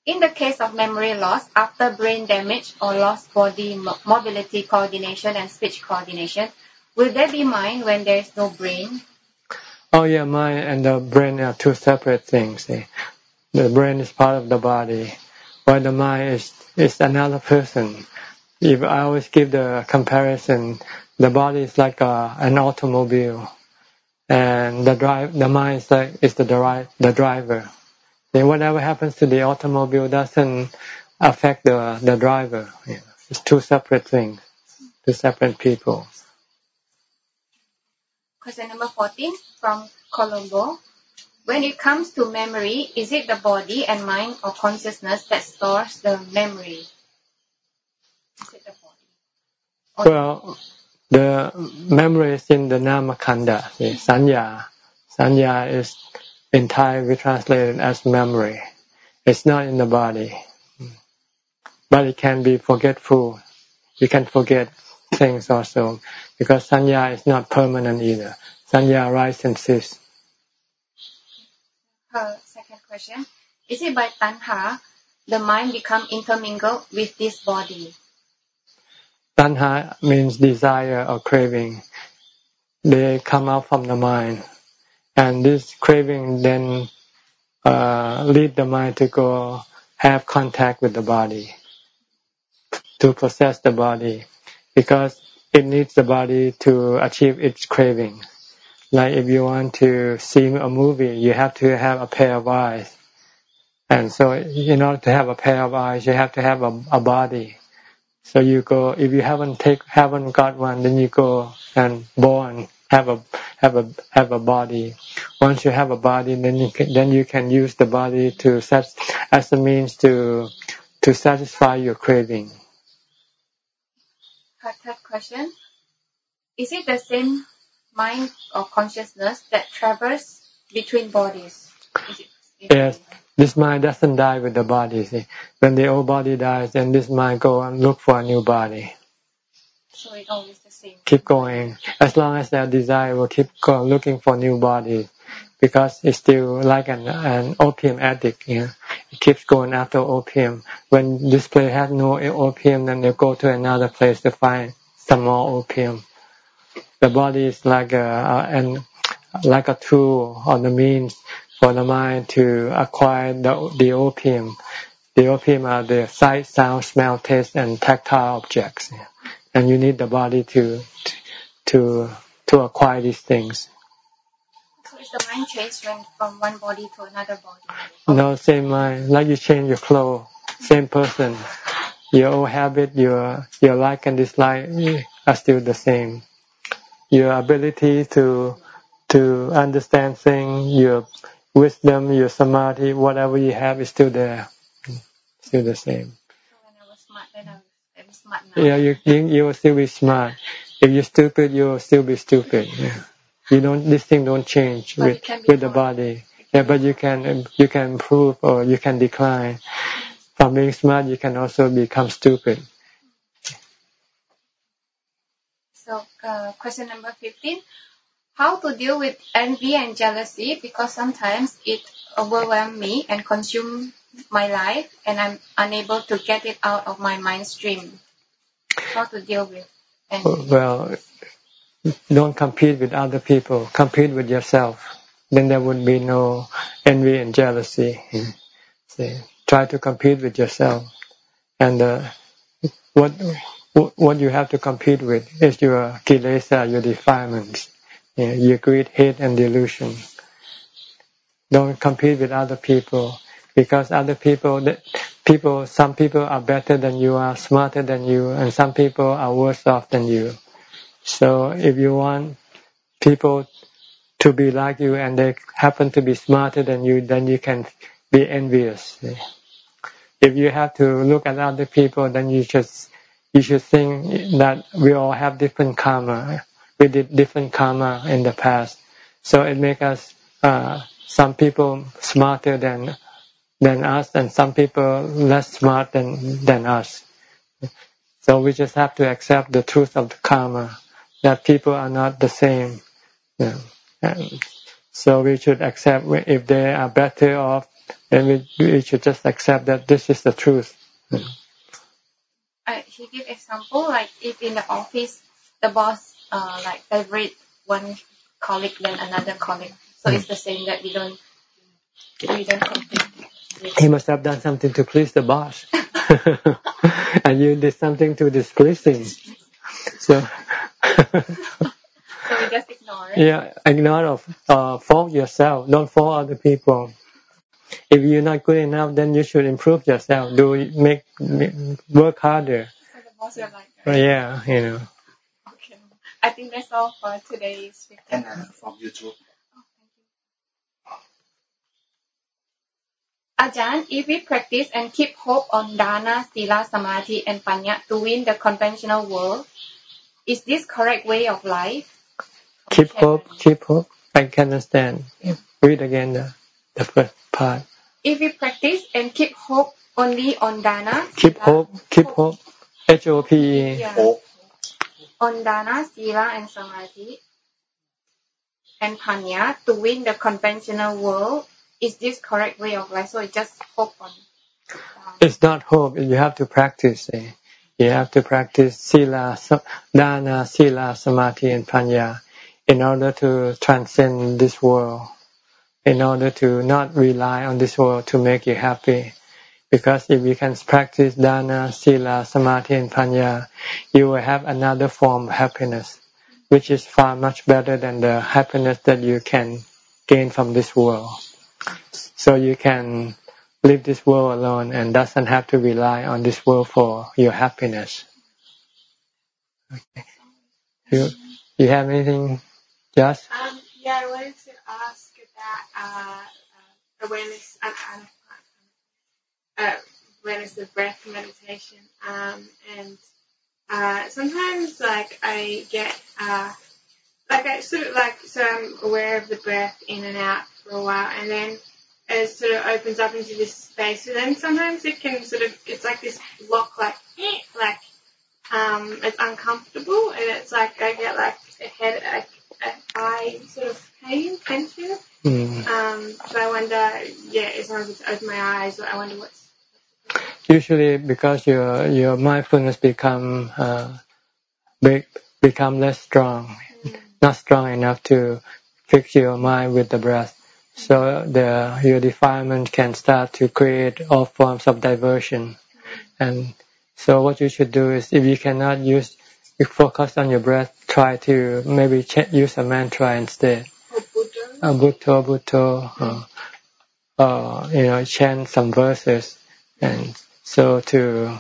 In the case of memory loss after brain damage or lost body mobility coordination and speech coordination, will there be mind when there is no brain? Oh yeah, mind and the brain are two separate things. Eh? The brain is part of the body, while the mind is is another person. If I always give the comparison, the body is like a, an automobile, and the drive the mind is like is the drive the driver then whatever happens to the automobile doesn't affect the the driver. It's two separate things, two separate people. Question number 14 from Colombo. When it comes to memory, is it the body and mind or consciousness that stores the memory? Is it the body? well, the memory is in the namakanda, the sanya. Sanya is in Thai we translate it as memory. It's not in the body, but it can be forgetful. You can forget things also because sanya is not permanent either. Sanya rises and ceases. Her uh, second question: Is it by tanha the mind become intermingled with this body? Tanha means desire or craving. They come out from the mind and this craving then uh, lead the mind to go have contact with the body, to possess the body, because it needs the body to achieve its craving. Like if you want to see a movie, you have to have a pair of eyes. And so in order to have a pair of eyes, you have to have a, a body. So you go, if you haven't take, haven't got one, then you go and born, have a have a have a body. Once you have a body, then you can, then you can use the body to as a means to to satisfy your craving. Third question: Is it the same mind or consciousness that travels between bodies? yes, this mind doesn't die with the body. See? When the old body dies, then this mind go and look for a new body. So it always keep going. As long as their desire will keep looking for new bodies, because it's still like an, an opium addict. You know? It keeps going after opium. When this place has no opium, then they go to another place to find some more opium. The body is like a, an like a tool or the means for the mind to acquire the, the opium. The opium are the sight, sound, smell, taste, and tactile objects and you need the body to to to acquire these things. So is the mind changed from one body to another body? No, same mind. Like you change your clothes, same person. Your old habit, your your like and dislike are still the same. Your ability to to understand things, your wisdom, your samadhi, whatever you have is still there, still the same. So when I was smart, then I smart now. Yeah, you think you will still be smart. If you're stupid, you will still be stupid. Yeah. You don't. This thing don't change but with with the body. Yeah, but you can you can improve or you can decline. From being smart, you can also become stupid. So, uh, question number fifteen: How to deal with envy and jealousy? Because sometimes it overwhelms me and consumes my life, and I'm unable to get it out of my mind stream how to deal with envy? Well, don't compete with other people. Compete with yourself. Then there would be no envy and jealousy. See, try to compete with yourself, and uh, what what you have to compete with is your kilesa, your defilements, you your greed, hate, and delusion. Don't compete with other people. because other people people some people are better than you are smarter than you and some people are worse off than you. So if you want people to be like you and they happen to be smarter than you then you can be envious. If you have to look at other people then you just you should think that we all have different karma. We did different karma in the past. So it makes us uh, some people smarter than than us and some people less smart than than us. So we just have to accept the truth of the karma that people are not the same. Yeah. so we should accept if they are better off, then we, we should just accept that this is the truth. Yeah. Uh, he give example like if in the office the boss uh, like favorite one colleague than another colleague, so mm. it's the same that we don't we don't compete. He must have done something to please the boss. and you did something to displease him. So, so we just ignore it? Yeah, ignore of uh, fault yourself. Don't fault other people. If you're not good enough, then you should improve yourself. Do make, make work harder. So the boss are like that. Yeah, you know. Okay. I think that's all for today's. And from YouTube. Ajahn, if we practice and keep hope on dana, sila, samadhi, and panya to win the conventional world, is this correct way of life? Keep hope, keep hope. I can understand. Read again the, the first part. If we practice and keep hope only on dana, keep sila, hope, keep hope, H O P E, yeah. hope. on dana, sila, and samadhi, and panya to win the conventional world, is this correct way of life? So it just hope on. It's not hope. You have to practice. Eh? You have to practice sila, dana, sila, samadhi, and panya in order to transcend this world. In order to not rely on this world to make you happy. Because if you can practice dana, sila, samadhi, and panya, you will have another form of happiness, which is far much better than the happiness that you can gain from this world so you can leave this world alone and doesn't have to rely on this world for your happiness. Okay. You you have anything, Josh? Um, yeah, I wanted to ask about uh, uh, awareness, uh, uh, awareness of breath meditation, um, and uh, sometimes like I get uh, like I sort of like so I'm aware of the breath in and out for a while, and then it sort of opens up into this space. And then sometimes it can sort of, it's like this block, like, like, um, it's uncomfortable and it's like I get like a head, a, a eye sort of pain, tension. Mm. Um, so I wonder, yeah, as long as it's open my eyes, I wonder what's. Usually, because your your mindfulness become uh, big, become less strong, mm. not strong enough to fix your mind with the breath. So the your defilement can start to create all forms of diversion. And so what you should do is if you cannot use, you focus on your breath, try to maybe use a mantra instead. A Buddha, Buddha, uh, uh, you know, chant some verses, and so to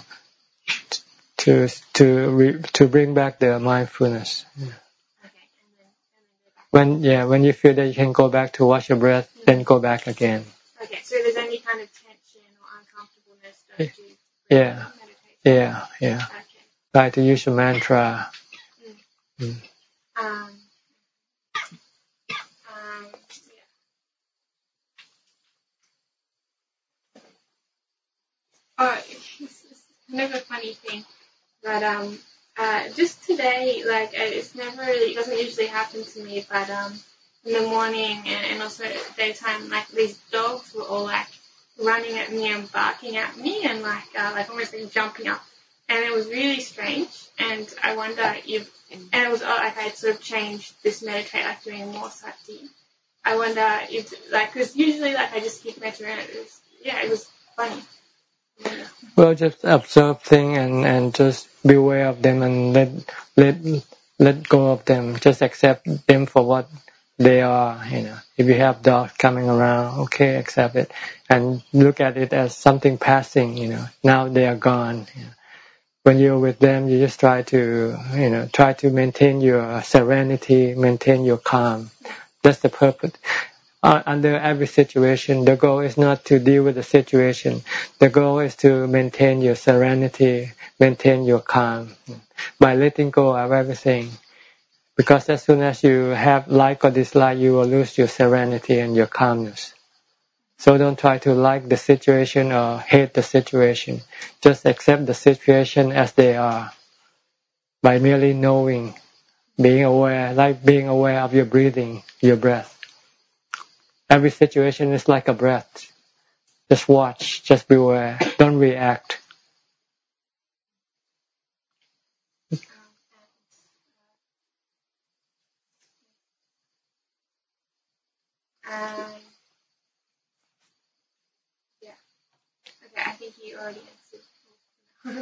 to to re, to bring back the mindfulness. Yeah. When yeah, when you feel that you can go back to watch your breath, mm-hmm. then go back again. Okay, so if there's any kind of tension or uncomfortableness, don't you? Yeah, yeah, yeah. Okay. Try to use your mantra. Mm. Mm. Um, um, yeah. Oh, it's, it's kind of a funny thing, but um, uh, just today, like it's never really, it doesn't usually happen to me, but um, in the morning and, and also daytime, like these dogs were all like running at me and barking at me and like uh, like almost like jumping up, and it was really strange. And I wonder if, and it was like I sort of changed this meditate, like doing more sati. I wonder if like because usually like I just keep meditating. Yeah, it was funny. Well, just observe things and and just beware of them and let let let go of them. Just accept them for what they are. You know, if you have dogs coming around, okay, accept it, and look at it as something passing. You know, now they are gone. You know. When you're with them, you just try to, you know, try to maintain your serenity, maintain your calm. That's the purpose. Uh, under every situation, the goal is not to deal with the situation. The goal is to maintain your serenity, maintain your calm by letting go of everything because as soon as you have like or dislike, you will lose your serenity and your calmness. So don't try to like the situation or hate the situation. Just accept the situation as they are by merely knowing, being aware, like being aware of your breathing, your breath. Every situation is like a breath. Just watch, just be aware, don't react. Um, yeah. Okay, I think he already.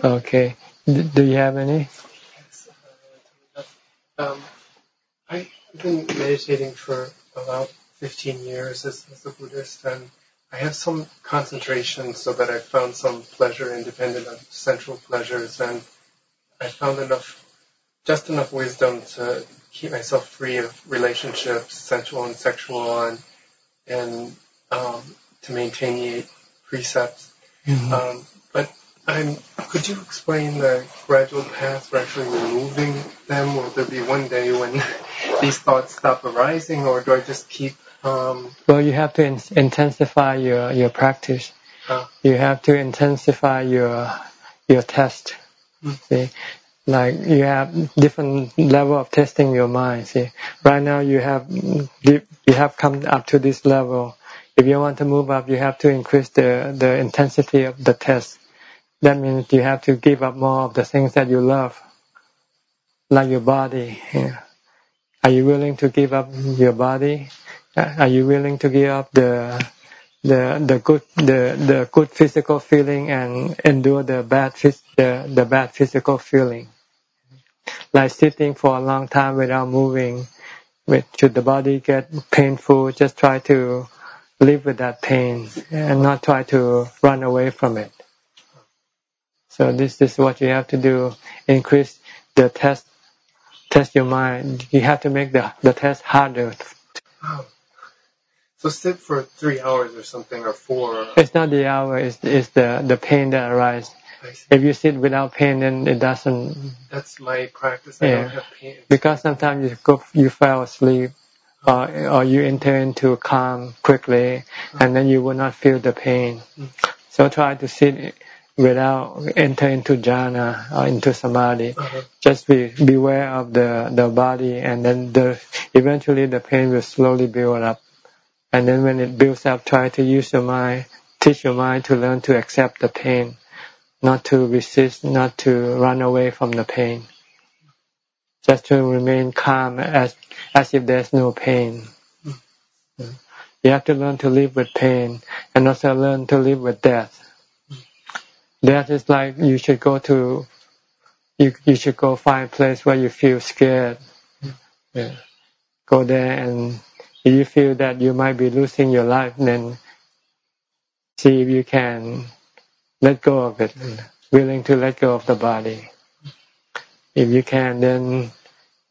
Okay. D do you have any? Um, I've been meditating for about 15 years as, as a Buddhist, and I have some concentration so that I found some pleasure independent of sensual pleasures, and I found enough, just enough wisdom to keep myself free of relationships, sensual and sexual, and and um, to maintain the eight precepts. Mm-hmm. Um, but I'm, could you explain the gradual path for actually removing them? Will there be one day when these thoughts stop arising, or do I just keep? Um, well, you have to in- intensify your your practice. Uh, you have to intensify your your test. Mm-hmm. See, like you have different level of testing your mind see right now you have you have come up to this level if you want to move up you have to increase the the intensity of the test that means you have to give up more of the things that you love like your body are you willing to give up your body Uh, are you willing to give up the the the good the the good physical feeling and endure the bad the the bad physical feeling like sitting for a long time without moving. With, should the body get painful, just try to live with that pain and not try to run away from it. So this is what you have to do. Increase the test, test your mind. You have to make the, the test harder. So sit for three hours or something or four. It's not the hour, it's, it's the, the pain that arises. If you sit without pain, then it doesn't. That's my practice. I yeah. don't have pain. Because sometimes you go, you fall asleep, or or you enter into calm quickly, and then you will not feel the pain. So try to sit without enter into jhana or into samadhi. Uh-huh. Just be beware of the the body, and then the eventually the pain will slowly build up. And then when it builds up, try to use your mind, teach your mind to learn to accept the pain not to resist, not to run away from the pain. Just to remain calm as as if there's no pain. You have to learn to live with pain and also learn to live with death. Death is like you should go to you you should go find a place where you feel scared. Yeah. Go there and if you feel that you might be losing your life then see if you can let go of it, willing to let go of the body. If you can, then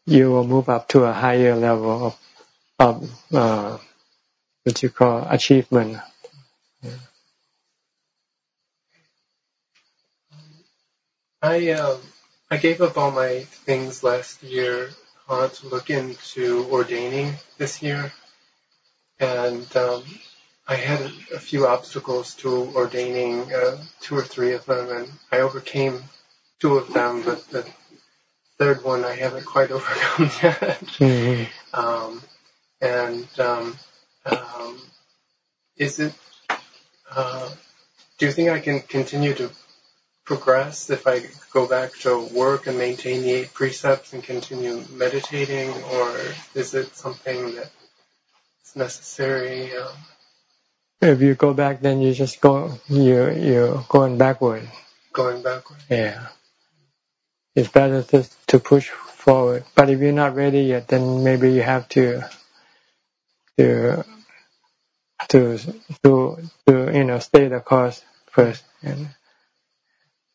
you will move up to a higher level of, of uh, what you call achievement. I um, I gave up all my things last year uh, to look into ordaining this year, and um, I had a, few obstacles to ordaining, uh, two or three of them, and I overcame two of them, but the third one I haven't quite overcome yet. Mm-hmm. Um, and um, um, is it? Uh, do you think I can continue to progress if I go back to work and maintain the eight precepts and continue meditating, or is it something that's necessary? Um, if you go back, then you just go you you going backward. Going backward. Yeah. It's better to to push forward. But if you're not ready yet, then maybe you have to to to to to you know stay the course first and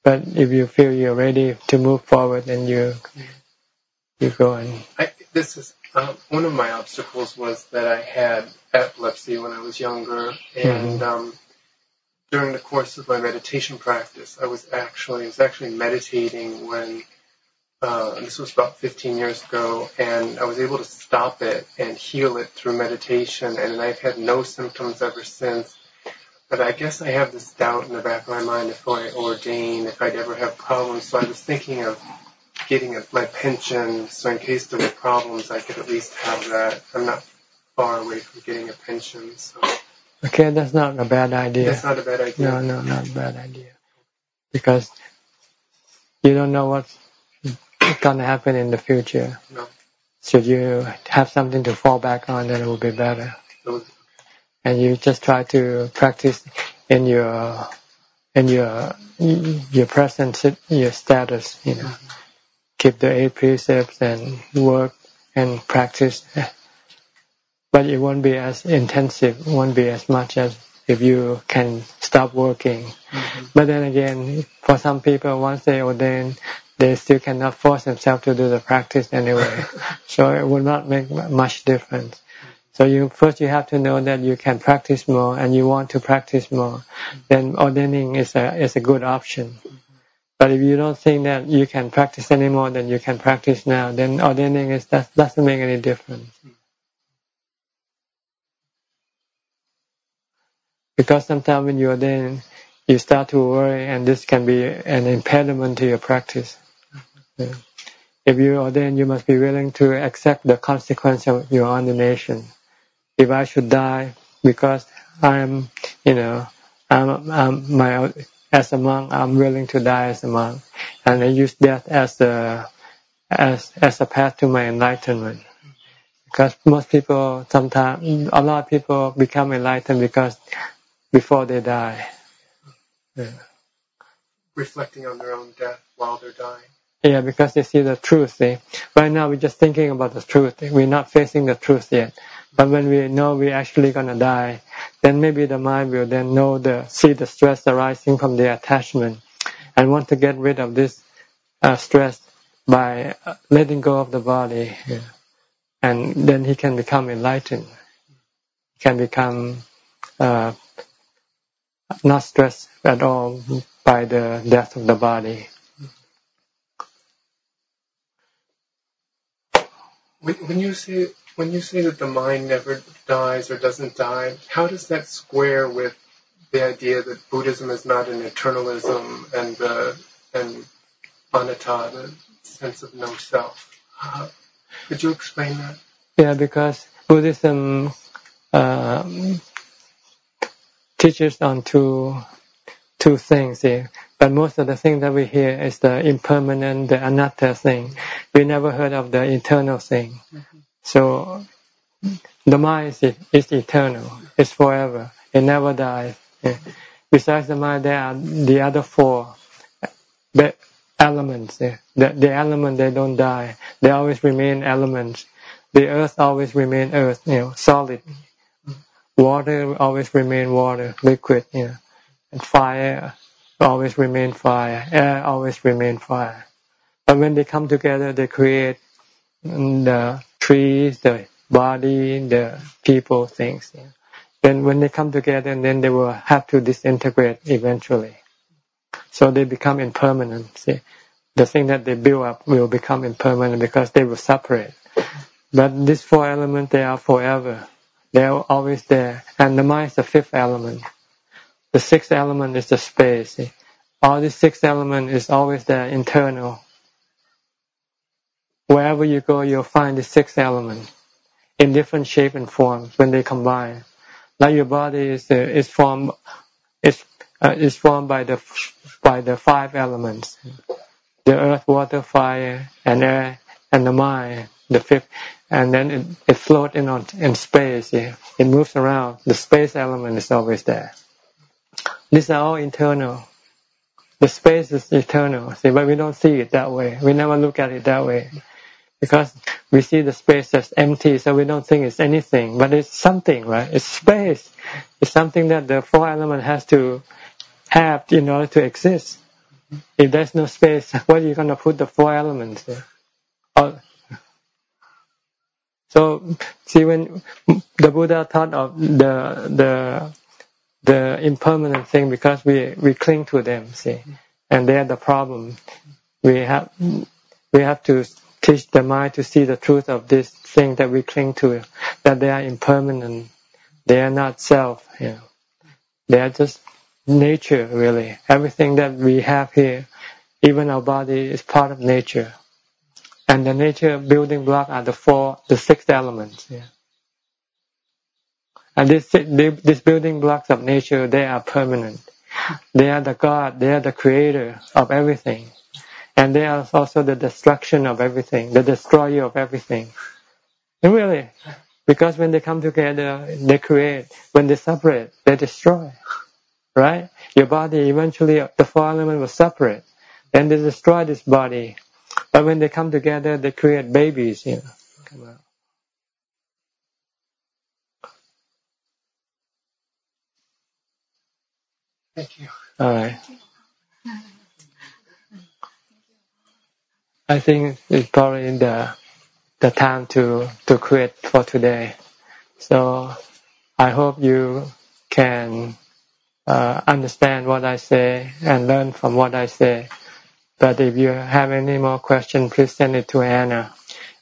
but if you feel you're ready to move forward then you you go and I, this is one of my obstacles was that I had epilepsy when I was younger and mm-hmm. um during the course of my meditation practice I was actually I was actually meditating when uh, this was about 15 years ago, and I was able to stop it and heal it through meditation, and I've had no symptoms ever since. But I guess I have this doubt in the back of my mind if I ordain, if I'd ever have problems. So I was thinking of getting a, my pension, so in case there were problems, I could at least have that. I'm not far away from getting a pension, so. Okay, that's not a bad idea. That's not a bad idea. No, no, not a bad idea. Because you don't know what's going to happen in the future. No. Should you have something to fall back on, then it will be better. And you just try to practice in your in your your present your status. You know, mm-hmm. Keep the eight precepts and work and practice. But it won't be as intensive. Won't be as much as if you can stop working. Mm -hmm. But then again, for some people, once they ordain, they still cannot force themselves to do the practice anyway. so it will not make much difference. So you first you have to know that you can practice more and you want to practice more. Then ordaining is a is a good option. But if you don't think that you can practice any more than you can practice now, then ordaining is that doesn't make any difference. Because sometimes when you ordain, you start to worry, and this can be an impediment to your practice. If you ordain, you must be willing to accept the consequence of your ordination. If I should die because I'm, you know, I'm, I'm my as a monk, I'm willing to die as a monk, and I use death as a as as a path to my enlightenment. Because most people, sometimes, a lot of people become enlightened because before they die. Yeah. Reflecting on their own death while they're dying. Yeah, because they see the truth. See? Right now we're just thinking about the truth. We're not facing the truth yet. But when we know we're actually going to die, then maybe the mind will then know the see the stress arising from the attachment and want to get rid of this uh, stress by uh, letting go of the body. Yeah. And then he can become enlightened. He can become uh, not stressed at all by the death of the body. When you say when you say that the mind never dies or doesn't die, how does that square with the idea that Buddhism is not an eternalism and uh, and anatta, the sense of no self? Uh, could you explain that? Yeah, because Buddhism uh, teaches on two two things here. But most of the things that we hear is the impermanent, the anatta thing. We never heard of the eternal thing. Mm -hmm. So the mind is, is eternal. It's forever. It never dies. Besides the mind, there are the other four elements. The, the element, they don't die. They always remain elements. The earth always remain earth, you know, solid. Water always remain water, liquid, you know. And fire always remain fire. Air always remain fire. But when they come together, they create the trees, the body, the people, things. Then when they come together, then they will have to disintegrate eventually. So they become impermanent. See? The thing that they build up will become impermanent because they will separate. But these four elements, they are forever. They are always there. And the mind is the fifth element. The sixth element is the space. See? All these six elements is always there, internal. Wherever you go, you'll find the sixth element in different shape and forms when they combine. Like your body is uh, is formed is uh, is formed by the by the five elements: the earth, water, fire, and air, and the mind, the fifth. And then it, it floats in on in space. Yeah. It moves around. The space element is always there. These are all internal. The space is eternal, see, but we don't see it that way. We never look at it that way. Because we see the space as empty, so we don't think it's anything, but it's something, right? It's space. It's something that the four element has to have in order to exist. If there's no space, what are you going to put the four elements? Oh. So, see, when the Buddha thought of the the the impermanent thing, because we we cling to them, see, and they are the problem. We have we have to teach the mind to see the truth of this thing that we cling to, that they are impermanent, they are not self. You know, they are just nature, really. Everything that we have here, even our body, is part of nature. And the nature building block are the four, the six elements. Yeah. And this, these building blocks of nature, they are permanent. They are the God, they are the creator of everything. And they are also the destruction of everything, the destroyer of everything. And really, because when they come together, they create. When they separate, they destroy. Right? Your body, eventually, the four elements will separate. Then they destroy this body. But when they come together, they create babies, you know. Thank you. All right. I think it's probably the the time to to quit for today. So I hope you can uh, understand what I say and learn from what I say. But if you have any more questions, please send it to Anna,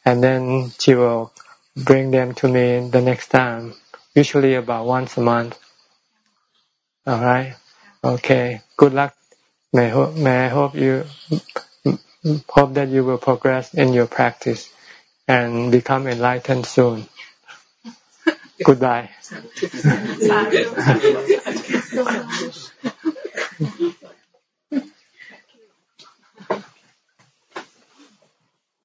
and then she will bring them to me the next time. Usually about once a month. All right. Okay. Good luck. May hope. May I hope you hope that you will progress in your practice and become enlightened soon. Goodbye.